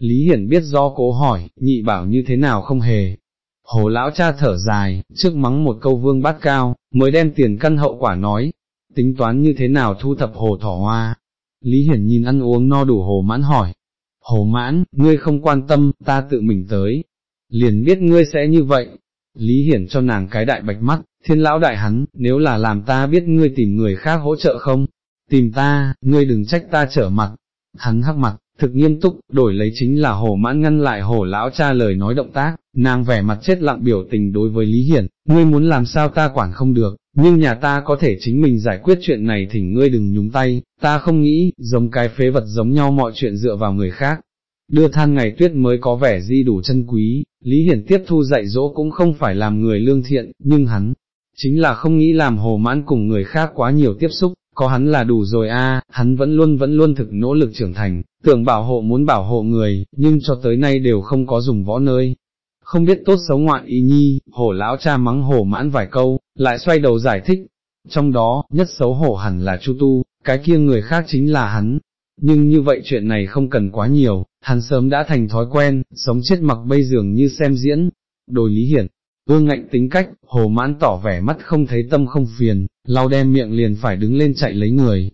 Lý Hiển biết do cố hỏi, nhị bảo như thế nào không hề. Hồ lão cha thở dài, trước mắng một câu vương bát cao, mới đem tiền căn hậu quả nói, tính toán như thế nào thu thập hồ thỏ hoa. Lý Hiển nhìn ăn uống no đủ hồ mãn hỏi, hồ mãn, ngươi không quan tâm, ta tự mình tới, liền biết ngươi sẽ như vậy. Lý Hiển cho nàng cái đại bạch mắt, thiên lão đại hắn, nếu là làm ta biết ngươi tìm người khác hỗ trợ không, tìm ta, ngươi đừng trách ta trở mặt, hắn hắc mặt, thực nghiêm túc, đổi lấy chính là hồ mãn ngăn lại hồ lão cha lời nói động tác, nàng vẻ mặt chết lặng biểu tình đối với Lý Hiển, ngươi muốn làm sao ta quản không được, nhưng nhà ta có thể chính mình giải quyết chuyện này thì ngươi đừng nhúng tay, ta không nghĩ, giống cái phế vật giống nhau mọi chuyện dựa vào người khác. Đưa than ngày tuyết mới có vẻ di đủ chân quý, Lý Hiển tiếp thu dạy dỗ cũng không phải làm người lương thiện, nhưng hắn, chính là không nghĩ làm hồ mãn cùng người khác quá nhiều tiếp xúc, có hắn là đủ rồi a, hắn vẫn luôn vẫn luôn thực nỗ lực trưởng thành, tưởng bảo hộ muốn bảo hộ người, nhưng cho tới nay đều không có dùng võ nơi. Không biết tốt xấu ngoạn ý nhi, hổ lão cha mắng hổ mãn vài câu, lại xoay đầu giải thích, trong đó, nhất xấu hổ hẳn là Chu Tu, cái kia người khác chính là hắn. Nhưng như vậy chuyện này không cần quá nhiều, hắn sớm đã thành thói quen, sống chết mặc bây dường như xem diễn. Đồi Lý Hiển, ương ngạnh tính cách, hồ mãn tỏ vẻ mắt không thấy tâm không phiền, lau đem miệng liền phải đứng lên chạy lấy người.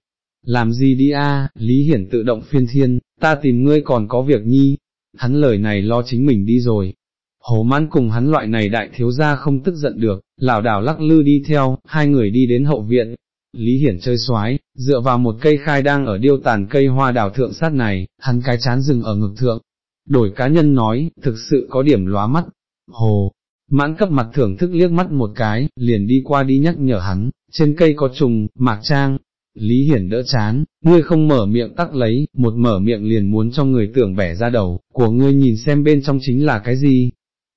Làm gì đi a? Lý Hiển tự động phiên thiên, ta tìm ngươi còn có việc nhi, hắn lời này lo chính mình đi rồi. Hồ mãn cùng hắn loại này đại thiếu gia không tức giận được, lảo đảo lắc lư đi theo, hai người đi đến hậu viện. Lý Hiển chơi xoái, dựa vào một cây khai đang ở điêu tàn cây hoa đào thượng sát này, hắn cái chán rừng ở ngực thượng. Đổi cá nhân nói, thực sự có điểm lóa mắt. Hồ, Mãn cấp mặt thưởng thức liếc mắt một cái, liền đi qua đi nhắc nhở hắn, trên cây có trùng, mạc trang. Lý Hiển đỡ chán, ngươi không mở miệng tắc lấy, một mở miệng liền muốn cho người tưởng bẻ ra đầu, của ngươi nhìn xem bên trong chính là cái gì.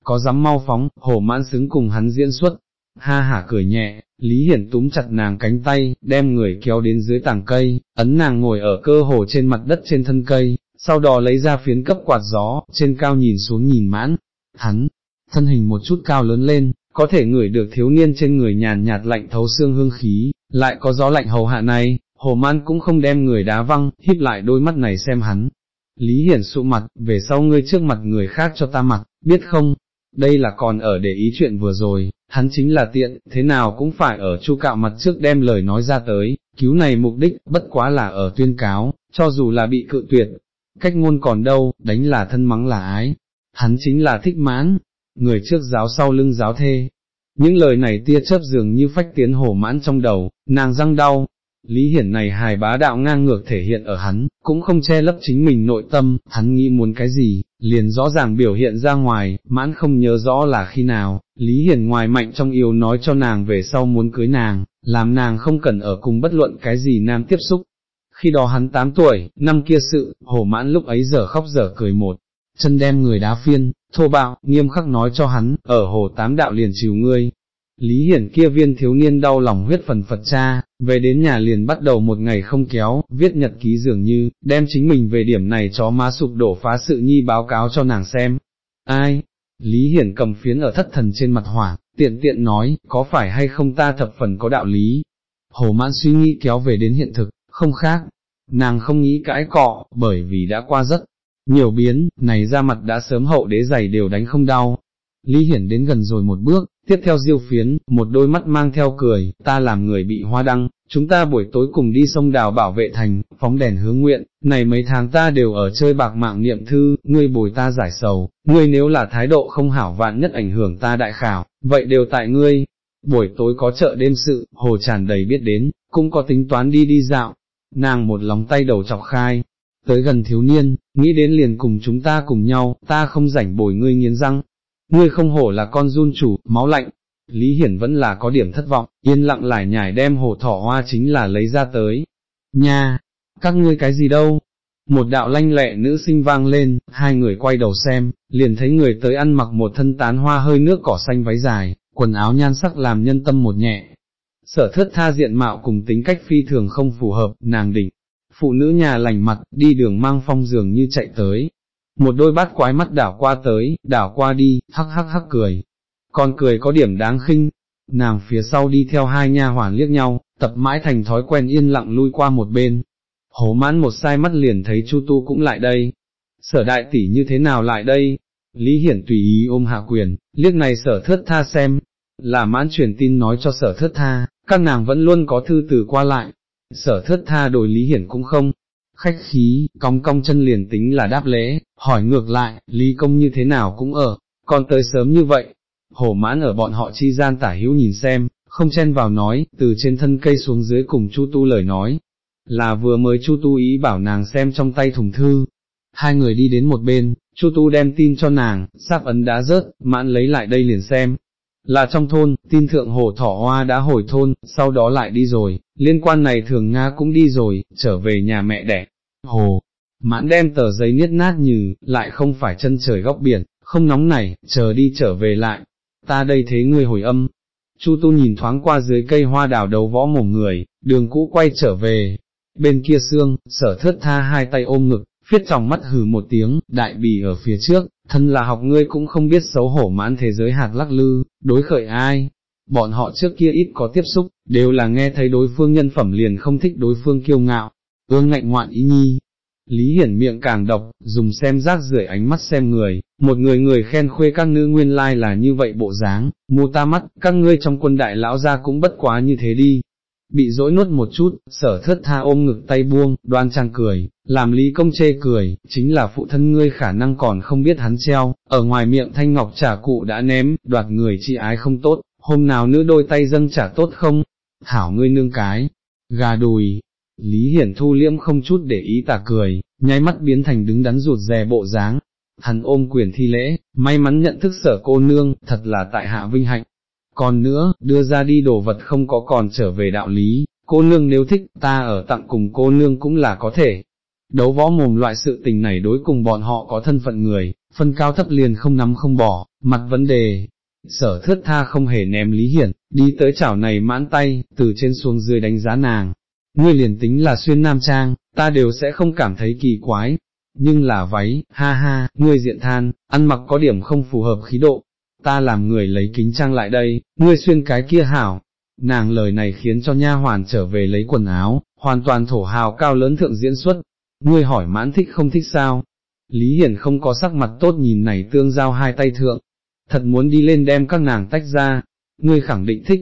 Có dám mau phóng, hổ mãn xứng cùng hắn diễn xuất. Ha hả cười nhẹ, Lý Hiển túm chặt nàng cánh tay, đem người kéo đến dưới tảng cây, ấn nàng ngồi ở cơ hồ trên mặt đất trên thân cây, sau đó lấy ra phiến cấp quạt gió, trên cao nhìn xuống nhìn mãn. Hắn, thân hình một chút cao lớn lên, có thể ngửi được thiếu niên trên người nhàn nhạt lạnh thấu xương hương khí, lại có gió lạnh hầu hạ này, hồ man cũng không đem người đá văng, híp lại đôi mắt này xem hắn. Lý Hiển sụ mặt, về sau ngươi trước mặt người khác cho ta mặt, biết không? Đây là còn ở để ý chuyện vừa rồi, hắn chính là tiện, thế nào cũng phải ở chu cạo mặt trước đem lời nói ra tới, cứu này mục đích, bất quá là ở tuyên cáo, cho dù là bị cự tuyệt, cách ngôn còn đâu, đánh là thân mắng là ái, hắn chính là thích mãn, người trước giáo sau lưng giáo thê. Những lời này tia chớp dường như phách tiến hổ mãn trong đầu, nàng răng đau, Lý Hiển này hài bá đạo ngang ngược thể hiện ở hắn, cũng không che lấp chính mình nội tâm, hắn nghĩ muốn cái gì, liền rõ ràng biểu hiện ra ngoài, mãn không nhớ rõ là khi nào, Lý Hiển ngoài mạnh trong yêu nói cho nàng về sau muốn cưới nàng, làm nàng không cần ở cùng bất luận cái gì nam tiếp xúc. Khi đó hắn 8 tuổi, năm kia sự, hồ mãn lúc ấy giờ khóc giờ cười một, chân đem người đá phiên, thô bạo, nghiêm khắc nói cho hắn, ở hồ tám đạo liền chiều ngươi, Lý Hiển kia viên thiếu niên đau lòng huyết phần Phật cha, về đến nhà liền bắt đầu một ngày không kéo, viết nhật ký dường như, đem chính mình về điểm này chó má sụp đổ phá sự nhi báo cáo cho nàng xem. Ai? Lý Hiển cầm phiến ở thất thần trên mặt hỏa tiện tiện nói, có phải hay không ta thập phần có đạo lý? Hồ mãn suy nghĩ kéo về đến hiện thực, không khác. Nàng không nghĩ cãi cọ, bởi vì đã qua rất nhiều biến, này ra mặt đã sớm hậu đế giày đều đánh không đau. Lý Hiển đến gần rồi một bước, Tiếp theo diêu phiến, một đôi mắt mang theo cười, ta làm người bị hoa đăng, chúng ta buổi tối cùng đi sông đào bảo vệ thành, phóng đèn hướng nguyện, này mấy tháng ta đều ở chơi bạc mạng niệm thư, ngươi bồi ta giải sầu, ngươi nếu là thái độ không hảo vạn nhất ảnh hưởng ta đại khảo, vậy đều tại ngươi. Buổi tối có chợ đêm sự, hồ tràn đầy biết đến, cũng có tính toán đi đi dạo, nàng một lòng tay đầu chọc khai, tới gần thiếu niên, nghĩ đến liền cùng chúng ta cùng nhau, ta không rảnh bồi ngươi nghiến răng, ngươi không hổ là con run chủ, máu lạnh. Lý Hiển vẫn là có điểm thất vọng, yên lặng lại nhải đem hồ thỏ hoa chính là lấy ra tới. Nha, các ngươi cái gì đâu? Một đạo lanh lẹ nữ sinh vang lên, hai người quay đầu xem, liền thấy người tới ăn mặc một thân tán hoa hơi nước cỏ xanh váy dài, quần áo nhan sắc làm nhân tâm một nhẹ. Sở thất tha diện mạo cùng tính cách phi thường không phù hợp, nàng đỉnh. Phụ nữ nhà lành mặt, đi đường mang phong dường như chạy tới, một đôi bát quái mắt đảo qua tới, đảo qua đi, hắc hắc hắc cười, còn cười có điểm đáng khinh, nàng phía sau đi theo hai nha hoàn liếc nhau, tập mãi thành thói quen yên lặng lui qua một bên, hổ mãn một sai mắt liền thấy Chu Tu cũng lại đây, sở đại tỷ như thế nào lại đây, Lý Hiển tùy ý ôm hạ quyền, liếc này sở thất tha xem, là mãn truyền tin nói cho sở thất tha, các nàng vẫn luôn có thư từ qua lại, sở thất tha đổi Lý Hiển cũng không, khách khí, cong cong chân liền tính là đáp lễ, hỏi ngược lại, Lý Công như thế nào cũng ở, còn tới sớm như vậy, hổ mãn ở bọn họ chi gian tả hữu nhìn xem, không chen vào nói, từ trên thân cây xuống dưới cùng Chu Tu lời nói, là vừa mới Chu Tu ý bảo nàng xem trong tay thùng thư, hai người đi đến một bên, Chu Tu đem tin cho nàng, sáp ấn đã rớt, mãn lấy lại đây liền xem. Là trong thôn, tin thượng hồ thỏ hoa đã hồi thôn, sau đó lại đi rồi, liên quan này thường Nga cũng đi rồi, trở về nhà mẹ đẻ, hồ, mãn đem tờ giấy niết nát như, lại không phải chân trời góc biển, không nóng này, chờ đi trở về lại, ta đây thế người hồi âm. Chu tu nhìn thoáng qua dưới cây hoa đào đầu võ mồm người, đường cũ quay trở về, bên kia xương, sở thất tha hai tay ôm ngực, phiết trong mắt hừ một tiếng, đại bì ở phía trước, thân là học ngươi cũng không biết xấu hổ mãn thế giới hạt lắc lư, đối khởi ai. Bọn họ trước kia ít có tiếp xúc, đều là nghe thấy đối phương nhân phẩm liền không thích đối phương kiêu ngạo, ương ngạnh ngoạn ý nhi. Lý Hiển miệng càng độc, dùng xem rác rưởi ánh mắt xem người, một người người khen khuê các nữ nguyên lai là như vậy bộ dáng, mù ta mắt, các ngươi trong quân đại lão ra cũng bất quá như thế đi. Bị dỗi nuốt một chút, sở thất tha ôm ngực tay buông, đoan trang cười, làm lý công chê cười, chính là phụ thân ngươi khả năng còn không biết hắn treo, ở ngoài miệng thanh ngọc trả cụ đã ném, đoạt người chị ái không tốt, hôm nào nữ đôi tay dâng trả tốt không? Thảo ngươi nương cái, gà đùi, Lý Hiển thu liễm không chút để ý tà cười, nháy mắt biến thành đứng đắn rụt rè bộ dáng. Hắn ôm quyền thi lễ, may mắn nhận thức sở cô nương, thật là tại hạ vinh hạnh. Còn nữa, đưa ra đi đồ vật không có còn trở về đạo lý, cô nương nếu thích, ta ở tặng cùng cô nương cũng là có thể. Đấu võ mồm loại sự tình này đối cùng bọn họ có thân phận người, phân cao thấp liền không nắm không bỏ, mặt vấn đề. Sở thước tha không hề ném Lý Hiển, đi tới chảo này mãn tay, từ trên xuống dưới đánh giá nàng, ngươi liền tính là xuyên nam trang, ta đều sẽ không cảm thấy kỳ quái, nhưng là váy, ha ha, ngươi diện than, ăn mặc có điểm không phù hợp khí độ, ta làm người lấy kính trang lại đây, ngươi xuyên cái kia hảo, nàng lời này khiến cho nha hoàn trở về lấy quần áo, hoàn toàn thổ hào cao lớn thượng diễn xuất, ngươi hỏi mãn thích không thích sao, Lý Hiển không có sắc mặt tốt nhìn này tương giao hai tay thượng, thật muốn đi lên đem các nàng tách ra, ngươi khẳng định thích,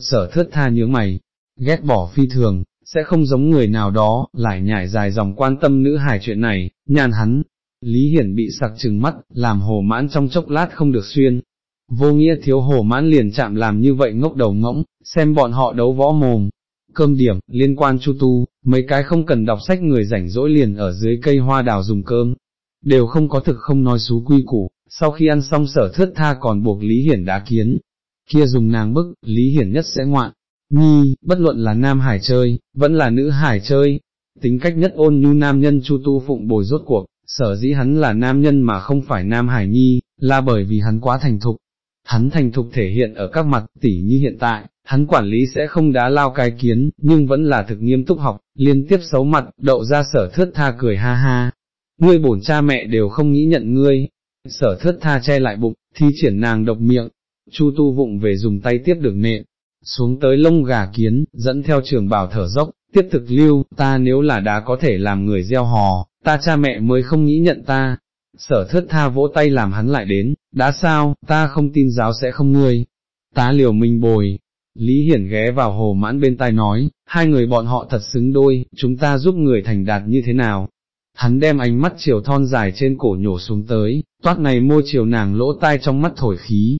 sở thước tha nhướng mày, ghét bỏ phi thường, sẽ không giống người nào đó, lại nhảy dài dòng quan tâm nữ hài chuyện này, nhàn hắn. Lý Hiển bị sặc trừng mắt, làm hồ mãn trong chốc lát không được xuyên. Vô nghĩa thiếu hổ mãn liền chạm làm như vậy ngốc đầu ngỗng, xem bọn họ đấu võ mồm. Cơm điểm, liên quan chu tu, mấy cái không cần đọc sách người rảnh rỗi liền ở dưới cây hoa đào dùng cơm. Đều không có thực không nói xú quy củ, sau khi ăn xong sở thước tha còn buộc Lý Hiển đá kiến. Kia dùng nàng bức, Lý Hiển nhất sẽ ngoạn, nhi, bất luận là nam hải chơi, vẫn là nữ hải chơi, tính cách nhất ôn nhu nam nhân chu tu phụng bồi rốt cuộc, sở dĩ hắn là nam nhân mà không phải nam hải nhi, là bởi vì hắn quá thành thục. Hắn thành thục thể hiện ở các mặt tỉ như hiện tại, hắn quản lý sẽ không đá lao cái kiến, nhưng vẫn là thực nghiêm túc học, liên tiếp xấu mặt, đậu ra sở thước tha cười ha ha. Ngươi bổn cha mẹ đều không nghĩ nhận ngươi, sở thước tha che lại bụng, thi triển nàng độc miệng, chu tu vụng về dùng tay tiếp được nện, xuống tới lông gà kiến, dẫn theo trường bảo thở dốc, tiếp thực lưu, ta nếu là đá có thể làm người gieo hò, ta cha mẹ mới không nghĩ nhận ta. Sở thất tha vỗ tay làm hắn lại đến, đã sao, ta không tin giáo sẽ không ngươi. Tá liều mình bồi, Lý Hiển ghé vào hồ mãn bên tai nói, hai người bọn họ thật xứng đôi, chúng ta giúp người thành đạt như thế nào. Hắn đem ánh mắt chiều thon dài trên cổ nhổ xuống tới, toát này môi chiều nàng lỗ tai trong mắt thổi khí.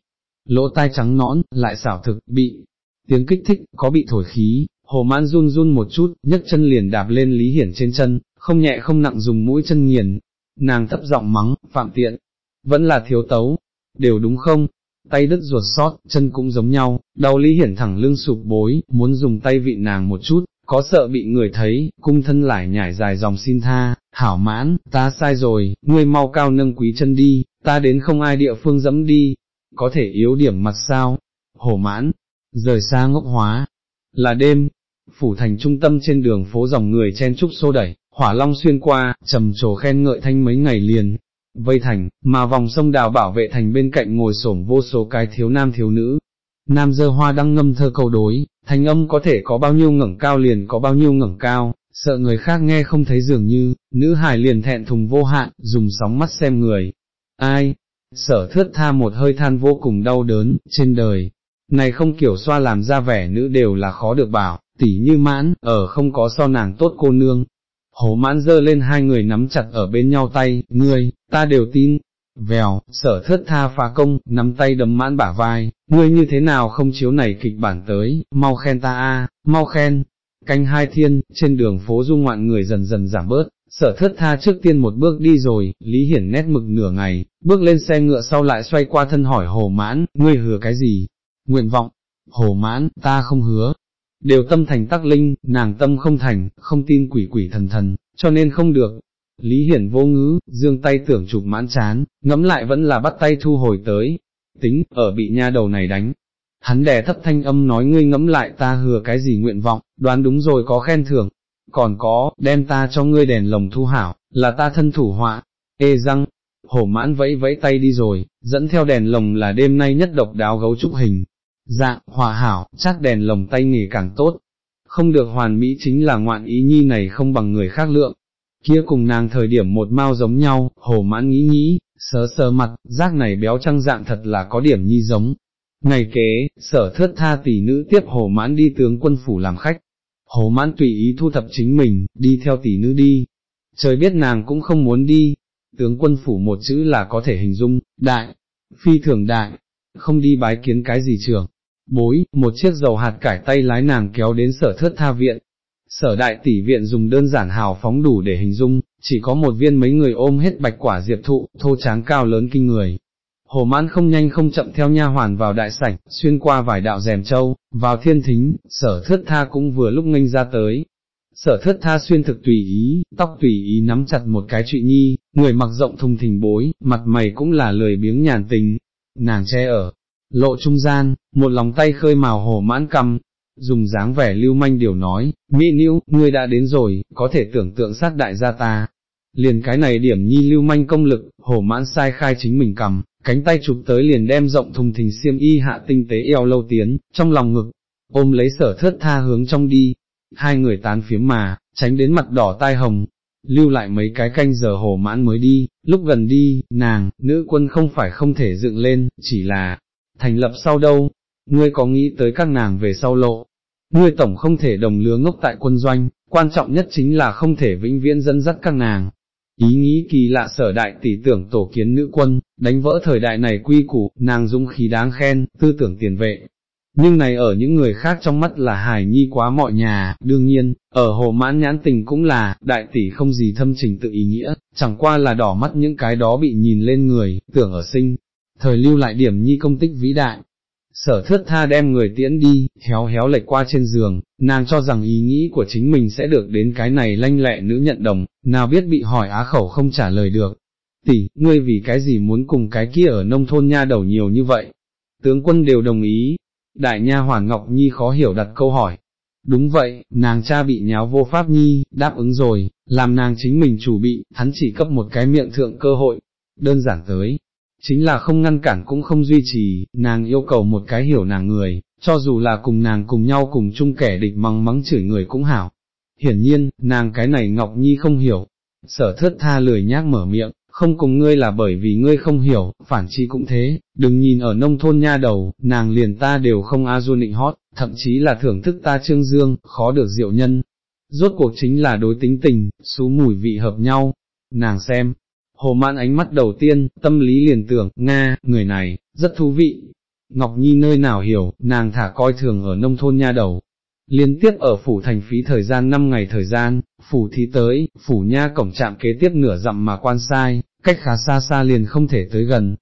Lỗ tai trắng nõn, lại xảo thực, bị, tiếng kích thích, có bị thổi khí, hồ mãn run run một chút, nhấc chân liền đạp lên Lý Hiển trên chân, không nhẹ không nặng dùng mũi chân nghiền, nàng thấp giọng mắng, phạm tiện, vẫn là thiếu tấu, đều đúng không, tay đứt ruột sót, chân cũng giống nhau, đau Lý Hiển thẳng lưng sụp bối, muốn dùng tay vị nàng một chút, có sợ bị người thấy, cung thân lại nhảy dài dòng xin tha, hảo mãn, ta sai rồi, ngươi mau cao nâng quý chân đi, ta đến không ai địa phương dẫm đi, có thể yếu điểm mặt sao, hổ mãn, rời xa ngốc hóa, là đêm, phủ thành trung tâm trên đường phố dòng người chen trúc xô đẩy, hỏa long xuyên qua, trầm trồ khen ngợi thanh mấy ngày liền, vây thành, mà vòng sông đào bảo vệ thành bên cạnh ngồi xổm vô số cái thiếu nam thiếu nữ. Nam dơ hoa đang ngâm thơ câu đối, thanh âm có thể có bao nhiêu ngẩng cao liền có bao nhiêu ngẩng cao, sợ người khác nghe không thấy dường như, nữ hải liền thẹn thùng vô hạn, dùng sóng mắt xem người. Ai? Sở thước tha một hơi than vô cùng đau đớn, trên đời, này không kiểu xoa làm ra vẻ nữ đều là khó được bảo, tỉ như mãn, ở không có so nàng tốt cô nương. Hồ mãn dơ lên hai người nắm chặt ở bên nhau tay, ngươi, ta đều tin. Vèo, sở thất tha phá công, nắm tay đấm mãn bả vai, ngươi như thế nào không chiếu này kịch bản tới, mau khen ta a, mau khen. Canh hai thiên, trên đường phố du ngoạn người dần dần giảm bớt, sở thất tha trước tiên một bước đi rồi, Lý Hiển nét mực nửa ngày, bước lên xe ngựa sau lại xoay qua thân hỏi hồ mãn, ngươi hứa cái gì, nguyện vọng, hồ mãn, ta không hứa, đều tâm thành tắc linh, nàng tâm không thành, không tin quỷ quỷ thần thần, cho nên không được. Lý Hiển vô ngữ, dương tay tưởng chụp mãn chán, ngẫm lại vẫn là bắt tay thu hồi tới, tính, ở bị nha đầu này đánh. Hắn đè thấp thanh âm nói ngươi ngẫm lại ta hừa cái gì nguyện vọng, đoán đúng rồi có khen thưởng, còn có, đem ta cho ngươi đèn lồng thu hảo, là ta thân thủ họa, ê răng, hổ mãn vẫy vẫy tay đi rồi, dẫn theo đèn lồng là đêm nay nhất độc đáo gấu trúc hình, dạng, hòa hảo, chắc đèn lồng tay nghề càng tốt, không được hoàn mỹ chính là ngoạn ý nhi này không bằng người khác lượng, kia cùng nàng thời điểm một mau giống nhau, hồ mãn nghĩ nghĩ, sớ sờ mặt, giác này béo trăng dạng thật là có điểm nhi giống. Ngày kế, sở thất tha tỷ nữ tiếp hồ mãn đi tướng quân phủ làm khách, hồ mãn tùy ý thu thập chính mình, đi theo tỷ nữ đi, trời biết nàng cũng không muốn đi, tướng quân phủ một chữ là có thể hình dung, đại, phi thường đại, không đi bái kiến cái gì trường, bối, một chiếc dầu hạt cải tay lái nàng kéo đến sở thất tha viện. Sở đại tỷ viện dùng đơn giản hào phóng đủ để hình dung, chỉ có một viên mấy người ôm hết bạch quả diệp thụ, thô tráng cao lớn kinh người. Hồ mãn không nhanh không chậm theo nha hoàn vào đại sảnh, xuyên qua vài đạo rèm châu, vào thiên thính, sở thất tha cũng vừa lúc nghênh ra tới. Sở thất tha xuyên thực tùy ý, tóc tùy ý nắm chặt một cái trụy nhi, người mặc rộng thùng thình bối, mặt mày cũng là lời biếng nhàn tình, nàng che ở, lộ trung gian, một lòng tay khơi màu hồ mãn cầm, dùng dáng vẻ lưu manh điều nói, Mỹ nữ ngươi đã đến rồi, có thể tưởng tượng sát đại gia ta. Liền cái này điểm nhi lưu manh công lực, hồ mãn sai khai chính mình cầm, cánh tay chụp tới liền đem rộng thùng thình xiêm y hạ tinh tế eo lâu tiến, trong lòng ngực, ôm lấy sở thất tha hướng trong đi, hai người tán phiếm mà, tránh đến mặt đỏ tai hồng, lưu lại mấy cái canh giờ hồ mãn mới đi, lúc gần đi, nàng, nữ quân không phải không thể dựng lên, chỉ là, thành lập sau đâu, ngươi có nghĩ tới các nàng về sau lộ, ngươi tổng không thể đồng lứa ngốc tại quân doanh, quan trọng nhất chính là không thể vĩnh viễn dẫn dắt các nàng. Ý nghĩ kỳ lạ sở đại tỷ tưởng tổ kiến nữ quân, đánh vỡ thời đại này quy củ, nàng dũng khí đáng khen, tư tưởng tiền vệ. Nhưng này ở những người khác trong mắt là hài nhi quá mọi nhà, đương nhiên, ở hồ mãn nhãn tình cũng là, đại tỷ không gì thâm trình tự ý nghĩa, chẳng qua là đỏ mắt những cái đó bị nhìn lên người, tưởng ở sinh, thời lưu lại điểm nhi công tích vĩ đại, Sở thước tha đem người tiễn đi, héo héo lệch qua trên giường, nàng cho rằng ý nghĩ của chính mình sẽ được đến cái này lanh lẹ nữ nhận đồng, nào biết bị hỏi á khẩu không trả lời được. Tỷ, ngươi vì cái gì muốn cùng cái kia ở nông thôn nha đầu nhiều như vậy? Tướng quân đều đồng ý. Đại nha hoàn Ngọc Nhi khó hiểu đặt câu hỏi. Đúng vậy, nàng cha bị nháo vô pháp nhi, đáp ứng rồi, làm nàng chính mình chủ bị, hắn chỉ cấp một cái miệng thượng cơ hội. Đơn giản tới, chính là không ngăn cản cũng không duy trì, nàng yêu cầu một cái hiểu nàng người, cho dù là cùng nàng cùng nhau cùng chung kẻ địch mắng mắng chửi người cũng hảo. Hiển nhiên, nàng cái này Ngọc Nhi không hiểu, sở thất tha lười nhác mở miệng, không cùng ngươi là bởi vì ngươi không hiểu, phản chi cũng thế, đừng nhìn ở nông thôn nha đầu, nàng liền ta đều không a du nịnh hót, thậm chí là thưởng thức ta trương dương, khó được diệu nhân. Rốt cuộc chính là đối tính tình, xú mùi vị hợp nhau, nàng xem, Hồ mạn ánh mắt đầu tiên, tâm lý liền tưởng, Nga, người này, rất thú vị. Ngọc Nhi nơi nào hiểu, nàng thả coi thường ở nông thôn nha đầu. Liên tiếp ở phủ thành phí thời gian 5 ngày thời gian, phủ thí tới, phủ nha cổng trạm kế tiếp nửa dặm mà quan sai, cách khá xa xa liền không thể tới gần.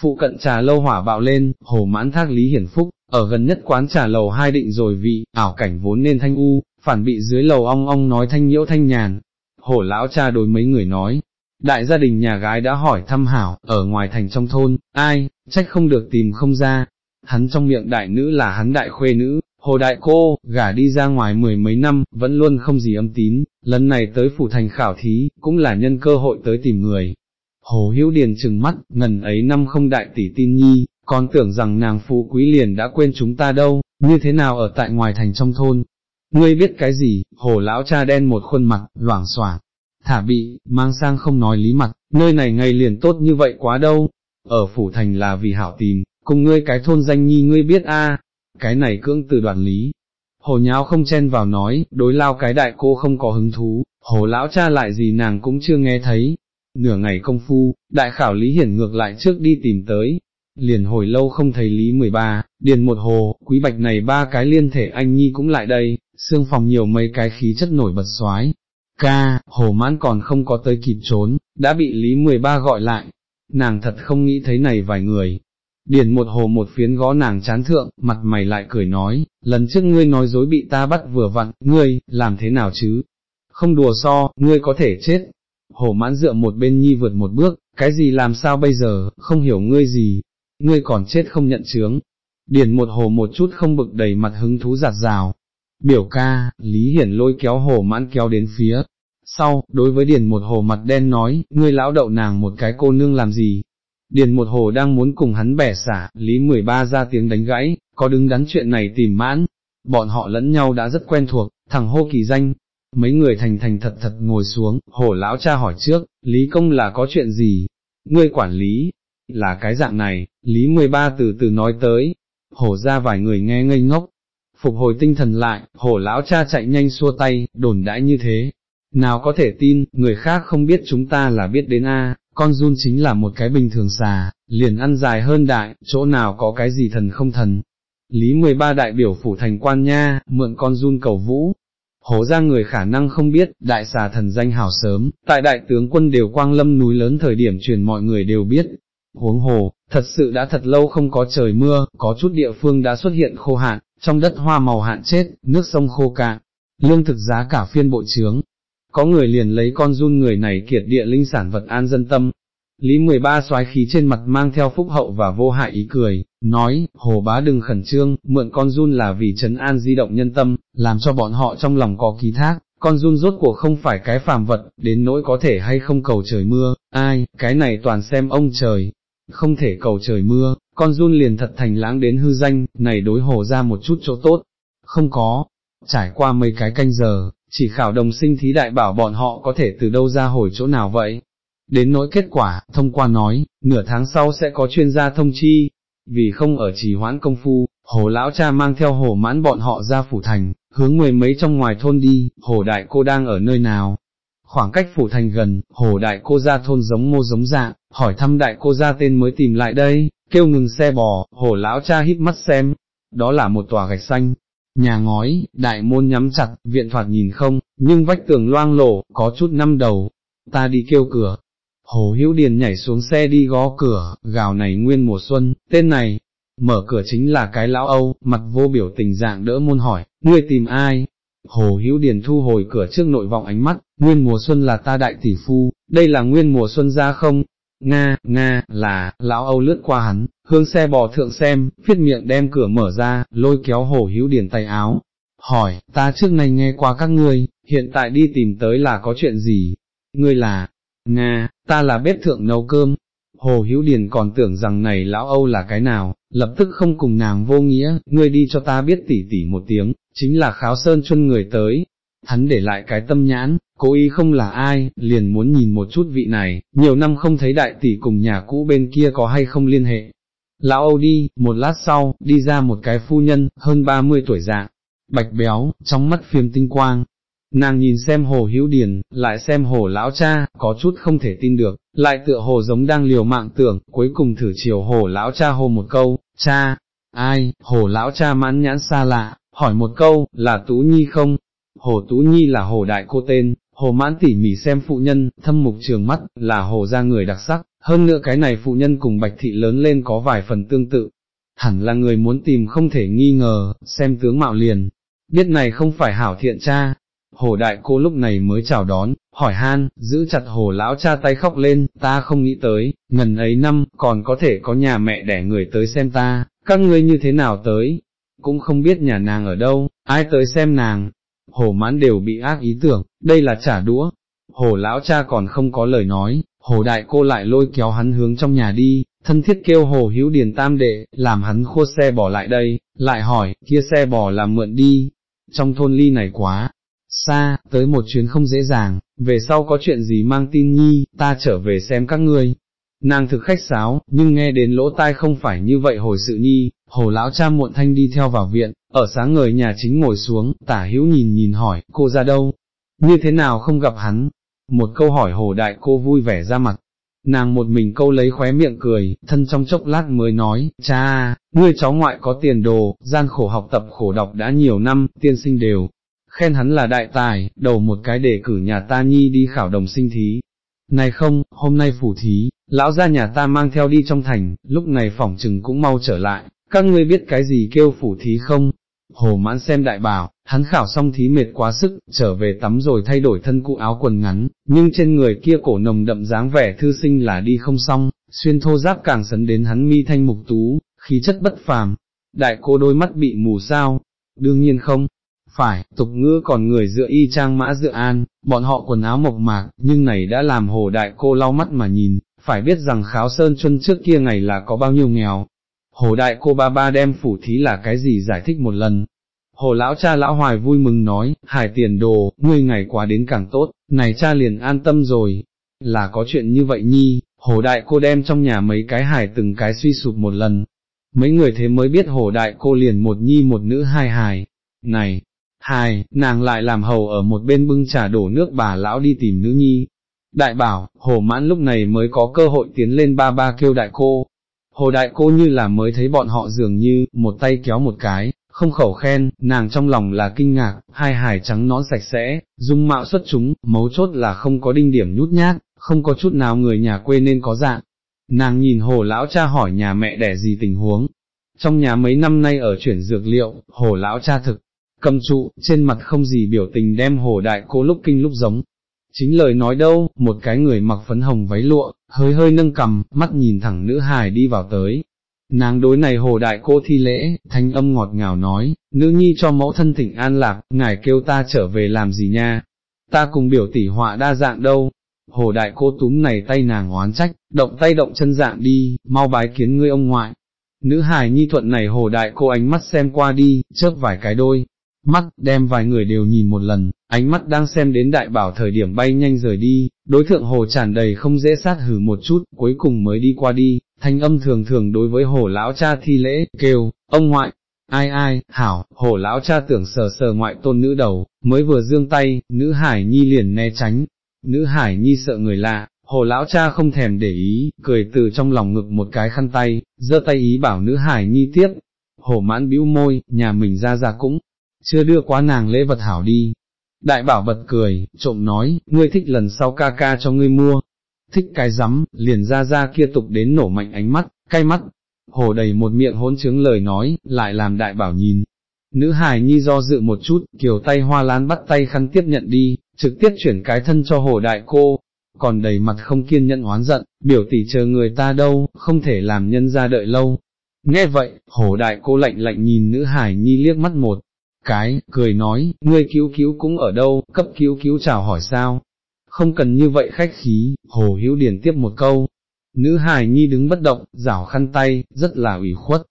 Phụ cận trà lâu hỏa bạo lên, hồ mãn thác Lý Hiển Phúc, ở gần nhất quán trà lầu hai định rồi vị, ảo cảnh vốn nên thanh u, phản bị dưới lầu ong ong nói thanh nhiễu thanh nhàn. Hổ lão cha đối mấy người nói, Đại gia đình nhà gái đã hỏi thăm hảo, ở ngoài thành trong thôn, ai, trách không được tìm không ra, hắn trong miệng đại nữ là hắn đại khuê nữ, hồ đại cô, gả đi ra ngoài mười mấy năm, vẫn luôn không gì âm tín, lần này tới phủ thành khảo thí, cũng là nhân cơ hội tới tìm người. Hồ hữu điền trừng mắt, ngần ấy năm không đại tỷ tin nhi, còn tưởng rằng nàng phú quý liền đã quên chúng ta đâu, như thế nào ở tại ngoài thành trong thôn. Ngươi biết cái gì, hồ lão cha đen một khuôn mặt, loảng xoảng thả bị, mang sang không nói lý mặt, nơi này ngày liền tốt như vậy quá đâu, ở phủ thành là vì hảo tìm, cùng ngươi cái thôn danh nhi ngươi biết a, cái này cưỡng từ đoạn lý. Hồ nháo không chen vào nói, đối lao cái đại cô không có hứng thú, hồ lão cha lại gì nàng cũng chưa nghe thấy. Nửa ngày công phu, đại khảo Lý Hiển ngược lại trước đi tìm tới, liền hồi lâu không thấy Lý 13, điền một hồ, quý bạch này ba cái liên thể anh nhi cũng lại đây, xương phòng nhiều mấy cái khí chất nổi bật xoái, Ca, hồ mãn còn không có tới kịp trốn, đã bị Lý 13 gọi lại, nàng thật không nghĩ thấy này vài người. Điền một hồ một phiến gõ nàng chán thượng, mặt mày lại cười nói, lần trước ngươi nói dối bị ta bắt vừa vặn, ngươi, làm thế nào chứ? Không đùa so, ngươi có thể chết. Hồ mãn dựa một bên nhi vượt một bước, cái gì làm sao bây giờ, không hiểu ngươi gì, ngươi còn chết không nhận chướng. Điền một hồ một chút không bực đầy mặt hứng thú giạt rào, Biểu ca, Lý Hiển lôi kéo hồ mãn kéo đến phía. Sau, đối với Điền một hồ mặt đen nói, ngươi lão đậu nàng một cái cô nương làm gì? Điền một hồ đang muốn cùng hắn bẻ xả, Lý 13 ra tiếng đánh gãy, có đứng đắn chuyện này tìm mãn. Bọn họ lẫn nhau đã rất quen thuộc, thằng hô kỳ danh. Mấy người thành thành thật thật ngồi xuống, hồ lão cha hỏi trước, Lý công là có chuyện gì? Ngươi quản lý, là cái dạng này, Lý 13 từ từ nói tới, hổ ra vài người nghe ngây ngốc, phục hồi tinh thần lại, hổ lão cha chạy nhanh xua tay, đồn đãi như thế. Nào có thể tin, người khác không biết chúng ta là biết đến A, con run chính là một cái bình thường xà, liền ăn dài hơn đại, chỗ nào có cái gì thần không thần. Lý 13 đại biểu phủ thành quan nha, mượn con run cầu vũ. Hổ ra người khả năng không biết, đại xà thần danh hảo sớm, tại đại tướng quân đều quang lâm núi lớn thời điểm truyền mọi người đều biết. Huống hồ, thật sự đã thật lâu không có trời mưa, có chút địa phương đã xuất hiện khô hạn, trong đất hoa màu hạn chết, nước sông khô cạn, lương thực giá cả phiên bộ trướng. Có người liền lấy con run người này kiệt địa linh sản vật an dân tâm. Lý 13 xoái khí trên mặt mang theo phúc hậu và vô hại ý cười, nói, hồ bá đừng khẩn trương, mượn con run là vì trấn an di động nhân tâm, làm cho bọn họ trong lòng có ký thác, con run rốt cuộc không phải cái phàm vật, đến nỗi có thể hay không cầu trời mưa, ai, cái này toàn xem ông trời, không thể cầu trời mưa, con run liền thật thành lãng đến hư danh, này đối hồ ra một chút chỗ tốt, không có, trải qua mấy cái canh giờ, chỉ khảo đồng sinh thí đại bảo bọn họ có thể từ đâu ra hồi chỗ nào vậy. Đến nỗi kết quả, thông qua nói, nửa tháng sau sẽ có chuyên gia thông chi, vì không ở trì hoãn công phu, hồ lão cha mang theo hồ mãn bọn họ ra phủ thành, hướng mười mấy trong ngoài thôn đi, hồ đại cô đang ở nơi nào. Khoảng cách phủ thành gần, hồ đại cô ra thôn giống mô giống dạng, hỏi thăm đại cô ra tên mới tìm lại đây, kêu ngừng xe bò, hồ lão cha hít mắt xem, đó là một tòa gạch xanh, nhà ngói, đại môn nhắm chặt, viện thoạt nhìn không, nhưng vách tường loang lổ, có chút năm đầu, ta đi kêu cửa. Hồ Hữu Điền nhảy xuống xe đi gõ cửa, gào này nguyên mùa xuân, tên này, mở cửa chính là cái lão Âu, mặt vô biểu tình dạng đỡ môn hỏi, ngươi tìm ai? Hồ Hữu Điền thu hồi cửa trước nội vọng ánh mắt, nguyên mùa xuân là ta đại tỷ phu, đây là nguyên mùa xuân ra không? Nga, Nga, là, lão Âu lướt qua hắn, hương xe bò thượng xem, phiết miệng đem cửa mở ra, lôi kéo Hồ Hữu Điền tay áo, hỏi, ta trước này nghe qua các ngươi, hiện tại đi tìm tới là có chuyện gì? Ngươi là, Nga, ta là bếp thượng nấu cơm. Hồ Hữu Điền còn tưởng rằng này lão Âu là cái nào, lập tức không cùng nàng vô nghĩa, ngươi đi cho ta biết tỉ tỉ một tiếng, chính là kháo sơn chân người tới. Hắn để lại cái tâm nhãn, cố ý không là ai, liền muốn nhìn một chút vị này, nhiều năm không thấy đại tỷ cùng nhà cũ bên kia có hay không liên hệ. Lão Âu đi, một lát sau, đi ra một cái phu nhân, hơn 30 tuổi dạng, bạch béo, trong mắt phiếm tinh quang. Nàng nhìn xem hồ hữu điền, lại xem hồ lão cha, có chút không thể tin được, lại tựa hồ giống đang liều mạng tưởng, cuối cùng thử chiều hồ lão cha hồ một câu, cha, ai, hồ lão cha mãn nhãn xa lạ, hỏi một câu, là Tú Nhi không? Hồ Tú Nhi là hồ đại cô tên, hồ mãn tỉ mỉ xem phụ nhân, thâm mục trường mắt, là hồ ra người đặc sắc, hơn nữa cái này phụ nhân cùng bạch thị lớn lên có vài phần tương tự. Hẳn là người muốn tìm không thể nghi ngờ, xem tướng mạo liền, biết này không phải hảo thiện cha. Hồ đại cô lúc này mới chào đón, hỏi han, giữ chặt hồ lão cha tay khóc lên, ta không nghĩ tới, ngần ấy năm, còn có thể có nhà mẹ đẻ người tới xem ta, các ngươi như thế nào tới, cũng không biết nhà nàng ở đâu, ai tới xem nàng, hồ mãn đều bị ác ý tưởng, đây là trả đũa, hồ lão cha còn không có lời nói, hồ đại cô lại lôi kéo hắn hướng trong nhà đi, thân thiết kêu hồ hữu điền tam đệ, làm hắn khua xe bỏ lại đây, lại hỏi, kia xe bỏ làm mượn đi, trong thôn ly này quá, xa, tới một chuyến không dễ dàng, về sau có chuyện gì mang tin nhi, ta trở về xem các ngươi. Nàng thực khách sáo, nhưng nghe đến lỗ tai không phải như vậy hồi sự nhi, hồ lão cha muộn thanh đi theo vào viện, ở sáng ngời nhà chính ngồi xuống, tả hữu nhìn nhìn hỏi, cô ra đâu, như thế nào không gặp hắn, một câu hỏi hồ đại cô vui vẻ ra mặt, nàng một mình câu lấy khóe miệng cười, thân trong chốc lát mới nói, cha, ngươi cháu ngoại có tiền đồ, gian khổ học tập khổ đọc đã nhiều năm, tiên sinh đều, khen hắn là đại tài, đầu một cái để cử nhà ta nhi đi khảo đồng sinh thí. Này không, hôm nay phủ thí, lão ra nhà ta mang theo đi trong thành, lúc này phỏng trừng cũng mau trở lại, các ngươi biết cái gì kêu phủ thí không? Hồ mãn xem đại bảo, hắn khảo xong thí mệt quá sức, trở về tắm rồi thay đổi thân cụ áo quần ngắn, nhưng trên người kia cổ nồng đậm dáng vẻ thư sinh là đi không xong, xuyên thô giáp càng sấn đến hắn mi thanh mục tú, khí chất bất phàm. Đại cô đôi mắt bị mù sao? Đương nhiên không, phải, tục ngữ còn người dựa y trang mã dựa an, bọn họ quần áo mộc mạc, nhưng này đã làm hồ đại cô lau mắt mà nhìn, phải biết rằng kháo sơn chuân trước kia ngày là có bao nhiêu nghèo. Hồ đại cô ba ba đem phủ thí là cái gì giải thích một lần. Hồ lão cha lão hoài vui mừng nói, hải tiền đồ, ngươi ngày quá đến càng tốt, này cha liền an tâm rồi. Là có chuyện như vậy nhi, hồ đại cô đem trong nhà mấy cái hải từng cái suy sụp một lần. Mấy người thế mới biết hồ đại cô liền một nhi một nữ hai hài. Này, hài, nàng lại làm hầu ở một bên bưng trà đổ nước bà lão đi tìm nữ nhi. Đại bảo, hồ mãn lúc này mới có cơ hội tiến lên ba ba kêu đại cô. Hồ đại cô như là mới thấy bọn họ dường như, một tay kéo một cái, không khẩu khen, nàng trong lòng là kinh ngạc, hai hài trắng nõn sạch sẽ, dung mạo xuất chúng, mấu chốt là không có đinh điểm nhút nhát, không có chút nào người nhà quê nên có dạng. Nàng nhìn hồ lão cha hỏi nhà mẹ đẻ gì tình huống. Trong nhà mấy năm nay ở chuyển dược liệu, hồ lão cha thực, cầm trụ, trên mặt không gì biểu tình đem hồ đại cô lúc kinh lúc giống. Chính lời nói đâu, một cái người mặc phấn hồng váy lụa, hơi hơi nâng cầm, mắt nhìn thẳng nữ hài đi vào tới. Nàng đối này hồ đại cô thi lễ, thanh âm ngọt ngào nói, nữ nhi cho mẫu thân thỉnh an lạc, ngài kêu ta trở về làm gì nha, ta cùng biểu tỷ họa đa dạng đâu. Hồ đại cô túm này tay nàng oán trách, động tay động chân dạng đi, mau bái kiến ngươi ông ngoại. Nữ hài nhi thuận này hồ đại cô ánh mắt xem qua đi, chớp vài cái đôi, mắt, đem vài người đều nhìn một lần, ánh mắt đang xem đến đại bảo thời điểm bay nhanh rời đi, đối thượng hồ tràn đầy không dễ sát hử một chút, cuối cùng mới đi qua đi, thanh âm thường thường đối với hồ lão cha thi lễ, kêu, ông ngoại, ai ai, hảo, hồ lão cha tưởng sờ sờ ngoại tôn nữ đầu, mới vừa dương tay, nữ hải nhi liền né tránh, nữ hải nhi sợ người lạ, hồ lão cha không thèm để ý, cười từ trong lòng ngực một cái khăn tay, giơ tay ý bảo nữ hải nhi tiếp, hồ mãn bĩu môi, nhà mình ra ra cũng, chưa đưa quá nàng lễ vật hảo đi. Đại bảo bật cười, trộm nói, ngươi thích lần sau ca ca cho ngươi mua, thích cái rắm, liền ra ra kia tục đến nổ mạnh ánh mắt, cay mắt, hồ đầy một miệng hỗn trướng lời nói, lại làm đại bảo nhìn. Nữ hài nhi do dự một chút, kiều tay hoa lán bắt tay khăn tiếp nhận đi, trực tiếp chuyển cái thân cho hồ đại cô, còn đầy mặt không kiên nhẫn oán giận, biểu tỷ chờ người ta đâu, không thể làm nhân ra đợi lâu. Nghe vậy, hồ đại cô lạnh lạnh nhìn nữ hải nhi liếc mắt một cái, cười nói, ngươi cứu cứu cũng ở đâu, cấp cứu cứu chào hỏi sao, không cần như vậy khách khí, hồ hữu điển tiếp một câu, nữ hài nhi đứng bất động, rảo khăn tay, rất là ủy khuất.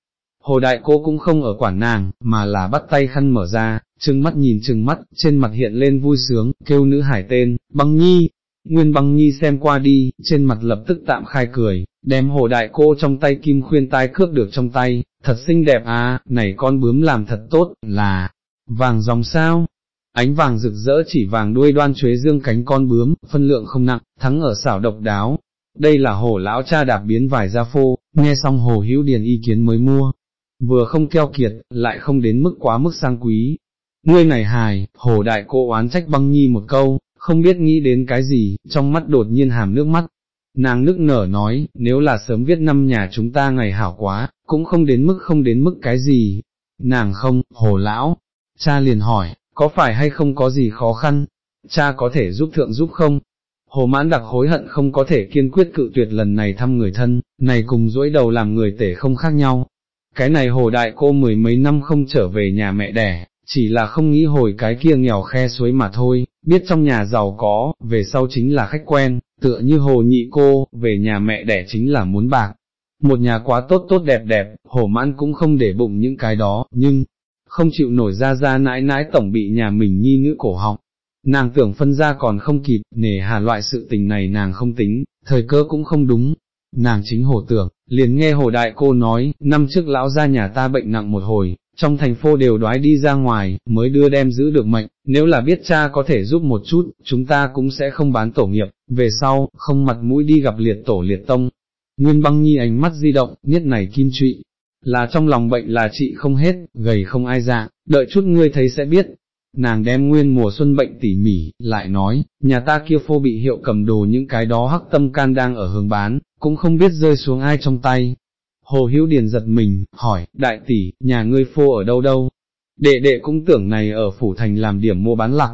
Hồ đại cô cũng không ở quản nàng, mà là bắt tay khăn mở ra, trừng mắt nhìn trừng mắt, trên mặt hiện lên vui sướng, kêu nữ hải tên, băng nhi. Nguyên băng nhi xem qua đi, trên mặt lập tức tạm khai cười, đem hồ đại cô trong tay kim khuyên tai cướp được trong tay, thật xinh đẹp à, này con bướm làm thật tốt, là, vàng dòng sao, ánh vàng rực rỡ chỉ vàng đuôi đoan chuế dương cánh con bướm, phân lượng không nặng, thắng ở xảo độc đáo. Đây là hồ lão cha đạp biến vài gia phô, nghe xong hồ hữu điền ý kiến mới mua, vừa không keo kiệt, lại không đến mức quá mức sang quý. Ngươi này hài, hồ đại cô oán trách băng nhi một câu, không biết nghĩ đến cái gì, trong mắt đột nhiên hàm nước mắt. Nàng nức nở nói, nếu là sớm viết năm nhà chúng ta ngày hảo quá, cũng không đến mức không đến mức cái gì. Nàng không, hồ lão, cha liền hỏi, có phải hay không có gì khó khăn, cha có thể giúp thượng giúp không? Hồ mãn đặc hối hận không có thể kiên quyết cự tuyệt lần này thăm người thân, này cùng dỗi đầu làm người tể không khác nhau. Cái này hồ đại cô mười mấy năm không trở về nhà mẹ đẻ, chỉ là không nghĩ hồi cái kia nghèo khe suối mà thôi, biết trong nhà giàu có, về sau chính là khách quen, tựa như hồ nhị cô, về nhà mẹ đẻ chính là muốn bạc. Một nhà quá tốt tốt đẹp đẹp, hồ mãn cũng không để bụng những cái đó, nhưng, không chịu nổi ra ra nãi nãi tổng bị nhà mình nhi nữ cổ họng. Nàng tưởng phân ra còn không kịp, nề hà loại sự tình này nàng không tính, thời cơ cũng không đúng. Nàng chính hồ tưởng, liền nghe hồ đại cô nói, năm trước lão ra nhà ta bệnh nặng một hồi, trong thành phố đều đoái đi ra ngoài, mới đưa đem giữ được mệnh, nếu là biết cha có thể giúp một chút, chúng ta cũng sẽ không bán tổ nghiệp, về sau, không mặt mũi đi gặp liệt tổ liệt tông. Nguyên băng nhi ánh mắt di động, nhất này kim trụy, là trong lòng bệnh là trị không hết, gầy không ai dạng, đợi chút ngươi thấy sẽ biết. Nàng đem nguyên mùa xuân bệnh tỉ mỉ, lại nói, nhà ta kia phô bị hiệu cầm đồ những cái đó hắc tâm can đang ở hướng bán, cũng không biết rơi xuống ai trong tay. Hồ Hữu Điền giật mình, hỏi, đại tỷ, nhà ngươi phô ở đâu đâu? Đệ đệ cũng tưởng này ở phủ thành làm điểm mua bán lạc.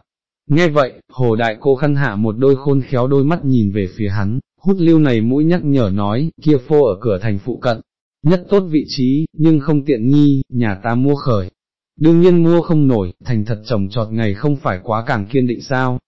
Nghe vậy, hồ đại cô khăn hạ một đôi khôn khéo đôi mắt nhìn về phía hắn, hút lưu này mũi nhắc nhở nói, kia phô ở cửa thành phụ cận, nhất tốt vị trí, nhưng không tiện nghi, nhà ta mua khởi. Đương nhiên mua không nổi, thành thật trồng trọt ngày không phải quá càng kiên định sao.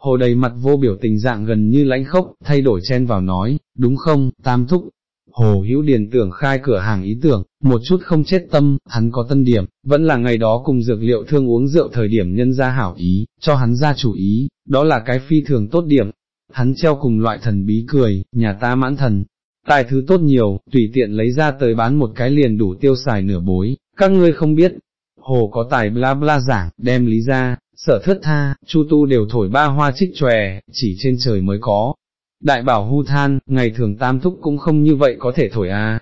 Hồ đầy mặt vô biểu tình dạng gần như lãnh khốc, thay đổi chen vào nói, đúng không, tam thúc. Hồ hữu điền tưởng khai cửa hàng ý tưởng, một chút không chết tâm, hắn có tân điểm, vẫn là ngày đó cùng dược liệu thương uống rượu thời điểm nhân ra hảo ý, cho hắn ra chủ ý, đó là cái phi thường tốt điểm. Hắn treo cùng loại thần bí cười, nhà ta mãn thần, tài thứ tốt nhiều, tùy tiện lấy ra tới bán một cái liền đủ tiêu xài nửa bối, các ngươi không biết, hồ có tài bla bla giảng, đem lý ra, sở thất tha, chu tu đều thổi ba hoa trích tròe, chỉ trên trời mới có. Đại bảo hu than, ngày thường tam thúc cũng không như vậy có thể thổi a.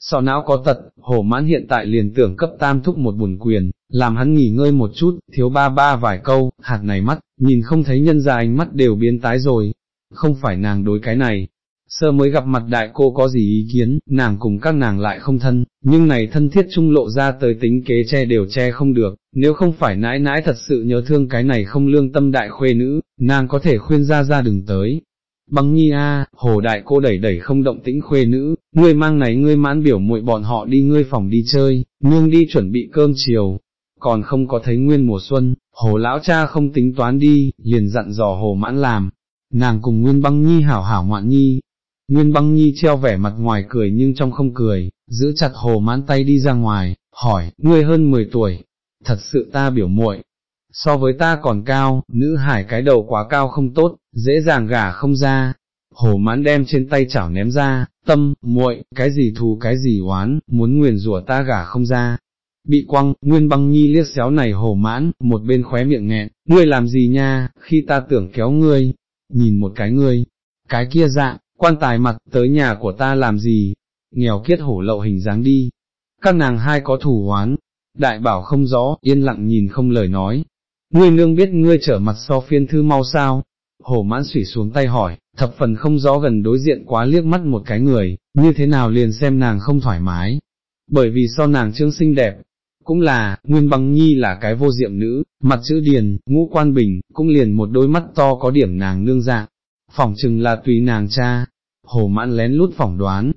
Sọ não có tật, hồ mãn hiện tại liền tưởng cấp tam thúc một buồn quyền, làm hắn nghỉ ngơi một chút, thiếu ba ba vài câu, hạt này mắt, nhìn không thấy nhân ra ánh mắt đều biến tái rồi. Không phải nàng đối cái này, sơ mới gặp mặt đại cô có gì ý kiến, nàng cùng các nàng lại không thân, nhưng này thân thiết trung lộ ra tới tính kế che đều che không được, nếu không phải nãi nãi thật sự nhớ thương cái này không lương tâm đại khuê nữ, nàng có thể khuyên ra ra đừng tới. Băng nhi a, hồ đại cô đẩy đẩy không động tĩnh khuê nữ, ngươi mang này ngươi mãn biểu muội bọn họ đi ngươi phòng đi chơi, nương đi chuẩn bị cơm chiều, còn không có thấy nguyên mùa xuân, hồ lão cha không tính toán đi, liền dặn dò hồ mãn làm, nàng cùng nguyên băng nhi hảo hảo ngoạn nhi, Nguyên băng nhi treo vẻ mặt ngoài cười nhưng trong không cười, giữ chặt hồ mãn tay đi ra ngoài, hỏi, ngươi hơn 10 tuổi, thật sự ta biểu muội, so với ta còn cao, nữ hải cái đầu quá cao không tốt, dễ dàng gả không ra. Hồ mãn đem trên tay chảo ném ra, tâm, muội, cái gì thù cái gì oán, muốn nguyền rủa ta gả không ra. Bị quăng, nguyên băng nhi liếc xéo này hồ mãn, một bên khóe miệng nghẹn, ngươi làm gì nha, khi ta tưởng kéo ngươi, nhìn một cái ngươi, cái kia dạng, quan tài mặt, tới nhà của ta làm gì, nghèo kiết hổ lậu hình dáng đi. Các nàng hai có thủ oán, đại bảo không rõ, yên lặng nhìn không lời nói, ngươi nương biết ngươi trở mặt so phiên thư mau sao, hổ mãn sủy xuống tay hỏi, thập phần không rõ gần đối diện quá liếc mắt một cái người, như thế nào liền xem nàng không thoải mái, bởi vì so nàng trương xinh đẹp, cũng là, nguyên băng nhi là cái vô diệm nữ, mặt chữ điền, ngũ quan bình, cũng liền một đôi mắt to có điểm nàng nương dạng, phỏng chừng là tùy nàng cha, hồ mãn lén lút phỏng đoán,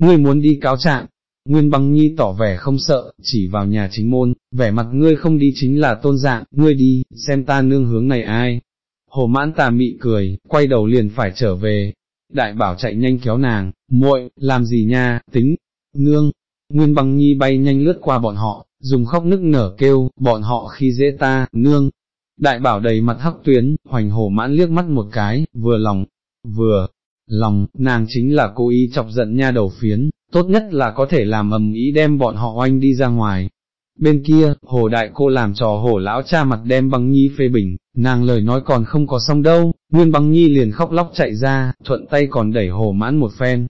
ngươi muốn đi cáo trạng, Nguyên băng nhi tỏ vẻ không sợ, chỉ vào nhà chính môn, vẻ mặt ngươi không đi chính là tôn dạng, ngươi đi, xem ta nương hướng này ai. Hồ mãn tà mị cười, quay đầu liền phải trở về. Đại bảo chạy nhanh kéo nàng, muội, làm gì nha, tính, nương. Nguyên băng nhi bay nhanh lướt qua bọn họ, dùng khóc nức nở kêu, bọn họ khi dễ ta, nương. Đại bảo đầy mặt hắc tuyến, hoành hổ mãn liếc mắt một cái, vừa lòng, vừa, lòng, nàng chính là cố ý chọc giận nha đầu phiến, tốt nhất là có thể làm ầm ý đem bọn họ oanh đi ra ngoài. Bên kia, hồ đại cô làm trò hồ lão cha mặt đem băng nhi phê bình, nàng lời nói còn không có xong đâu, nguyên băng nhi liền khóc lóc chạy ra, thuận tay còn đẩy hồ mãn một phen.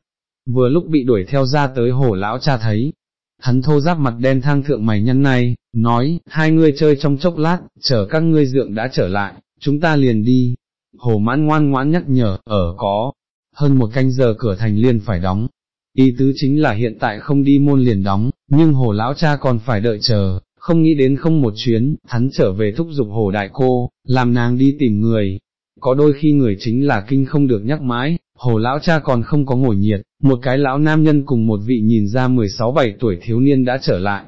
Vừa lúc bị đuổi theo ra tới hồ lão cha thấy, hắn thô giáp mặt đen thang thượng mày nhân này, nói, hai ngươi chơi trong chốc lát, chờ các ngươi dượng đã trở lại, chúng ta liền đi. Hồ mãn ngoan ngoãn nhắc nhở, ở có, hơn một canh giờ cửa thành liền phải đóng, Ý tứ chính là hiện tại không đi môn liền đóng, nhưng hồ lão cha còn phải đợi chờ, không nghĩ đến không một chuyến, hắn trở về thúc giục hồ đại cô, làm nàng đi tìm người. Có đôi khi người chính là kinh không được nhắc mãi, hồ lão cha còn không có ngồi nhiệt, một cái lão nam nhân cùng một vị nhìn ra 16-17 tuổi thiếu niên đã trở lại.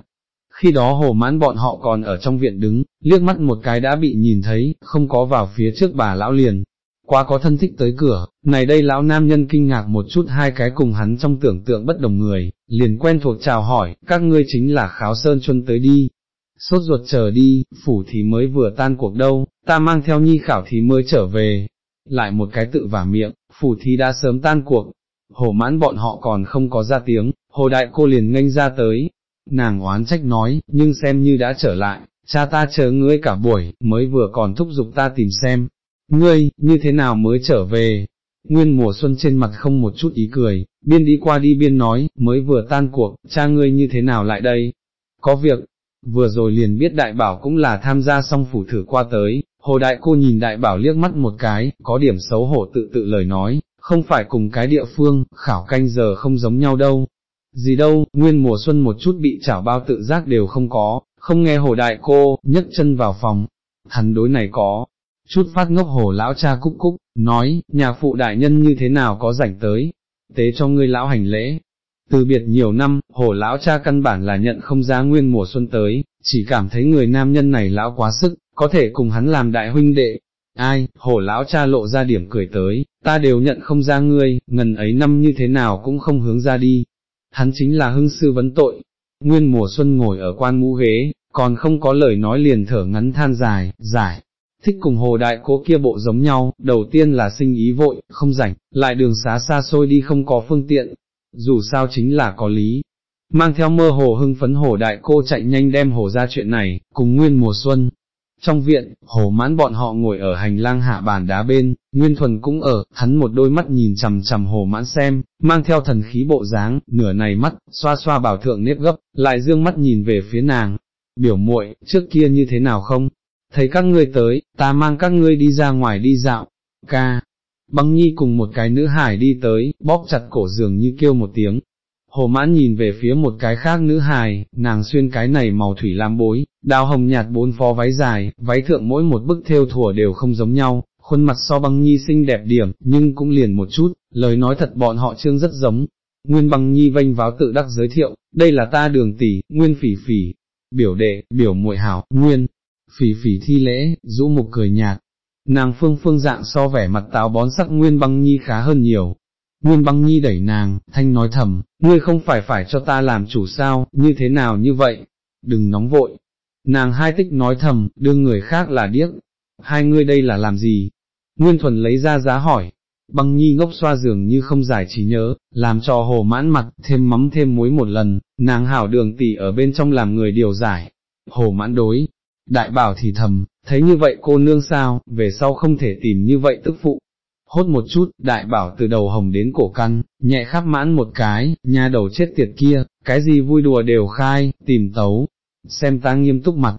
Khi đó hồ mãn bọn họ còn ở trong viện đứng, liếc mắt một cái đã bị nhìn thấy, không có vào phía trước bà lão liền, quá có thân thích tới cửa, này đây lão nam nhân kinh ngạc một chút hai cái cùng hắn trong tưởng tượng bất đồng người, liền quen thuộc chào hỏi, các ngươi chính là kháo sơn chuân tới đi. Sốt ruột chờ đi, phủ thì mới vừa tan cuộc đâu, ta mang theo nhi khảo thì mới trở về. Lại một cái tự vả miệng, phủ thì đã sớm tan cuộc, hồ mãn bọn họ còn không có ra tiếng, hồ đại cô liền nghênh ra tới. Nàng oán trách nói, nhưng xem như đã trở lại, cha ta chờ ngươi cả buổi, mới vừa còn thúc giục ta tìm xem, ngươi, như thế nào mới trở về? Nguyên mùa xuân trên mặt không một chút ý cười, biên đi qua đi biên nói, mới vừa tan cuộc, cha ngươi như thế nào lại đây? Có việc, vừa rồi liền biết đại bảo cũng là tham gia xong phủ thử qua tới, hồ đại cô nhìn đại bảo liếc mắt một cái, có điểm xấu hổ tự tự lời nói, không phải cùng cái địa phương, khảo canh giờ không giống nhau đâu. Gì đâu, nguyên mùa xuân một chút bị chảo bao tự giác đều không có, không nghe hồ đại cô, nhấc chân vào phòng, hắn đối này có, chút phát ngốc hồ lão cha cúc cúc, nói, nhà phụ đại nhân như thế nào có rảnh tới, tế cho ngươi lão hành lễ. Từ biệt nhiều năm, hồ lão cha căn bản là nhận không ra nguyên mùa xuân tới, chỉ cảm thấy người nam nhân này lão quá sức, có thể cùng hắn làm đại huynh đệ. Ai, hồ lão cha lộ ra điểm cười tới, ta đều nhận không ra ngươi, ngần ấy năm như thế nào cũng không hướng ra đi. Hắn chính là hưng sư vấn tội. Nguyên mùa xuân ngồi ở quan ngũ ghế, còn không có lời nói liền thở ngắn than dài, giải, thích cùng hồ đại cố kia bộ giống nhau, đầu tiên là sinh ý vội, không rảnh, lại đường xá xa xôi đi không có phương tiện, dù sao chính là có lý. Mang theo mơ hồ hưng phấn hồ đại cô chạy nhanh đem hồ ra chuyện này, cùng nguyên mùa xuân. Trong viện, hồ mãn bọn họ ngồi ở hành lang hạ bàn đá bên, nguyên thuần cũng ở, hắn một đôi mắt nhìn chằm chằm hồ mãn xem, mang theo thần khí bộ dáng, nửa này mắt, xoa xoa bảo thượng nếp gấp, lại dương mắt nhìn về phía nàng. Biểu muội trước kia như thế nào không, thấy các ngươi tới, ta mang các ngươi đi ra ngoài đi dạo, ca. Băng nhi cùng một cái nữ hải đi tới, bóp chặt cổ giường như kêu một tiếng. Hồ mãn nhìn về phía một cái khác nữ hài, nàng xuyên cái này màu thủy lam bối, đào hồng nhạt bốn phó váy dài, váy thượng mỗi một bức thêu thủa đều không giống nhau, khuôn mặt so băng nhi xinh đẹp điểm, nhưng cũng liền một chút, lời nói thật bọn họ trương rất giống. Nguyên băng nhi vênh váo tự đắc giới thiệu, đây là ta đường tỷ, nguyên phỉ phỉ, biểu đệ, biểu muội hảo, nguyên, phỉ phỉ thi lễ, rũ mục cười nhạt. Nàng phương phương dạng so vẻ mặt táo bón sắc Nguyên băng nhi khá hơn nhiều. Nguyên băng nhi đẩy nàng, thanh nói thầm, ngươi không phải phải cho ta làm chủ sao, như thế nào như vậy, đừng nóng vội nàng hai tích nói thầm, đương người khác là điếc, hai ngươi đây là làm gì? Nguyên Thuần lấy ra giá hỏi, băng nhi ngốc xoa giường như không giải trí nhớ, làm cho hồ mãn mặt, thêm mắm thêm muối một lần, nàng hảo đường tỷ ở bên trong làm người điều giải. Hồ mãn đối, đại bảo thì thầm, thấy như vậy cô nương sao, về sau không thể tìm như vậy tức phụ. Hốt một chút, đại bảo từ đầu hồng đến cổ căn, nhẹ khắp mãn một cái, nha đầu chết tiệt kia, cái gì vui đùa đều khai, tìm tấu, xem ta nghiêm túc mặt.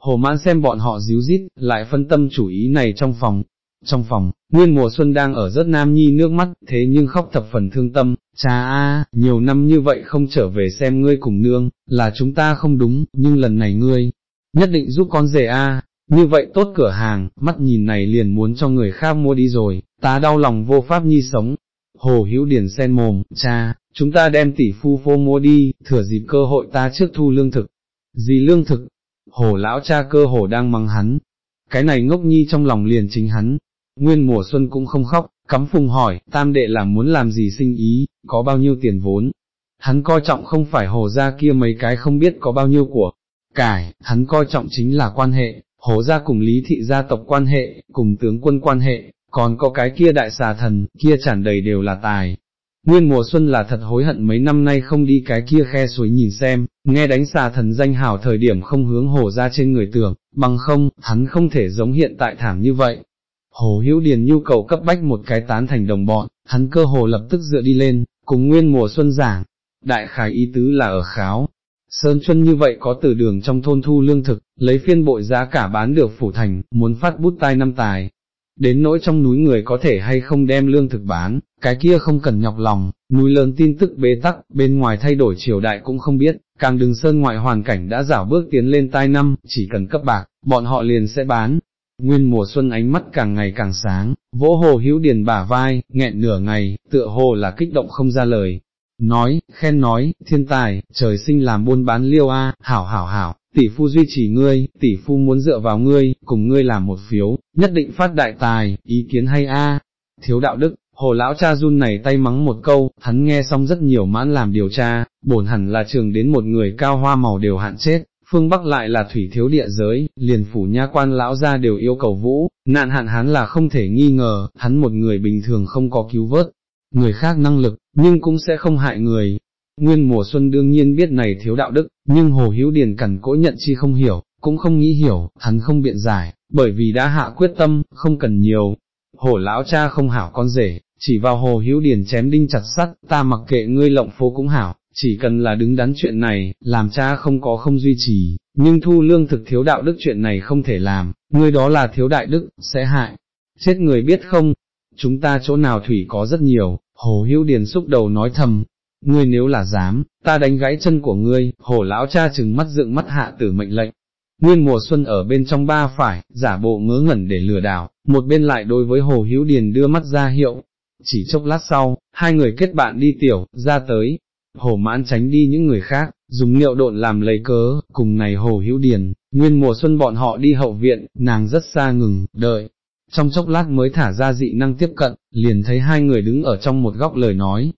Hồ mãn xem bọn họ díu dít, lại phân tâm chủ ý này trong phòng. Trong phòng, nguyên mùa xuân đang ở rất nam nhi nước mắt, thế nhưng khóc thập phần thương tâm, cha a, nhiều năm như vậy không trở về xem ngươi cùng nương, là chúng ta không đúng, nhưng lần này ngươi, nhất định giúp con rể a, như vậy tốt cửa hàng, mắt nhìn này liền muốn cho người khác mua đi rồi, ta đau lòng vô pháp nhi sống. Hồ Hữu Điển sen mồm, cha, chúng ta đem tỷ phu phô mua đi, thừa dịp cơ hội ta trước thu lương thực. Gì lương thực? Hồ lão cha cơ hồ đang mắng hắn. Cái này ngốc nhi trong lòng liền chính hắn. Nguyên mùa xuân cũng không khóc, cắm phùng hỏi, tam đệ là muốn làm gì sinh ý, có bao nhiêu tiền vốn. Hắn coi trọng không phải hồ ra kia mấy cái không biết có bao nhiêu của, cải, hắn coi trọng chính là quan hệ, hồ ra cùng lý thị gia tộc quan hệ, cùng tướng quân quan hệ, còn có cái kia đại xà thần, kia tràn đầy đều là tài. Nguyên mùa xuân là thật hối hận mấy năm nay không đi cái kia khe suối nhìn xem, nghe đánh xà thần danh hảo thời điểm không hướng hồ ra trên người tưởng, bằng không, hắn không thể giống hiện tại thảm như vậy. Hồ Hữu Điền nhu cầu cấp bách một cái tán thành đồng bọn, hắn cơ hồ lập tức dựa đi lên, cùng nguyên mùa xuân giảng, đại khái ý tứ là ở kháo, Sơn Chuân như vậy có từ đường trong thôn thu lương thực, lấy phiên bội giá cả bán được phủ thành, muốn phát bút tai năm tài. Đến nỗi trong núi người có thể hay không đem lương thực bán, cái kia không cần nhọc lòng, núi lớn tin tức bế tắc, bên ngoài thay đổi triều đại cũng không biết, càng đừng sơn ngoại hoàn cảnh đã rảo bước tiến lên tai năm, chỉ cần cấp bạc, bọn họ liền sẽ bán. Nguyên mùa xuân ánh mắt càng ngày càng sáng, vỗ hồ hữu điền bả vai, nghẹn nửa ngày, tựa hồ là kích động không ra lời, nói, khen nói, thiên tài, trời sinh làm buôn bán liêu a, hảo hảo hảo, tỷ phu duy trì ngươi, tỷ phu muốn dựa vào ngươi, cùng ngươi làm một phiếu, nhất định phát đại tài, ý kiến hay a, thiếu đạo đức, hồ lão cha run này tay mắng một câu, hắn nghe xong rất nhiều mãn làm điều tra, bổn hẳn là trường đến một người cao hoa màu đều hạn chết. Phương Bắc lại là thủy thiếu địa giới, liền phủ nha quan lão ra đều yêu cầu vũ, nạn hạn hắn là không thể nghi ngờ, hắn một người bình thường không có cứu vớt, người khác năng lực, nhưng cũng sẽ không hại người. Nguyên mùa xuân đương nhiên biết này thiếu đạo đức, nhưng Hồ Hữu Điền cẩn cỗ nhận chi không hiểu, cũng không nghĩ hiểu, hắn không biện giải, bởi vì đã hạ quyết tâm, không cần nhiều. Hồ lão cha không hảo con rể, chỉ vào Hồ Hữu Điền chém đinh chặt sắt, ta mặc kệ ngươi lộng phố cũng hảo, chỉ cần là đứng đắn chuyện này, làm cha không có không duy trì, nhưng thu lương thực thiếu đạo đức chuyện này không thể làm, ngươi đó là thiếu đại đức, sẽ hại. Chết người biết không, chúng ta chỗ nào thủy có rất nhiều, hồ hữu điền xúc đầu nói thầm, ngươi nếu là dám, ta đánh gãy chân của ngươi, hồ lão cha chừng mắt dựng mắt hạ tử mệnh lệnh. Nguyên mùa xuân ở bên trong ba phải, giả bộ ngớ ngẩn để lừa đảo, một bên lại đối với hồ hữu điền đưa mắt ra hiệu. Chỉ chốc lát sau, hai người kết bạn đi tiểu, ra tới, hồ mãn tránh đi những người khác, dùng liệu độn làm lấy cớ, cùng này hồ hữu điền, nguyên mùa xuân bọn họ đi hậu viện, nàng rất xa ngừng, đợi, trong chốc lát mới thả ra dị năng tiếp cận, liền thấy hai người đứng ở trong một góc lời nói.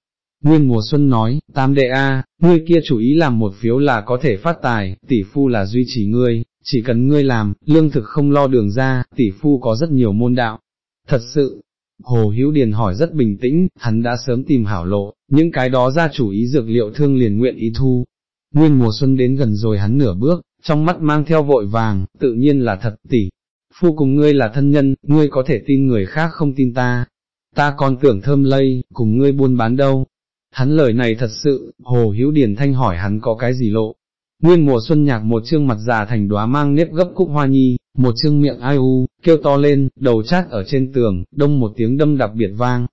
Nguyên mùa xuân nói, tam đệ a, ngươi kia chủ ý làm một phiếu là có thể phát tài, tỷ phu là duy trì ngươi, chỉ cần ngươi làm, lương thực không lo đường ra, tỷ phu có rất nhiều môn đạo. Thật sự, Hồ Hữu Điền hỏi rất bình tĩnh, hắn đã sớm tìm hảo lộ, những cái đó ra chủ ý dược liệu thương liền nguyện ý thu. Nguyên mùa xuân đến gần rồi hắn nửa bước, trong mắt mang theo vội vàng, tự nhiên là thật tỷ, phu cùng ngươi là thân nhân, ngươi có thể tin người khác không tin ta, ta còn tưởng thơm lây, cùng ngươi buôn bán đâu. Hắn lời này thật sự, Hồ Hữu Điền Thanh hỏi hắn có cái gì lộ. Nguyên mùa xuân nhạc một chương mặt già thành đóa mang nếp gấp cúc hoa nhi, một chương miệng ai u, kêu to lên, đầu chát ở trên tường, đông một tiếng đâm đặc biệt vang.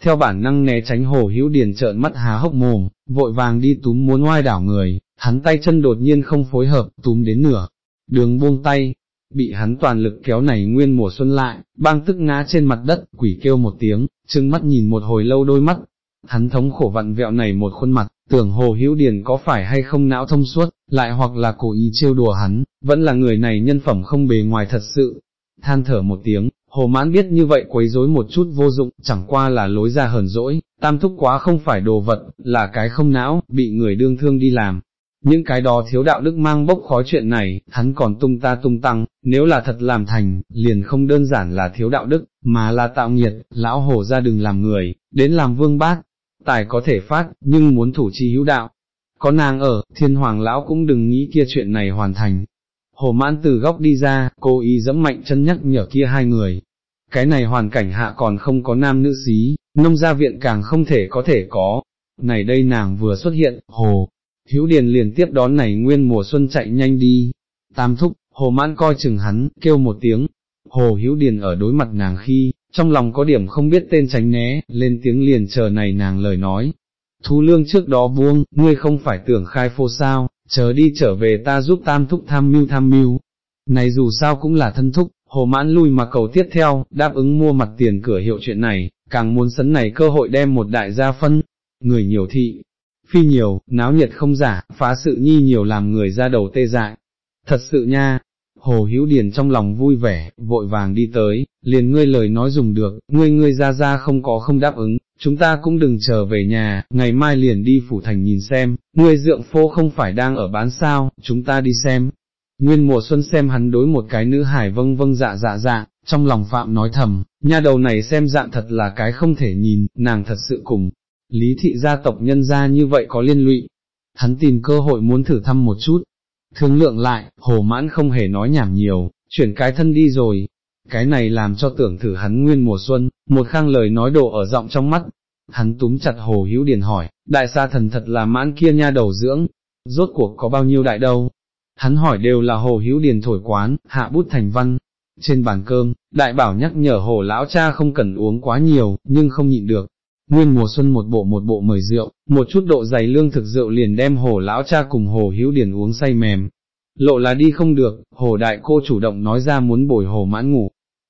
Theo bản năng né tránh Hồ Hữu Điền trợn mắt há hốc mồm, vội vàng đi túm muốn oai đảo người, hắn tay chân đột nhiên không phối hợp, túm đến nửa, đường buông tay, bị hắn toàn lực kéo này nguyên mùa xuân lại, bang tức ngã trên mặt đất, quỷ kêu một tiếng, trừng mắt nhìn một hồi lâu đôi mắt, hắn thống khổ vặn vẹo này một khuôn mặt, tưởng hồ hữu điền có phải hay không não thông suốt, lại hoặc là cố ý trêu đùa hắn, vẫn là người này nhân phẩm không bề ngoài thật sự, than thở một tiếng. Hồ mãn biết như vậy quấy rối một chút vô dụng, chẳng qua là lối ra hờn dỗi, tam thúc quá không phải đồ vật, là cái không não, bị người đương thương đi làm. những cái đó thiếu đạo đức mang bốc khói chuyện này, hắn còn tung ta tung tăng, nếu là thật làm thành, liền không đơn giản là thiếu đạo đức, mà là tạo nghiệt, lão hồ ra đừng làm người, đến làm vương bát, tài có thể phát, nhưng muốn thủ chi hữu đạo. Có nàng ở, thiên hoàng lão cũng đừng nghĩ kia chuyện này hoàn thành. Hồ mãn từ góc đi ra, cô ý dẫm mạnh chân nhắc nhở kia hai người. Cái này hoàn cảnh hạ còn không có nam nữ xí, nông gia viện càng không thể có thể có. Này đây nàng vừa xuất hiện, hồ, hữu điền liền tiếp đón này nguyên mùa xuân chạy nhanh đi. Tam thúc, hồ mãn coi chừng hắn, kêu một tiếng. Hồ hữu điền ở đối mặt nàng khi, trong lòng có điểm không biết tên tránh né, lên tiếng liền chờ này nàng lời nói. Thu lương trước đó buông, ngươi không phải tưởng khai phô sao, chờ đi trở về ta giúp tam thúc tham mưu tham mưu. Này dù sao cũng là thân thúc, hồ mãn lui mà cầu tiếp theo, đáp ứng mua mặt tiền cửa hiệu chuyện này, càng muốn sấn này cơ hội đem một đại gia phân, người nhiều thị, phi nhiều, náo nhiệt không giả, phá sự nhi nhiều làm người ra đầu tê dại. Thật sự nha, Hồ Hữu Điền trong lòng vui vẻ, vội vàng đi tới, liền ngươi lời nói dùng được, ngươi ngươi ra ra không có không đáp ứng, chúng ta cũng đừng chờ về nhà, ngày mai liền đi phủ thành nhìn xem, ngươi dượng phô không phải đang ở bán sao, chúng ta đi xem. Nguyên mùa xuân xem hắn đối một cái nữ hải vâng vâng dạ dạ dạ, trong lòng phạm nói thầm, nha đầu này xem dạng thật là cái không thể nhìn, nàng thật sự cùng, lý thị gia tộc nhân gia như vậy có liên lụy. Hắn tìm cơ hội muốn thử thăm một chút, thương lượng lại, hồ mãn không hề nói nhảm nhiều, chuyển cái thân đi rồi. Cái này làm cho tưởng thử hắn nguyên mùa xuân, một khang lời nói đổ ở giọng trong mắt. Hắn túm chặt hồ hữu điền hỏi, đại sa thần thật là mãn kia nha đầu dưỡng, rốt cuộc có bao nhiêu đại đâu? Hắn hỏi đều là hồ hữu điền thổi quán, hạ bút thành văn. Trên bàn cơm, đại bảo nhắc nhở hồ lão cha không cần uống quá nhiều, nhưng không nhịn được, nguyên mùa xuân một bộ một bộ mời rượu, một chút độ dày lương thực rượu liền đem hồ lão cha cùng hồ hữu điển uống say mềm. Lộ là đi không được, hồ đại cô chủ động nói ra muốn bồi hồ mãn ngủ.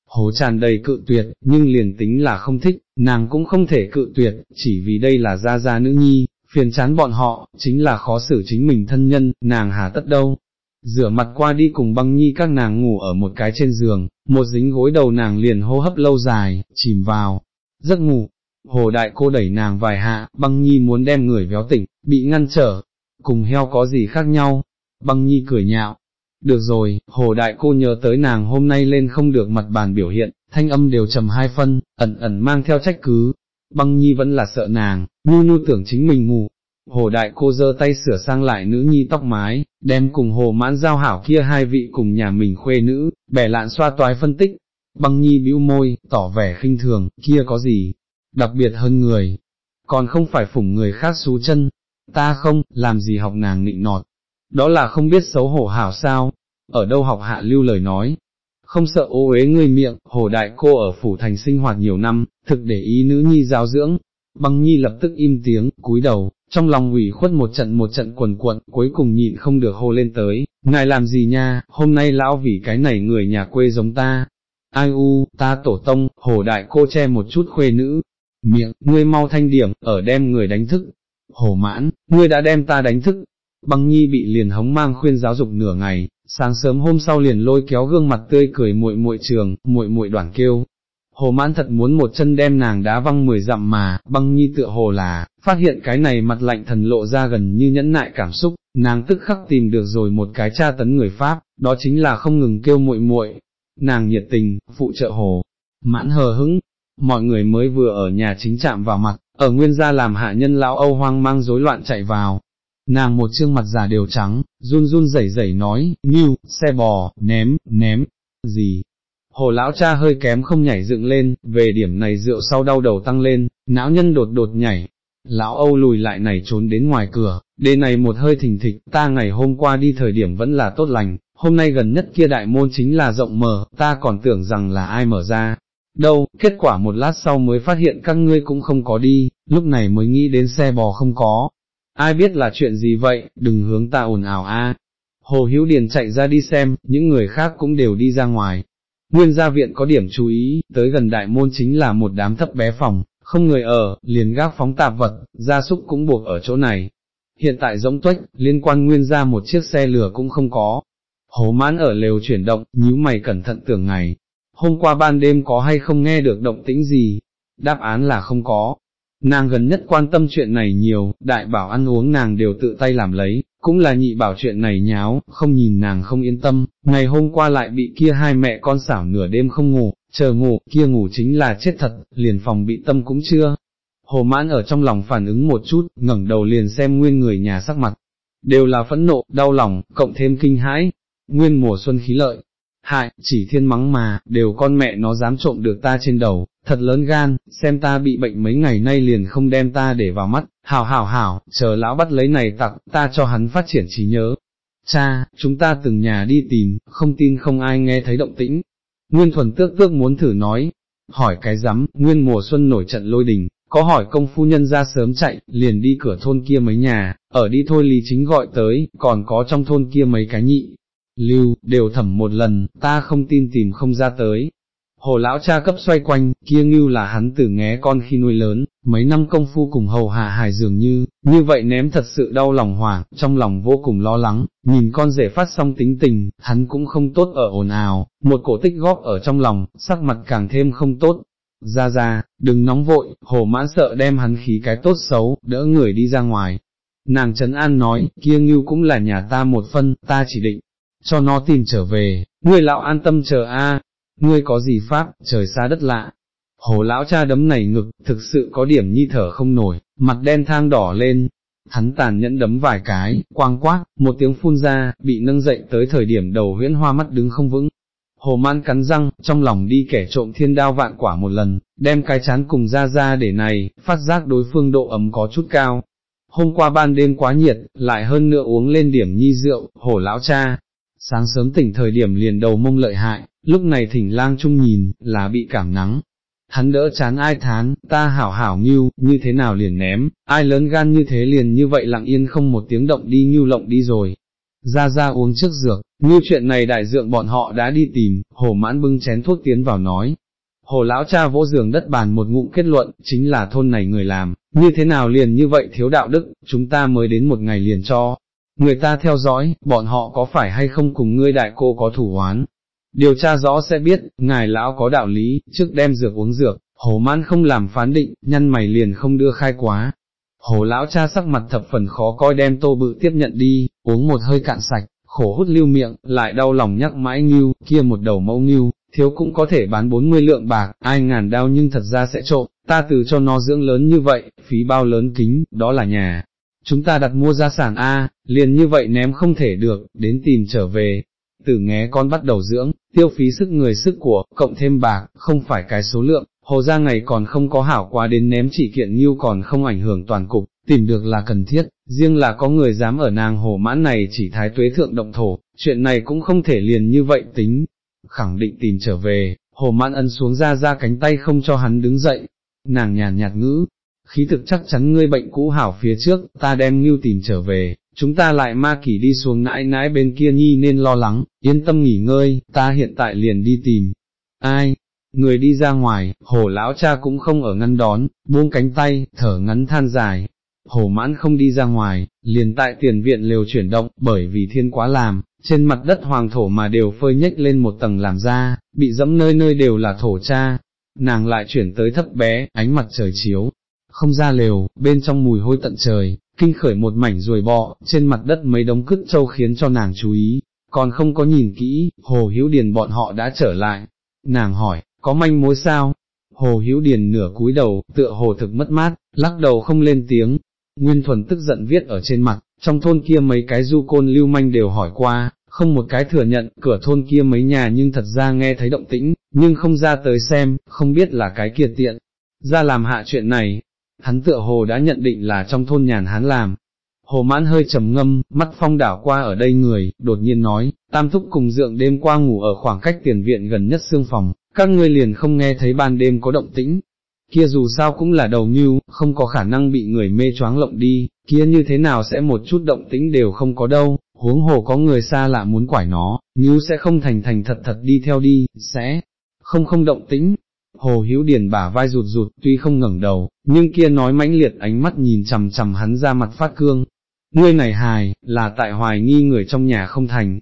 Hồ tràn đầy cự tuyệt, nhưng liền tính là không thích, nàng cũng không thể cự tuyệt, chỉ vì đây là gia gia nữ nhi, phiền chán bọn họ, chính là khó xử chính mình thân nhân, nàng hà tất đâu. Rửa mặt qua đi cùng băng nhi các nàng ngủ ở một cái trên giường, một dính gối đầu nàng liền hô hấp lâu dài, chìm vào, giấc ngủ, Hồ đại cô đẩy nàng vài hạ, băng nhi muốn đem người véo tỉnh, bị ngăn trở, cùng heo có gì khác nhau, băng nhi cười nhạo. Được rồi, hồ đại cô nhớ tới nàng hôm nay lên không được mặt bàn biểu hiện, thanh âm đều trầm hai phân, ẩn ẩn mang theo trách cứ. Băng nhi vẫn là sợ nàng, nhu nhu tưởng chính mình ngủ. Hồ đại cô giơ tay sửa sang lại nữ nhi tóc mái, đem cùng hồ mãn giao hảo kia hai vị cùng nhà mình khuê nữ, bẻ lạn xoa toái phân tích. Băng nhi bĩu môi, tỏ vẻ khinh thường, kia có gì, đặc biệt hơn người, còn không phải phủng người khác xú chân, ta không, làm gì học nàng nịnh nọt, đó là không biết xấu hổ hảo sao, ở đâu học hạ lưu lời nói, không sợ ô uế người miệng, hồ đại cô ở phủ thành sinh hoạt nhiều năm, thực để ý nữ nhi giáo dưỡng, băng nhi lập tức im tiếng, cúi đầu, trong lòng ủy khuất một trận một trận quần quận, cuối cùng nhịn không được hô lên tới, ngài làm gì nha, hôm nay lão vì cái này người nhà quê giống ta, ai u, ta tổ tông, hồ đại cô che một chút khuê nữ, miệng, ngươi mau thanh điểm, ở đem người đánh thức. Hổ mãn, ngươi đã đem ta đánh thức. Băng nhi bị liền hống mang khuyên giáo dục nửa ngày, sáng sớm hôm sau liền lôi kéo gương mặt tươi cười muội muội trường, muội muội đoàn kêu. Hồ mãn thật muốn một chân đem nàng đá văng mười dặm mà, băng nhi tựa hồ là, phát hiện cái này mặt lạnh thần lộ ra gần như nhẫn nại cảm xúc, nàng tức khắc tìm được rồi một cái tra tấn người Pháp, đó chính là không ngừng kêu muội muội. Nàng nhiệt tình, phụ trợ hồ, mãn hờ hững, mọi người mới vừa ở nhà chính chạm vào mặt, ở nguyên gia làm hạ nhân lão Âu hoang mang rối loạn chạy vào. Nàng một trương mặt già đều trắng, run run rẩy rẩy nói, nghiêu, xe bò, ném, ném, gì. Hồ lão cha hơi kém không nhảy dựng lên, về điểm này rượu sau đau đầu tăng lên, não nhân đột đột nhảy. Lão Âu lùi lại này trốn đến ngoài cửa, đê này một hơi thình thịch, ta ngày hôm qua đi thời điểm vẫn là tốt lành, hôm nay gần nhất kia đại môn chính là rộng mở, ta còn tưởng rằng là ai mở ra, đâu, kết quả một lát sau mới phát hiện các ngươi cũng không có đi, lúc này mới nghĩ đến xe bò không có. Ai biết là chuyện gì vậy, đừng hướng ta ồn ào a. Hồ Hữu Điền chạy ra đi xem, những người khác cũng đều đi ra ngoài. Nguyên gia viện có điểm chú ý, tới gần đại môn chính là một đám thấp bé phòng, không người ở, liền gác phóng tạp vật, gia súc cũng buộc ở chỗ này. Hiện tại giống tuếch, liên quan nguyên gia một chiếc xe lửa cũng không có. Hồ mãn ở lều chuyển động, nhíu mày cẩn thận tưởng ngày, hôm qua ban đêm có hay không nghe được động tĩnh gì, đáp án là không có. nàng gần nhất quan tâm chuyện này nhiều, đại bảo ăn uống nàng đều tự tay làm lấy, cũng là nhị bảo chuyện này nháo, không nhìn nàng không yên tâm, ngày hôm qua lại bị kia hai mẹ con xảo nửa đêm không ngủ, chờ ngủ, kia ngủ chính là chết thật, liền phòng bị tâm cũng chưa. Hồ mãn ở trong lòng phản ứng một chút, ngẩng đầu liền xem nguyên người nhà sắc mặt, đều là phẫn nộ, đau lòng, cộng thêm kinh hãi, nguyên mùa xuân khí lợi, hại, chỉ thiên mắng mà, đều con mẹ nó dám trộm được ta trên đầu, thật lớn gan, xem ta bị bệnh mấy ngày nay liền không đem ta để vào mắt, hảo hảo hảo, chờ lão bắt lấy này tặc, ta cho hắn phát triển trí nhớ. Cha, chúng ta từng nhà đi tìm, không tin không ai nghe thấy động tĩnh. Nguyên thuần tước tước muốn thử nói, hỏi cái rắm, nguyên mùa xuân nổi trận lôi đình, có hỏi công phu nhân ra sớm chạy, liền đi cửa thôn kia mấy nhà, ở đi thôi lý chính gọi tới, còn có trong thôn kia mấy cái nhị, lưu, đều thẩm một lần, ta không tin tìm không ra tới. Hồ lão cha cấp xoay quanh, kia ngưu là hắn tử nghé con khi nuôi lớn, mấy năm công phu cùng hầu hạ hài dường như, như vậy ném thật sự đau lòng hoảng, trong lòng vô cùng lo lắng, nhìn con rể phát xong tính tình, hắn cũng không tốt ở ồn ào, một cổ tích góp ở trong lòng, sắc mặt càng thêm không tốt. Ra ra, đừng nóng vội, hồ mãn sợ đem hắn khí cái tốt xấu, đỡ người đi ra ngoài. Nàng Trấn An nói, kia ngưu cũng là nhà ta một phân, ta chỉ định, cho nó tìm trở về, ngươi lão an tâm chờ a, ngươi có gì pháp, trời xa đất lạ. Hồ lão cha đấm này ngực, thực sự có điểm nhi thở không nổi, mặt đen thang đỏ lên, hắn tàn nhẫn đấm vài cái, quang quát, một tiếng phun ra, bị nâng dậy tới thời điểm đầu huyễn hoa mắt đứng không vững. Hồ man cắn răng, trong lòng đi kẻ trộm thiên đao vạn quả một lần, đem cái chán cùng ra ra để này, phát giác đối phương độ ấm có chút cao. Hôm qua ban đêm quá nhiệt, lại hơn nữa uống lên điểm nhi rượu, hổ lão cha, sáng sớm tỉnh thời điểm liền đầu mông lợi hại, lúc này thỉnh lang trung nhìn, là bị cảm nắng. Hắn đỡ chán ai thán, ta hảo hảo nghiêu, như thế nào liền ném, ai lớn gan như thế liền như vậy lặng yên không một tiếng động đi nghiêu lộng đi rồi. Ra ra uống trước dược, như chuyện này đại dượng bọn họ đã đi tìm, hồ mãn bưng chén thuốc tiến vào nói. Hồ lão cha vỗ giường đất bàn một ngụm kết luận, chính là thôn này người làm, như thế nào liền như vậy thiếu đạo đức, chúng ta mới đến một ngày liền cho, người ta theo dõi, bọn họ có phải hay không cùng ngươi đại cô có thủ oán. Điều tra rõ sẽ biết, ngài lão có đạo lý, trước đem dược uống dược, hồ mãn không làm phán định, nhăn mày liền không đưa khai quá. Hồ lão cha sắc mặt thập phần khó coi đem tô bự tiếp nhận đi, uống một hơi cạn sạch, khổ hút lưu miệng, lại đau lòng nhắc mãi nghiêu, kia một đầu mẫu nghiêu, thiếu cũng có thể bán 40 lượng bạc, ai ngàn đau nhưng thật ra sẽ trộm, ta từ cho nó dưỡng lớn như vậy, phí bao lớn kính, đó là nhà, chúng ta đặt mua gia sản A, liền như vậy ném không thể được, đến tìm trở về, từ nghé con bắt đầu dưỡng, tiêu phí sức người sức của, cộng thêm bạc, không phải cái số lượng, hồ ra ngày còn không có hảo quá đến ném chỉ kiện nhiêu còn không ảnh hưởng toàn cục, tìm được là cần thiết, riêng là có người dám ở nàng hồ mãn này chỉ thái tuế thượng động thổ, chuyện này cũng không thể liền như vậy tính, khẳng định tìm trở về, hồ mãn ân xuống ra ra cánh tay không cho hắn đứng dậy, nàng nhàn nhạt ngữ, khí thực chắc chắn ngươi bệnh cũ hảo phía trước, ta đem ngưu tìm trở về, chúng ta lại ma kỷ đi xuống nãi nãi bên kia nhi nên lo lắng, yên tâm nghỉ ngơi, ta hiện tại liền đi tìm. Ai? Người đi ra ngoài, hồ lão cha cũng không ở ngăn đón, buông cánh tay, thở ngắn than dài. Hồ mãn không đi ra ngoài, liền tại tiền viện lều chuyển động, bởi vì thiên quá làm, trên mặt đất hoàng thổ mà đều phơi nhếch lên một tầng làm ra, bị dẫm nơi nơi đều là thổ cha. Nàng lại chuyển tới thấp bé, ánh mặt trời chiếu, không ra lều, bên trong mùi hôi tận trời, kinh khởi một mảnh ruồi bọ, trên mặt đất mấy đống cứt trâu khiến cho nàng chú ý, còn không có nhìn kỹ, hồ hiếu điền bọn họ đã trở lại. Nàng hỏi, có manh mối sao? Hồ hiếu điền nửa cúi đầu, tựa hồ thực mất mát, lắc đầu không lên tiếng. Nguyên thuần tức giận viết ở trên mặt, trong thôn kia mấy cái du côn lưu manh đều hỏi qua, không một cái thừa nhận, cửa thôn kia mấy nhà nhưng thật ra nghe thấy động tĩnh, nhưng không ra tới xem, không biết là cái kia tiện. Ra làm hạ chuyện này, hắn tựa hồ đã nhận định là trong thôn nhàn hắn làm. Hồ mãn hơi trầm ngâm, mắt phong đảo qua ở đây người, đột nhiên nói, tam thúc cùng dượng đêm qua ngủ ở khoảng cách tiền viện gần nhất xương phòng, các ngươi liền không nghe thấy ban đêm có động tĩnh. Kia dù sao cũng là đầu nhưu, không có khả năng bị người mê choáng lộng đi, kia như thế nào sẽ một chút động tĩnh đều không có đâu, huống hồ có người xa lạ muốn quải nó, nhưu sẽ không thành thành thật thật đi theo đi, sẽ không không động tĩnh, Hồ Hữu Điền bả vai rụt rụt, tuy không ngẩng đầu, nhưng kia nói mãnh liệt ánh mắt nhìn chằm chằm hắn ra mặt phát cương. Ngươi này hài, là tại hoài nghi người trong nhà không thành.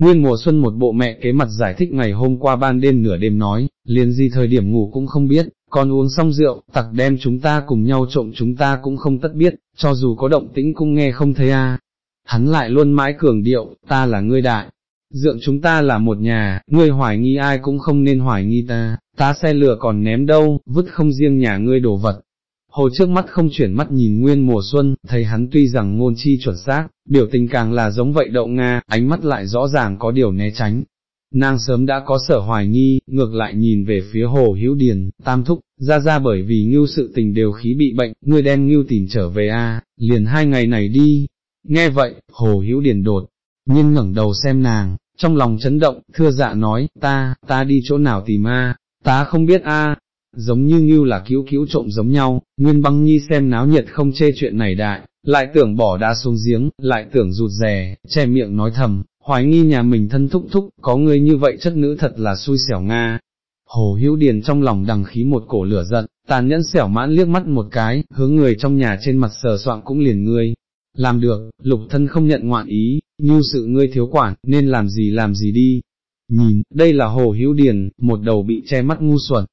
Nguyên mùa xuân một bộ mẹ kế mặt giải thích ngày hôm qua ban đêm nửa đêm nói, liền gì thời điểm ngủ cũng không biết, còn uống xong rượu, tặc đem chúng ta cùng nhau trộm chúng ta cũng không tất biết, cho dù có động tĩnh cũng nghe không thấy a. Hắn lại luôn mãi cường điệu, ta là ngươi đại, dượng chúng ta là một nhà, ngươi hoài nghi ai cũng không nên hoài nghi ta, ta xe lửa còn ném đâu, vứt không riêng nhà ngươi đổ vật. Hồ trước mắt không chuyển mắt nhìn nguyên mùa xuân, thấy hắn tuy rằng ngôn chi chuẩn xác, biểu tình càng là giống vậy đậu Nga, ánh mắt lại rõ ràng có điều né tránh. Nàng sớm đã có sở hoài nghi, ngược lại nhìn về phía hồ hữu điền, tam thúc, ra ra bởi vì ngưu sự tình đều khí bị bệnh, ngươi đem ngưu tìm trở về a, liền hai ngày này đi. Nghe vậy, hồ hữu điền đột, nhiên ngẩng đầu xem nàng, trong lòng chấn động, thưa dạ nói, ta, ta đi chỗ nào tìm a, ta không biết a, giống như như là cứu cứu trộm giống nhau, nguyên băng nhi xem náo nhiệt không chê chuyện này đại, lại tưởng bỏ đá xuống giếng, lại tưởng rụt rè, che miệng nói thầm, hoài nghi nhà mình thân thúc thúc, có người như vậy chất nữ thật là xui xẻo Nga. Hồ hữu điền trong lòng đằng khí một cổ lửa giận, tàn nhẫn xẻo mãn liếc mắt một cái, hướng người trong nhà trên mặt sờ soạn cũng liền ngươi. Làm được, lục thân không nhận ngoạn ý, như sự ngươi thiếu quản, nên làm gì làm gì đi. Nhìn, đây là hồ hữu điền, một đầu bị che mắt ngu xuẩn,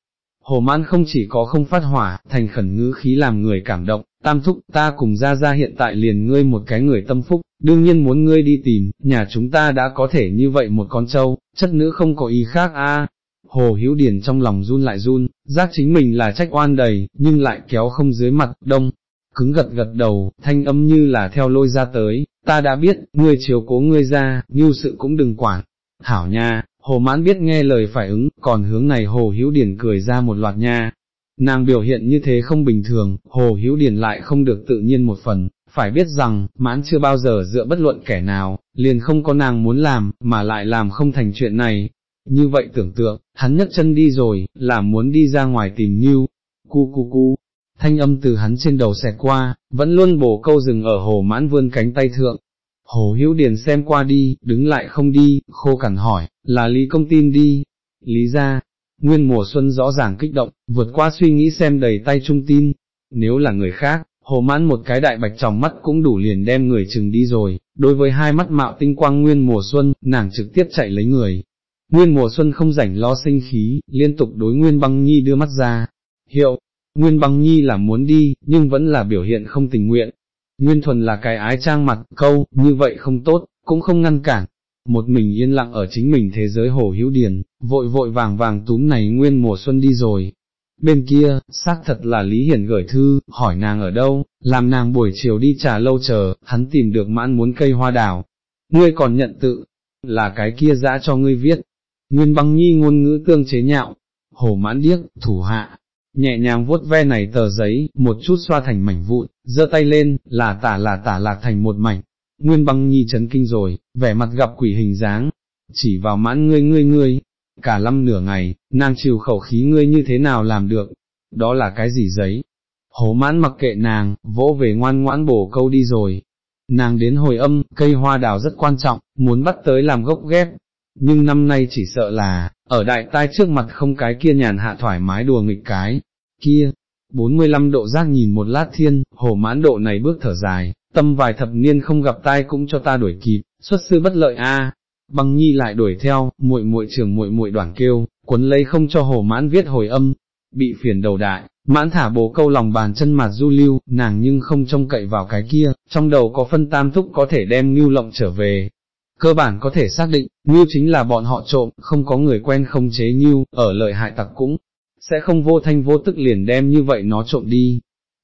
Hồ mãn không chỉ có không phát hỏa, thành khẩn ngữ khí làm người cảm động, tam thúc ta cùng ra ra hiện tại liền ngươi một cái người tâm phúc, đương nhiên muốn ngươi đi tìm, nhà chúng ta đã có thể như vậy một con trâu, chất nữ không có ý khác a. Hồ Hiếu Điền trong lòng run lại run, giác chính mình là trách oan đầy, nhưng lại kéo không dưới mặt, đông, cứng gật gật đầu, thanh âm như là theo lôi ra tới, ta đã biết, ngươi chiếu cố ngươi ra, như sự cũng đừng quản. Hảo nha, Hồ mãn biết nghe lời phải ứng, còn hướng này Hồ hữu Điển cười ra một loạt nha. Nàng biểu hiện như thế không bình thường, Hồ hữu Điển lại không được tự nhiên một phần, phải biết rằng, mãn chưa bao giờ dựa bất luận kẻ nào, liền không có nàng muốn làm, mà lại làm không thành chuyện này. Như vậy tưởng tượng, hắn nhấc chân đi rồi, là muốn đi ra ngoài tìm Nhiêu, cu cu cu, thanh âm từ hắn trên đầu xẹt qua, vẫn luôn bổ câu rừng ở hồ mãn vươn cánh tay thượng, Hồ Hữu Điền xem qua đi, đứng lại không đi, khô cằn hỏi, là Lý công tin đi, Lý ra, nguyên mùa xuân rõ ràng kích động, vượt qua suy nghĩ xem đầy tay trung tin, nếu là người khác, hồ mãn một cái đại bạch tròng mắt cũng đủ liền đem người chừng đi rồi, đối với hai mắt mạo tinh quang nguyên mùa xuân, nàng trực tiếp chạy lấy người. Nguyên mùa xuân không rảnh lo sinh khí, liên tục đối Nguyên băng nhi đưa mắt ra, hiệu, Nguyên băng nhi là muốn đi, nhưng vẫn là biểu hiện không tình nguyện, Nguyên thuần là cái ái trang mặt, câu, như vậy không tốt, cũng không ngăn cản. Một mình yên lặng ở chính mình thế giới hồ hữu điền, vội vội vàng vàng túm này nguyên mùa xuân đi rồi. Bên kia, xác thật là Lý Hiển gửi thư, hỏi nàng ở đâu, làm nàng buổi chiều đi trà lâu chờ, hắn tìm được mãn muốn cây hoa đào. Ngươi còn nhận tự, là cái kia dã cho ngươi viết. Nguyên băng nhi ngôn ngữ tương chế nhạo, hồ mãn điếc, thủ hạ, nhẹ nhàng vuốt ve này tờ giấy, một chút xoa thành mảnh vụn, giơ tay lên, là tả là tả lạc thành một mảnh. Nguyên băng nhi chấn kinh rồi, vẻ mặt gặp quỷ hình dáng, chỉ vào mãn ngươi ngươi ngươi, cả lăm nửa ngày, nàng chịu khẩu khí ngươi như thế nào làm được, đó là cái gì giấy. Hố mãn mặc kệ nàng, vỗ về ngoan ngoãn bổ câu đi rồi. Nàng đến hồi âm, cây hoa đào rất quan trọng, muốn bắt tới làm gốc ghép, nhưng năm nay chỉ sợ là, ở đại tai trước mặt không cái kia nhàn hạ thoải mái đùa nghịch cái, kia, 45 độ giác nhìn một lát thiên, hồ mãn độ này bước thở dài, tâm vài thập niên không gặp tai cũng cho ta đuổi kịp, xuất sư bất lợi a. Băng nhi lại đuổi theo, muội muội trường muội muội đoàn kêu, quấn lấy không cho hồ mãn viết hồi âm, bị phiền đầu đại, mãn thả bố câu lòng bàn chân mặt du lưu, nàng nhưng không trông cậy vào cái kia, trong đầu có phân tam thúc có thể đem ngưu lộng trở về, cơ bản có thể xác định, Ngưu chính là bọn họ trộm, không có người quen không chế Ngưu, ở lợi hại tặc cũng, sẽ không vô thanh vô tức liền đem như vậy nó trộm đi.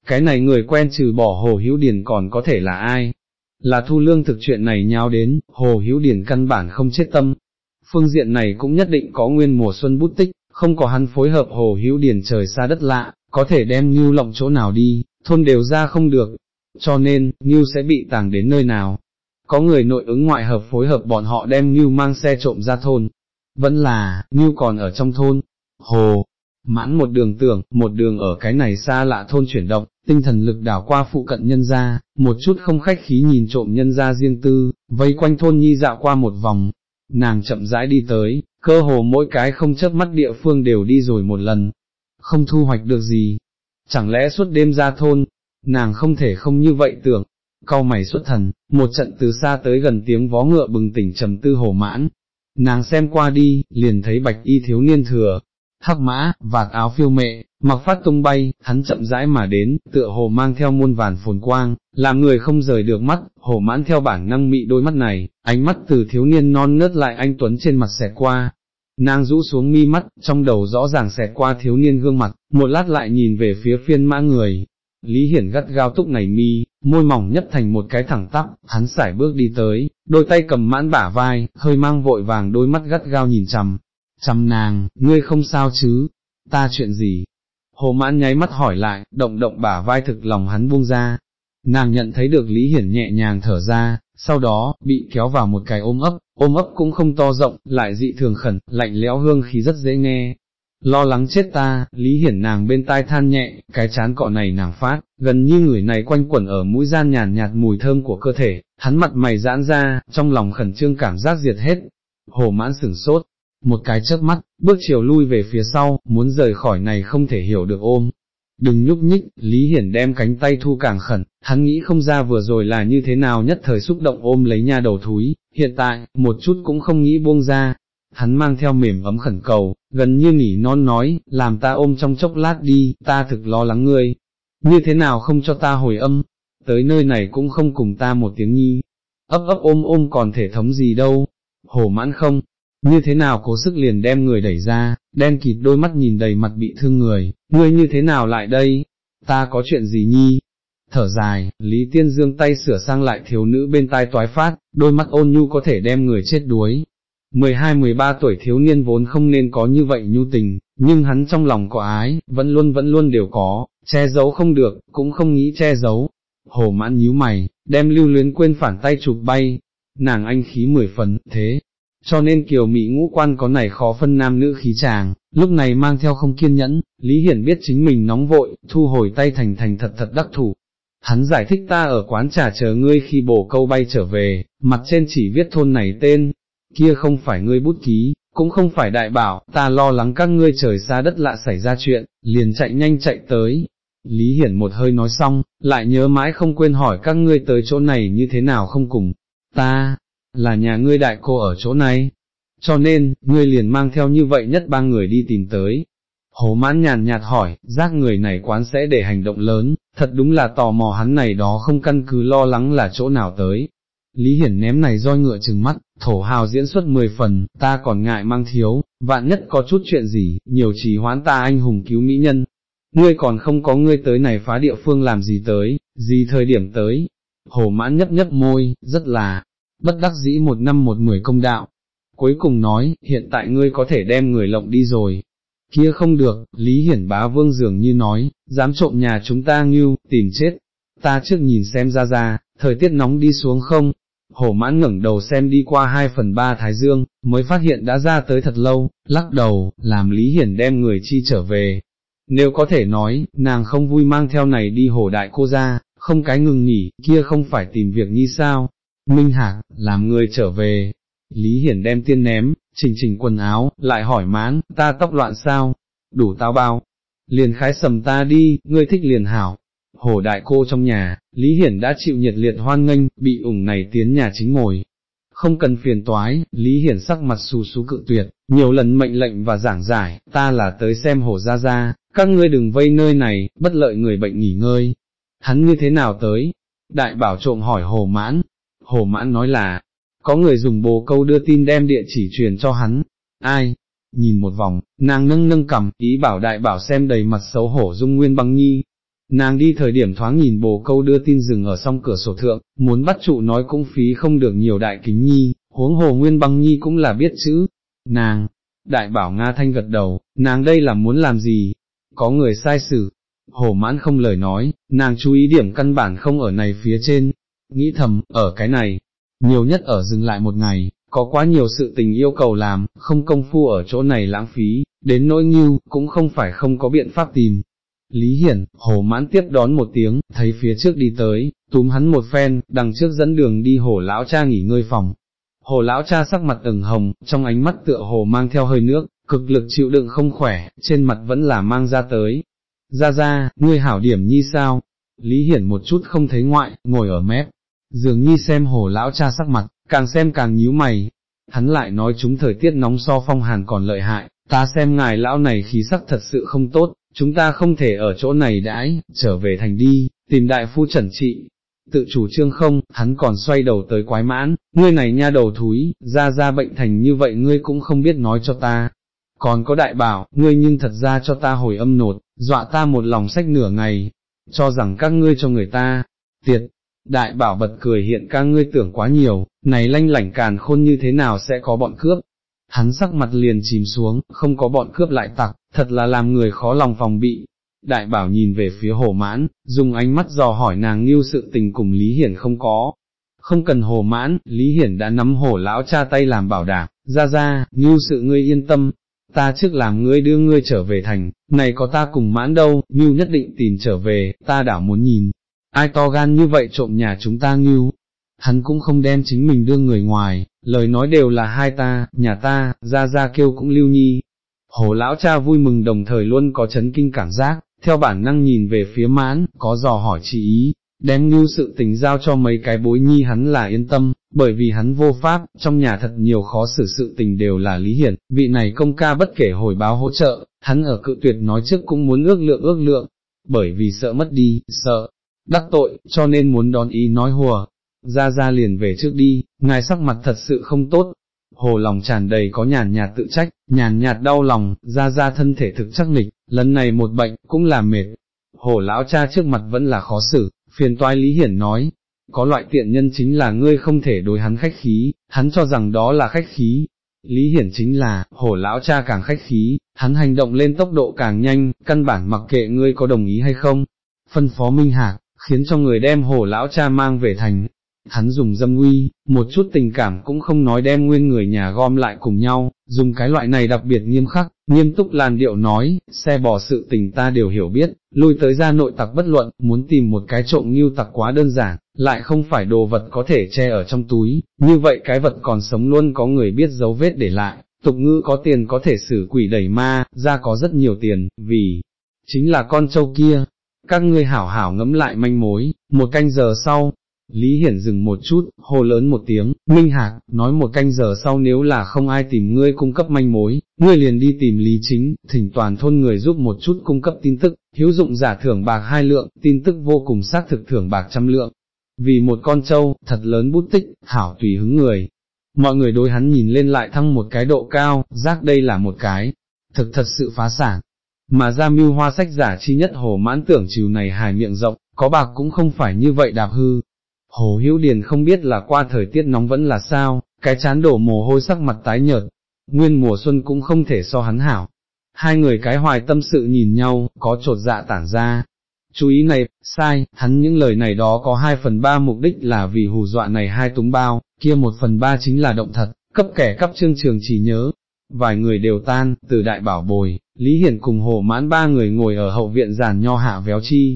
Cái này người quen trừ bỏ Hồ Hữu Điền còn có thể là ai? Là thu lương thực chuyện này nháo đến, Hồ Hữu Điền căn bản không chết tâm. Phương diện này cũng nhất định có nguyên mùa xuân bút tích, không có hắn phối hợp Hồ Hữu Điền trời xa đất lạ, có thể đem Nhu lộng chỗ nào đi, thôn đều ra không được. Cho nên, Nhu sẽ bị tàng đến nơi nào, có người nội ứng ngoại hợp phối hợp bọn họ đem Nhu mang xe trộm ra thôn, vẫn là, Nhu còn ở trong thôn, hồ, mãn một đường tưởng, một đường ở cái này xa lạ thôn chuyển động, tinh thần lực đảo qua phụ cận nhân gia, một chút không khách khí nhìn trộm nhân gia riêng tư, vây quanh thôn nhi dạo qua một vòng, nàng chậm rãi đi tới, cơ hồ mỗi cái không chớp mắt địa phương đều đi rồi một lần, không thu hoạch được gì, chẳng lẽ suốt đêm ra thôn, nàng không thể không như vậy tưởng, cau mày xuất thần, một trận từ xa tới gần tiếng vó ngựa bừng tỉnh trầm tư hồ mãn, nàng xem qua đi, liền thấy bạch y thiếu niên thừa, hắc mã, vạt áo phiêu mệ, mặc phát tung bay, hắn chậm rãi mà đến, tựa hồ mang theo muôn vàn phồn quang, làm người không rời được mắt, hồ mãn theo bản năng mị đôi mắt này, ánh mắt từ thiếu niên non nớt lại anh Tuấn trên mặt xẹt qua. Nàng rũ xuống mi mắt, trong đầu rõ ràng xẹt qua thiếu niên gương mặt, một lát lại nhìn về phía phiên mã người. Lý Hiển gắt gao túc này mi, môi mỏng nhất thành một cái thẳng tắp, hắn sải bước đi tới, đôi tay cầm mãn bả vai, hơi mang vội vàng đôi mắt gắt gao nhìn chằm, chăm nàng, ngươi không sao chứ, ta chuyện gì? Hồ mãn nháy mắt hỏi lại, động động bả vai thực lòng hắn buông ra. Nàng nhận thấy được Lý Hiển nhẹ nhàng thở ra, sau đó, bị kéo vào một cái ôm ấp, ôm ấp cũng không to rộng, lại dị thường khẩn, lạnh lẽo hương khí rất dễ nghe. Lo lắng chết ta, Lý Hiển nàng bên tai than nhẹ, cái chán cọ này nàng phát, gần như người này quanh quẩn ở mũi gian nhàn nhạt mùi thơm của cơ thể, hắn mặt mày giãn ra, trong lòng khẩn trương cảm giác diệt hết. Hồ mãn sửng sốt, một cái chớp mắt, bước chiều lui về phía sau, muốn rời khỏi này không thể hiểu được ôm. Đừng nhúc nhích, Lý Hiển đem cánh tay thu càng khẩn, hắn nghĩ không ra vừa rồi là như thế nào nhất thời xúc động ôm lấy nha đầu thúi, hiện tại, một chút cũng không nghĩ buông ra. Hắn mang theo mềm ấm khẩn cầu, gần như nỉ non nói, làm ta ôm trong chốc lát đi, ta thực lo lắng ngươi. Như thế nào không cho ta hồi âm, tới nơi này cũng không cùng ta một tiếng nhi. Ấp ấp ôm ôm còn thể thống gì đâu, hổ mãn không, như thế nào cố sức liền đem người đẩy ra, đen kịt đôi mắt nhìn đầy mặt bị thương người, ngươi như thế nào lại đây, ta có chuyện gì nhi? Thở dài, Lý Tiên Dương tay sửa sang lại thiếu nữ bên tai toái phát, đôi mắt ôn nhu có thể đem người chết đuối. 12-13 tuổi thiếu niên vốn không nên có như vậy nhu tình, nhưng hắn trong lòng có ái, vẫn luôn vẫn luôn đều có, che giấu không được, cũng không nghĩ che giấu. Hồ mãn nhíu mày, đem lưu luyến quên phản tay chụp bay, nàng anh khí mười phần, thế, cho nên kiều mỹ ngũ quan có này khó phân nam nữ khí chàng, lúc này mang theo không kiên nhẫn, Lý Hiển biết chính mình nóng vội, thu hồi tay thành thành thật thật đắc thủ. Hắn giải thích ta ở quán trà chờ ngươi khi bổ câu bay trở về, mặt trên chỉ viết thôn này tên, kia không phải ngươi bút ký, cũng không phải đại bảo, ta lo lắng các ngươi trời xa đất lạ xảy ra chuyện, liền chạy nhanh chạy tới. Lý Hiển một hơi nói xong, lại nhớ mãi không quên hỏi các ngươi tới chỗ này như thế nào không cùng, ta, là nhà ngươi đại cô ở chỗ này, cho nên, ngươi liền mang theo như vậy nhất ba người đi tìm tới. Hồ mãn nhàn nhạt hỏi, giác người này quán sẽ để hành động lớn, thật đúng là tò mò hắn này đó không căn cứ lo lắng là chỗ nào tới. Lý Hiển ném này roi ngựa trừng mắt, thổ hào diễn xuất 10 phần, ta còn ngại mang thiếu, vạn nhất có chút chuyện gì, nhiều trì hoãn ta anh hùng cứu mỹ nhân. Ngươi còn không có ngươi tới này phá địa phương làm gì tới, gì thời điểm tới. Hồ mãn nhấp nhấp môi, rất là, bất đắc dĩ một năm một mười công đạo. Cuối cùng nói, hiện tại ngươi có thể đem người lộng đi rồi. Kia không được, Lý Hiển bá vương dường như nói, dám trộm nhà chúng ta ngưu, tìm chết. Ta trước nhìn xem ra ra, thời tiết nóng đi xuống không? Hổ mãn ngẩng đầu xem đi qua hai phần ba thái dương, mới phát hiện đã ra tới thật lâu, lắc đầu, làm Lý Hiển đem người chi trở về. Nếu có thể nói, nàng không vui mang theo này đi hổ đại cô ra, không cái ngừng nghỉ, kia không phải tìm việc như sao, Minh Hạc, làm người trở về, Lý Hiển đem tiên ném, chỉnh chỉnh quần áo, lại hỏi mãn, ta tóc loạn sao, đủ tao bao, liền khái sầm ta đi, ngươi thích liền hảo. Hồ đại cô trong nhà, Lý Hiển đã chịu nhiệt liệt hoan nghênh, bị ủng này tiến nhà chính ngồi. Không cần phiền toái, Lý Hiển sắc mặt xù xú cự tuyệt, nhiều lần mệnh lệnh và giảng giải, ta là tới xem hồ ra ra, các ngươi đừng vây nơi này, bất lợi người bệnh nghỉ ngơi. Hắn như thế nào tới? Đại bảo trộm hỏi hồ mãn, Hồ mãn nói là, có người dùng bồ câu đưa tin đem địa chỉ truyền cho hắn, ai? Nhìn một vòng, nàng nâng nâng cầm, ý bảo đại bảo xem đầy mặt xấu hổ dung nguyên băng nhi. Nàng đi thời điểm thoáng nhìn bồ câu đưa tin dừng ở song cửa sổ thượng, muốn bắt trụ nói cũng phí không được nhiều đại kính nhi, huống hồ nguyên băng nhi cũng là biết chữ. Nàng, đại bảo Nga Thanh gật đầu, nàng đây là muốn làm gì? Có người sai xử, hồ mãn không lời nói, nàng chú ý điểm căn bản không ở này phía trên, nghĩ thầm, ở cái này, nhiều nhất ở dừng lại một ngày, có quá nhiều sự tình yêu cầu làm, không công phu ở chỗ này lãng phí, đến nỗi nghiêu, cũng không phải không có biện pháp tìm. Lý Hiển, hồ mãn tiếp đón một tiếng, thấy phía trước đi tới, túm hắn một phen, đằng trước dẫn đường đi hồ lão cha nghỉ ngơi phòng. Hồ lão cha sắc mặt ửng hồng, trong ánh mắt tựa hồ mang theo hơi nước, cực lực chịu đựng không khỏe, trên mặt vẫn là mang ra tới. Ra ra, ngươi hảo điểm nhi sao? Lý Hiển một chút không thấy ngoại, ngồi ở mép, dường như xem hồ lão cha sắc mặt, càng xem càng nhíu mày, hắn lại nói chúng thời tiết nóng so phong hàn còn lợi hại, ta xem ngài lão này khí sắc thật sự không tốt, chúng ta không thể ở chỗ này đãi, trở về thành đi, tìm đại phu trần trị. Tự chủ trương không, hắn còn xoay đầu tới quái mãn, ngươi này nha đầu thúi, ra ra bệnh thành như vậy ngươi cũng không biết nói cho ta. Còn có đại bảo, ngươi nhưng thật ra cho ta hồi âm nột, dọa ta một lòng sách nửa ngày, cho rằng các ngươi cho người ta, tiệt, đại bảo bật cười hiện ca ngươi tưởng quá nhiều, này lanh lảnh càn khôn như thế nào sẽ có bọn cướp. Hắn sắc mặt liền chìm xuống, không có bọn cướp lại tặc, thật là làm người khó lòng phòng bị. Đại bảo nhìn về phía hồ mãn, dùng ánh mắt dò hỏi nàng nghiêu sự tình cùng Lý Hiển không có. Không cần hồ mãn, Lý Hiển đã nắm hổ lão cha tay làm bảo đảm, ra ra, nghiêu sự ngươi yên tâm, ta trước làm ngươi đưa ngươi trở về thành, này có ta cùng mãn đâu, Ngưu nhất định tìm trở về, ta đảo muốn nhìn, ai to gan như vậy trộm nhà chúng ta Ngưu. hắn cũng không đem chính mình đưa người ngoài, lời nói đều là hai ta, nhà ta, ra ra kêu cũng lưu nhi. Hồ lão cha vui mừng đồng thời luôn có chấn kinh cảm giác, theo bản năng nhìn về phía mãn, có dò hỏi chỉ ý, đem như sự tình giao cho mấy cái bối nhi hắn là yên tâm, bởi vì hắn vô pháp, trong nhà thật nhiều khó xử sự tình đều là lý hiển, vị này công ca bất kể hồi báo hỗ trợ, hắn ở cự tuyệt nói trước cũng muốn ước lượng ước lượng, bởi vì sợ mất đi, sợ, đắc tội, cho nên muốn đón ý nói hùa, ra ra liền về trước đi, ngài sắc mặt thật sự không tốt, hồ lòng tràn đầy có nhàn nhạt tự trách, nhàn nhạt đau lòng, ra ra thân thể thực chắc nịch, lần này một bệnh, cũng là mệt. Hồ lão cha trước mặt vẫn là khó xử, phiền toái Lý Hiển nói, có loại tiện nhân chính là ngươi không thể đối hắn khách khí, hắn cho rằng đó là khách khí. Lý Hiển chính là, hổ lão cha càng khách khí, hắn hành động lên tốc độ càng nhanh, căn bản mặc kệ ngươi có đồng ý hay không. Phân phó Minh Hạc, khiến cho người đem hổ lão cha mang về thành, hắn dùng dâm uy, một chút tình cảm cũng không nói đem nguyên người nhà gom lại cùng nhau, dùng cái loại này đặc biệt nghiêm khắc, nghiêm túc làn điệu nói, xe bỏ sự tình ta đều hiểu biết, lui tới ra nội tặc bất luận, muốn tìm một cái trộm như tặc quá đơn giản, lại không phải đồ vật có thể che ở trong túi, như vậy cái vật còn sống luôn có người biết dấu vết để lại, tục ngữ có tiền có thể xử quỷ đẩy ma, ra có rất nhiều tiền, vì, chính là con trâu kia. Các ngươi hảo hảo ngẫm lại manh mối, một canh giờ sau, Lý Hiển dừng một chút, hô lớn một tiếng, Minh Hạc, nói một canh giờ sau nếu là không ai tìm ngươi cung cấp manh mối, ngươi liền đi tìm Lý Chính, thỉnh toàn thôn người giúp một chút cung cấp tin tức, hữu dụng giả thưởng bạc hai lượng, tin tức vô cùng xác thực thưởng bạc trăm lượng. Vì một con trâu, thật lớn bút tích, hảo tùy hứng người. Mọi người đối hắn nhìn lên lại thăng một cái độ cao, giác đây là một cái, thực thật sự phá sản. Mà ra mưu hoa sách giả chi nhất hồ mãn tưởng chiều này hài miệng rộng, có bạc cũng không phải như vậy đạp hư, Hồ Hữu Điền không biết là qua thời tiết nóng vẫn là sao, cái chán đổ mồ hôi sắc mặt tái nhợt, nguyên mùa xuân cũng không thể so hắn hảo. Hai người cái hoài tâm sự nhìn nhau, có trột dạ tản ra. Chú ý này, sai, hắn những lời này đó có hai phần ba mục đích là vì hù dọa này hai túng bao, kia một phần ba chính là động thật, cấp kẻ cấp chương trường chỉ nhớ. Vài người đều tan, từ đại bảo bồi, Lý Hiển cùng hồ mãn ba người ngồi ở hậu viện giàn nho hạ véo chi,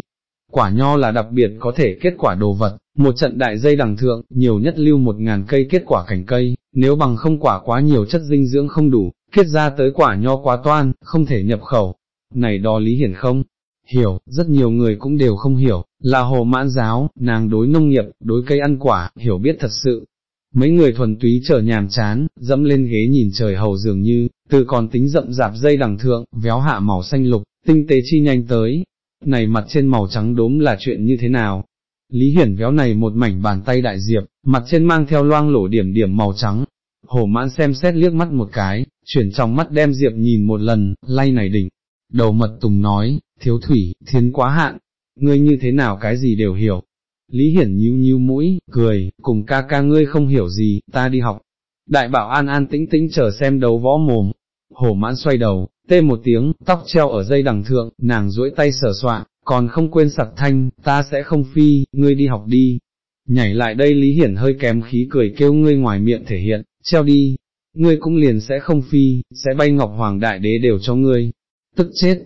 quả nho là đặc biệt có thể kết quả đồ vật, một trận đại dây đằng thượng, nhiều nhất lưu một ngàn cây kết quả cảnh cây, nếu bằng không quả quá nhiều chất dinh dưỡng không đủ, kết ra tới quả nho quá toan, không thể nhập khẩu. Này đó lý hiển không? Hiểu, rất nhiều người cũng đều không hiểu, là hồ mãn giáo, nàng đối nông nghiệp, đối cây ăn quả, hiểu biết thật sự. Mấy người thuần túy trở nhàm chán, dẫm lên ghế nhìn trời hầu dường như, từ còn tính rậm rạp dây đằng thượng, véo hạ màu xanh lục, tinh tế chi nhanh tới, này mặt trên màu trắng đốm là chuyện như thế nào? Lý Hiển véo này một mảnh bàn tay đại diệp, mặt trên mang theo loang lổ điểm điểm màu trắng. Hồ mãn xem xét liếc mắt một cái, chuyển trong mắt đem diệp nhìn một lần, lay này đỉnh. Đầu mật tùng nói, thiếu thủy, thiên quá hạn, ngươi như thế nào cái gì đều hiểu. Lý Hiển nhíu nhíu mũi, cười, cùng ca ca ngươi không hiểu gì, ta đi học. Đại bảo an an tĩnh tĩnh chờ xem đấu võ mồm. Hổ mãn xoay đầu, tê một tiếng, tóc treo ở dây đằng thượng, nàng duỗi tay sờ soạn, còn không quên sặc thanh, ta sẽ không phi, ngươi đi học đi. Nhảy lại đây Lý Hiển hơi kém khí cười kêu ngươi ngoài miệng thể hiện, treo đi, ngươi cũng liền sẽ không phi, sẽ bay ngọc hoàng đại đế đều cho ngươi, tức chết,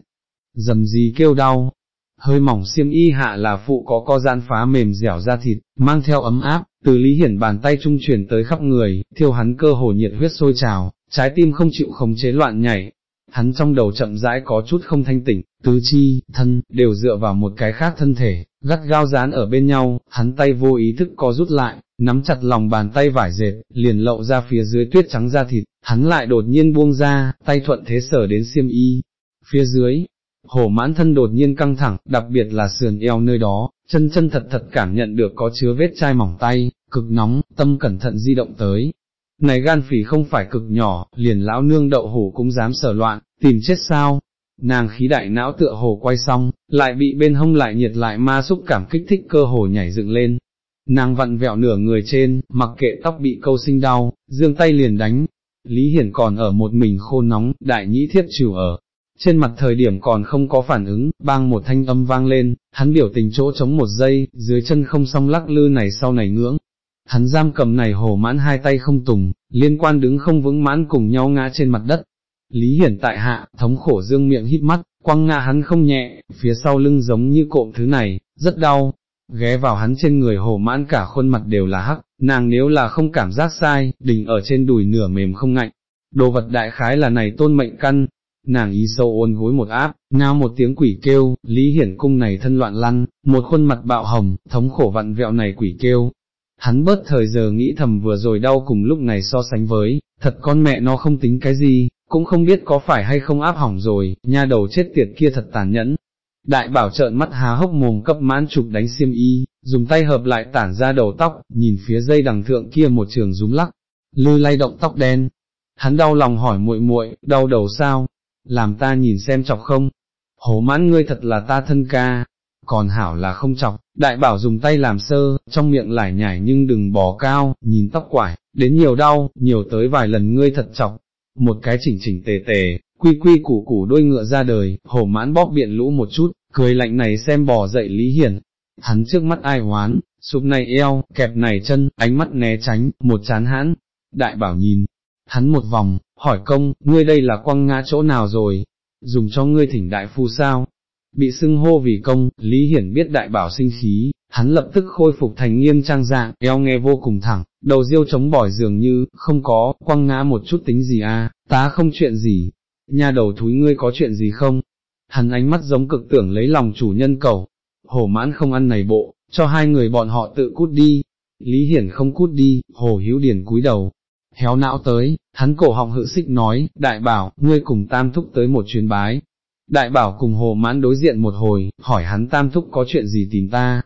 dầm gì kêu đau, hơi mỏng xiêm y hạ là phụ có co gian phá mềm dẻo ra thịt, mang theo ấm áp, từ Lý Hiển bàn tay trung chuyển tới khắp người, thiêu hắn cơ hồ nhiệt huyết sôi trào, trái tim không chịu khống chế loạn nhảy, hắn trong đầu chậm rãi có chút không thanh tỉnh, tứ chi, thân, đều dựa vào một cái khác thân thể, gắt gao dán ở bên nhau, hắn tay vô ý thức có rút lại, nắm chặt lòng bàn tay vải dệt, liền lậu ra phía dưới tuyết trắng da thịt, hắn lại đột nhiên buông ra, tay thuận thế sở đến xiêm y, phía dưới, hổ mãn thân đột nhiên căng thẳng, đặc biệt là sườn eo nơi đó, chân chân thật thật cảm nhận được có chứa vết chai mỏng tay, cực nóng, tâm cẩn thận di động tới. Này gan phỉ không phải cực nhỏ, liền lão nương đậu hủ cũng dám sở loạn, tìm chết sao, nàng khí đại não tựa hồ quay xong, lại bị bên hông lại nhiệt lại ma xúc cảm kích thích cơ hồ nhảy dựng lên. Nàng vặn vẹo nửa người trên, mặc kệ tóc bị câu sinh đau, dương tay liền đánh. Lý Hiển còn ở một mình khô nóng, đại nhĩ thiết trừ ở. Trên mặt thời điểm còn không có phản ứng, bang một thanh âm vang lên, hắn biểu tình chỗ chống một giây, dưới chân không song lắc lư này sau này ngưỡng. Hắn giam cầm này hồ mãn hai tay không tùng, liên quan đứng không vững mãn cùng nhau ngã trên mặt đất, Lý Hiển tại hạ, thống khổ dương miệng híp mắt, quăng ngã hắn không nhẹ, phía sau lưng giống như cộm thứ này, rất đau, ghé vào hắn trên người hồ mãn cả khuôn mặt đều là hắc, nàng nếu là không cảm giác sai, đỉnh ở trên đùi nửa mềm không ngạnh, đồ vật đại khái là này tôn mệnh căn, nàng y sâu ôn gối một áp, ngao một tiếng quỷ kêu, Lý Hiển cung này thân loạn lăn, một khuôn mặt bạo hồng, thống khổ vặn vẹo này quỷ kêu. Hắn bớt thời giờ nghĩ thầm vừa rồi đau cùng lúc này so sánh với, thật con mẹ nó không tính cái gì, cũng không biết có phải hay không áp hỏng rồi, nha đầu chết tiệt kia thật tàn nhẫn. Đại bảo trợn mắt há hốc mồm cấp mãn chụp đánh xiêm y, dùng tay hợp lại tản ra đầu tóc, nhìn phía dây đằng thượng kia một trường rúm lắc, lư lay động tóc đen. Hắn đau lòng hỏi muội muội, đau đầu sao? Làm ta nhìn xem chọc không? Hổ mãn ngươi thật là ta thân ca, còn hảo là không chọc, đại bảo dùng tay làm sơ, trong miệng lải nhải nhưng đừng bò cao, nhìn tóc quải, đến nhiều đau, nhiều tới vài lần ngươi thật chọc, một cái chỉnh chỉnh tề tề, quy quy củ củ đôi ngựa ra đời, hổ mãn bóp biện lũ một chút, cười lạnh này xem bò dậy Lý Hiển, hắn trước mắt ai hoán, sụp này eo, kẹp này chân, ánh mắt né tránh, một chán hãn, đại bảo nhìn, hắn một vòng, hỏi công, ngươi đây là quăng ngã chỗ nào rồi, dùng cho ngươi thỉnh đại phu sao, bị xưng hô vì công, Lý Hiển biết đại bảo sinh khí, hắn lập tức khôi phục thành nghiêm trang dạng, eo nghe vô cùng thẳng, đầu riêu chống bỏi dường như, không có, quăng ngã một chút tính gì à, tá không chuyện gì, nha đầu thúi ngươi có chuyện gì không? Hắn ánh mắt giống cực tưởng lấy lòng chủ nhân cầu, hồ mãn không ăn này bộ, cho hai người bọn họ tự cút đi, Lý Hiển không cút đi, hồ hữu điển cúi đầu, héo não tới, hắn cổ họng hự xích nói, đại bảo, ngươi cùng tam thúc tới một chuyến bái. Đại bảo cùng hồ mãn đối diện một hồi, hỏi hắn tam thúc có chuyện gì tìm ta,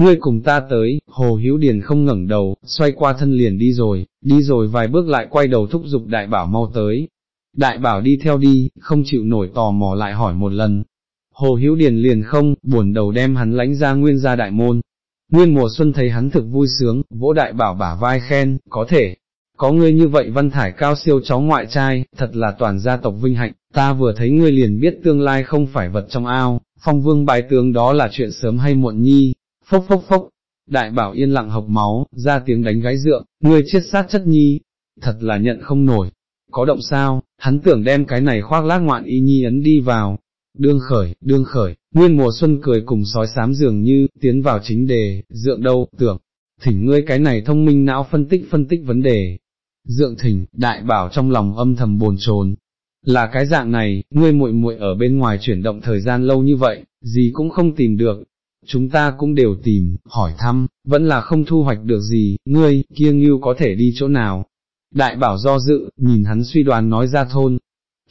ngươi cùng ta tới, hồ hữu điền không ngẩng đầu, xoay qua thân liền đi rồi, đi rồi vài bước lại quay đầu thúc giục đại bảo mau tới. Đại bảo đi theo đi, không chịu nổi tò mò lại hỏi một lần. Hồ hữu điền liền không, buồn đầu đem hắn lánh ra nguyên ra đại môn. Nguyên mùa xuân thấy hắn thực vui sướng, vỗ đại bảo bả vai khen, có thể, có ngươi như vậy văn thải cao siêu cháu ngoại trai, thật là toàn gia tộc vinh hạnh, ta vừa thấy ngươi liền biết tương lai không phải vật trong ao, phong vương bài tướng đó là chuyện sớm hay muộn nhi, phốc phốc phốc, đại bảo yên lặng học máu, ra tiếng đánh gái dượng, ngươi chết sát chất nhi, thật là nhận không nổi, có động sao, hắn tưởng đem cái này khoác lác ngoạn y nhi ấn đi vào, đương khởi, đương khởi, nguyên mùa xuân cười cùng sói sám dường như, tiến vào chính đề, dượng đâu, tưởng, thỉnh ngươi cái này thông minh não phân tích phân tích vấn đề, dượng thỉnh, đại bảo trong lòng âm thầm bồn chồn. Là cái dạng này, ngươi muội muội ở bên ngoài chuyển động thời gian lâu như vậy, gì cũng không tìm được, chúng ta cũng đều tìm, hỏi thăm, vẫn là không thu hoạch được gì, ngươi, kia ngưu có thể đi chỗ nào. Đại bảo do dự, nhìn hắn suy đoán nói ra thôn,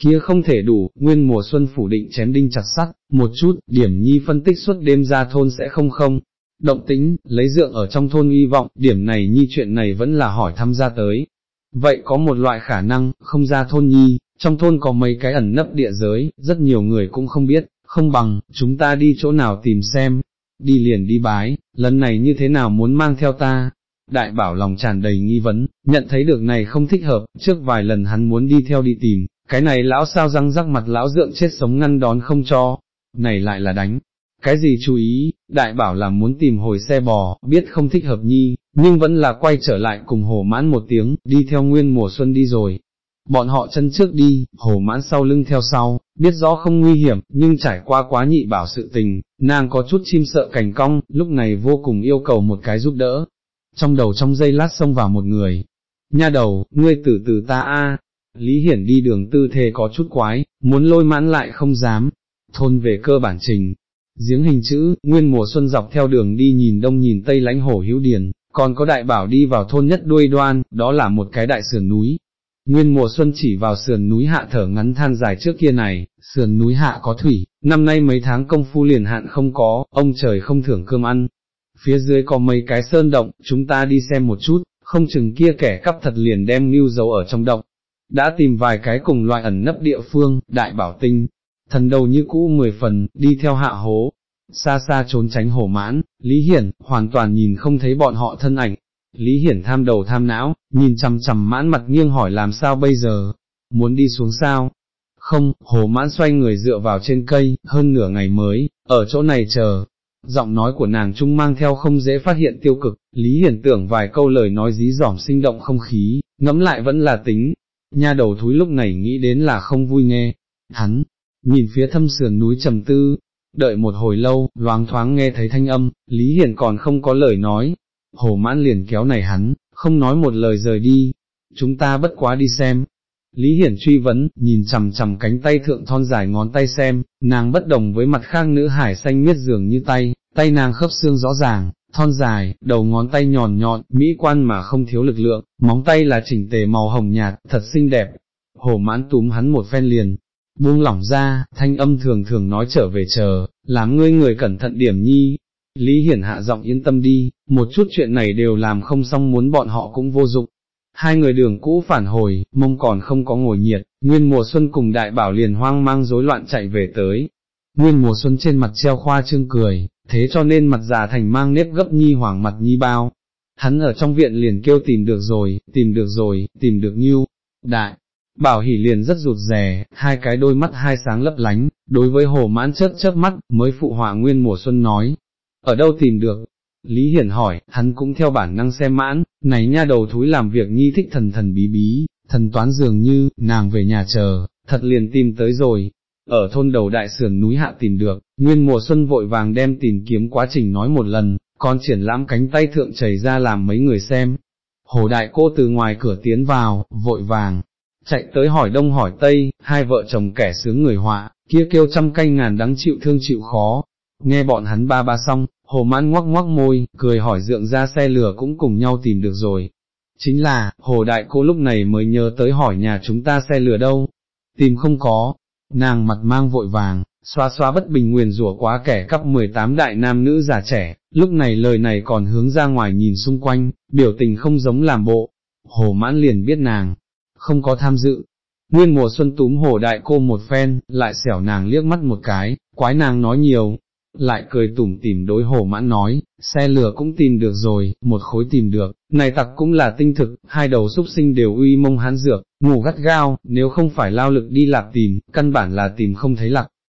kia không thể đủ, nguyên mùa xuân phủ định chém đinh chặt sắt, một chút, điểm nhi phân tích suốt đêm ra thôn sẽ không không. Động tĩnh, lấy dượng ở trong thôn uy vọng, điểm này nhi chuyện này vẫn là hỏi thăm ra tới. Vậy có một loại khả năng, không ra thôn nhi, trong thôn có mấy cái ẩn nấp địa giới, rất nhiều người cũng không biết, không bằng, chúng ta đi chỗ nào tìm xem, đi liền đi bái, lần này như thế nào muốn mang theo ta? Đại bảo lòng tràn đầy nghi vấn, nhận thấy được này không thích hợp, trước vài lần hắn muốn đi theo đi tìm, cái này lão sao răng rắc mặt lão dượng chết sống ngăn đón không cho, này lại là đánh. Cái gì chú ý, đại bảo là muốn tìm hồi xe bò, biết không thích hợp nhi, nhưng vẫn là quay trở lại cùng hồ mãn một tiếng, đi theo nguyên mùa xuân đi rồi, bọn họ chân trước đi, hồ mãn sau lưng theo sau, biết rõ không nguy hiểm, nhưng trải qua quá nhị bảo sự tình, nàng có chút chim sợ cảnh cong, lúc này vô cùng yêu cầu một cái giúp đỡ. Trong đầu trong giây lát xông vào một người, nha đầu, ngươi tử tử ta a. Lý Hiển đi đường tư thế có chút quái, muốn lôi mãn lại không dám, thôn về cơ bản trình. Giếng hình chữ, nguyên mùa xuân dọc theo đường đi nhìn đông nhìn tây lánh hổ hữu điền, còn có đại bảo đi vào thôn nhất đuôi đoan, đó là một cái đại sườn núi, Nguyên mùa xuân chỉ vào sườn núi hạ thở ngắn than dài trước kia này, sườn núi hạ có thủy, năm nay mấy tháng công phu liền hạn không có, ông trời không thưởng cơm ăn. Phía dưới có mấy cái sơn động, chúng ta đi xem một chút, không chừng kia kẻ cắp thật liền đem mưu dấu ở trong động. Đã tìm vài cái cùng loại ẩn nấp địa phương, đại bảo tinh, thần đầu như cũ mười phần, đi theo hạ hố, xa xa trốn tránh hổ mãn, Lý Hiển, hoàn toàn nhìn không thấy bọn họ thân ảnh. Lý Hiển tham đầu tham não, nhìn chằm chằm mãn mặt nghiêng hỏi làm sao bây giờ, muốn đi xuống sao? Không, hồ mãn xoay người dựa vào trên cây, hơn nửa ngày mới, ở chỗ này chờ. Giọng nói của nàng trung mang theo không dễ phát hiện tiêu cực, Lý Hiển tưởng vài câu lời nói dí dỏm sinh động không khí, ngẫm lại vẫn là tính. Nha đầu thúi lúc này nghĩ đến là không vui nghe. Hắn, nhìn phía thâm sườn núi trầm tư, đợi một hồi lâu, loáng thoáng nghe thấy thanh âm, Lý Hiển còn không có lời nói, hồ mãn liền kéo này hắn, không nói một lời rời đi, chúng ta bất quá đi xem. Lý Hiển truy vấn, nhìn chầm chầm cánh tay thượng thon dài ngón tay xem, nàng bất đồng với mặt khác nữ hải xanh miết dường như tay, tay nàng khớp xương rõ ràng, thon dài, đầu ngón tay nhọn nhọn, mỹ quan mà không thiếu lực lượng, móng tay là chỉnh tề màu hồng nhạt, thật xinh đẹp. Hồ mãn túm hắn một phen liền, buông lỏng ra, thanh âm thường thường nói trở về chờ, làm ngươi người cẩn thận điểm nhi. Lý Hiển hạ giọng yên tâm đi, một chút chuyện này đều làm không xong muốn bọn họ cũng vô dụng. Hai người đường cũ phản hồi, mông còn không có ngồi nhiệt, nguyên mùa xuân cùng đại bảo liền hoang mang rối loạn chạy về tới. Nguyên mùa xuân trên mặt treo khoa trương cười, thế cho nên mặt già thành mang nếp gấp nhi hoàng mặt nhi bao. Hắn ở trong viện liền kêu tìm được rồi, tìm được rồi, tìm được nhiêu. Đại, Bảo hỉ liền rất rụt rè, hai cái đôi mắt hai sáng lấp lánh, đối với hồ mãn chớp chớp mắt, mới phụ họa nguyên mùa xuân nói. Ở đâu tìm được? Lý Hiển hỏi, hắn cũng theo bản năng xem mãn, này nha đầu thúi làm việc nhi thích thần thần bí bí, thần toán dường như, nàng về nhà chờ, thật liền tìm tới rồi. Ở thôn đầu đại sườn núi hạ tìm được, nguyên mùa xuân vội vàng đem tìm kiếm quá trình nói một lần, còn triển lãm cánh tay thượng chảy ra làm mấy người xem. Hồ đại cô từ ngoài cửa tiến vào, vội vàng, chạy tới hỏi đông hỏi tây, hai vợ chồng kẻ sướng người họa, kia kêu trăm canh ngàn đắng chịu thương chịu khó. Nghe bọn hắn ba ba xong, hồ mãn ngoắc ngoắc môi, cười hỏi dượng ra xe lửa cũng cùng nhau tìm được rồi. Chính là, hồ đại cô lúc này mới nhớ tới hỏi nhà chúng ta xe lửa đâu, tìm không có, nàng mặt mang vội vàng, xoa xoa bất bình nguyền rủa quá kẻ cắp 18 đại nam nữ già trẻ, lúc này lời này còn hướng ra ngoài nhìn xung quanh, biểu tình không giống làm bộ, hồ mãn liền biết nàng, không có tham dự. Nguyên mùa xuân túm hồ đại cô một phen, lại xẻo nàng liếc mắt một cái, quái nàng nói nhiều, lại cười tủm tìm đối hồ mãn nói, xe lửa cũng tìm được rồi, một khối tìm được, này tặc cũng là tinh thực, hai đầu xúc sinh đều uy mông hán dược, ngủ gắt gao, nếu không phải lao lực đi lạc tìm, căn bản là tìm không thấy lạc.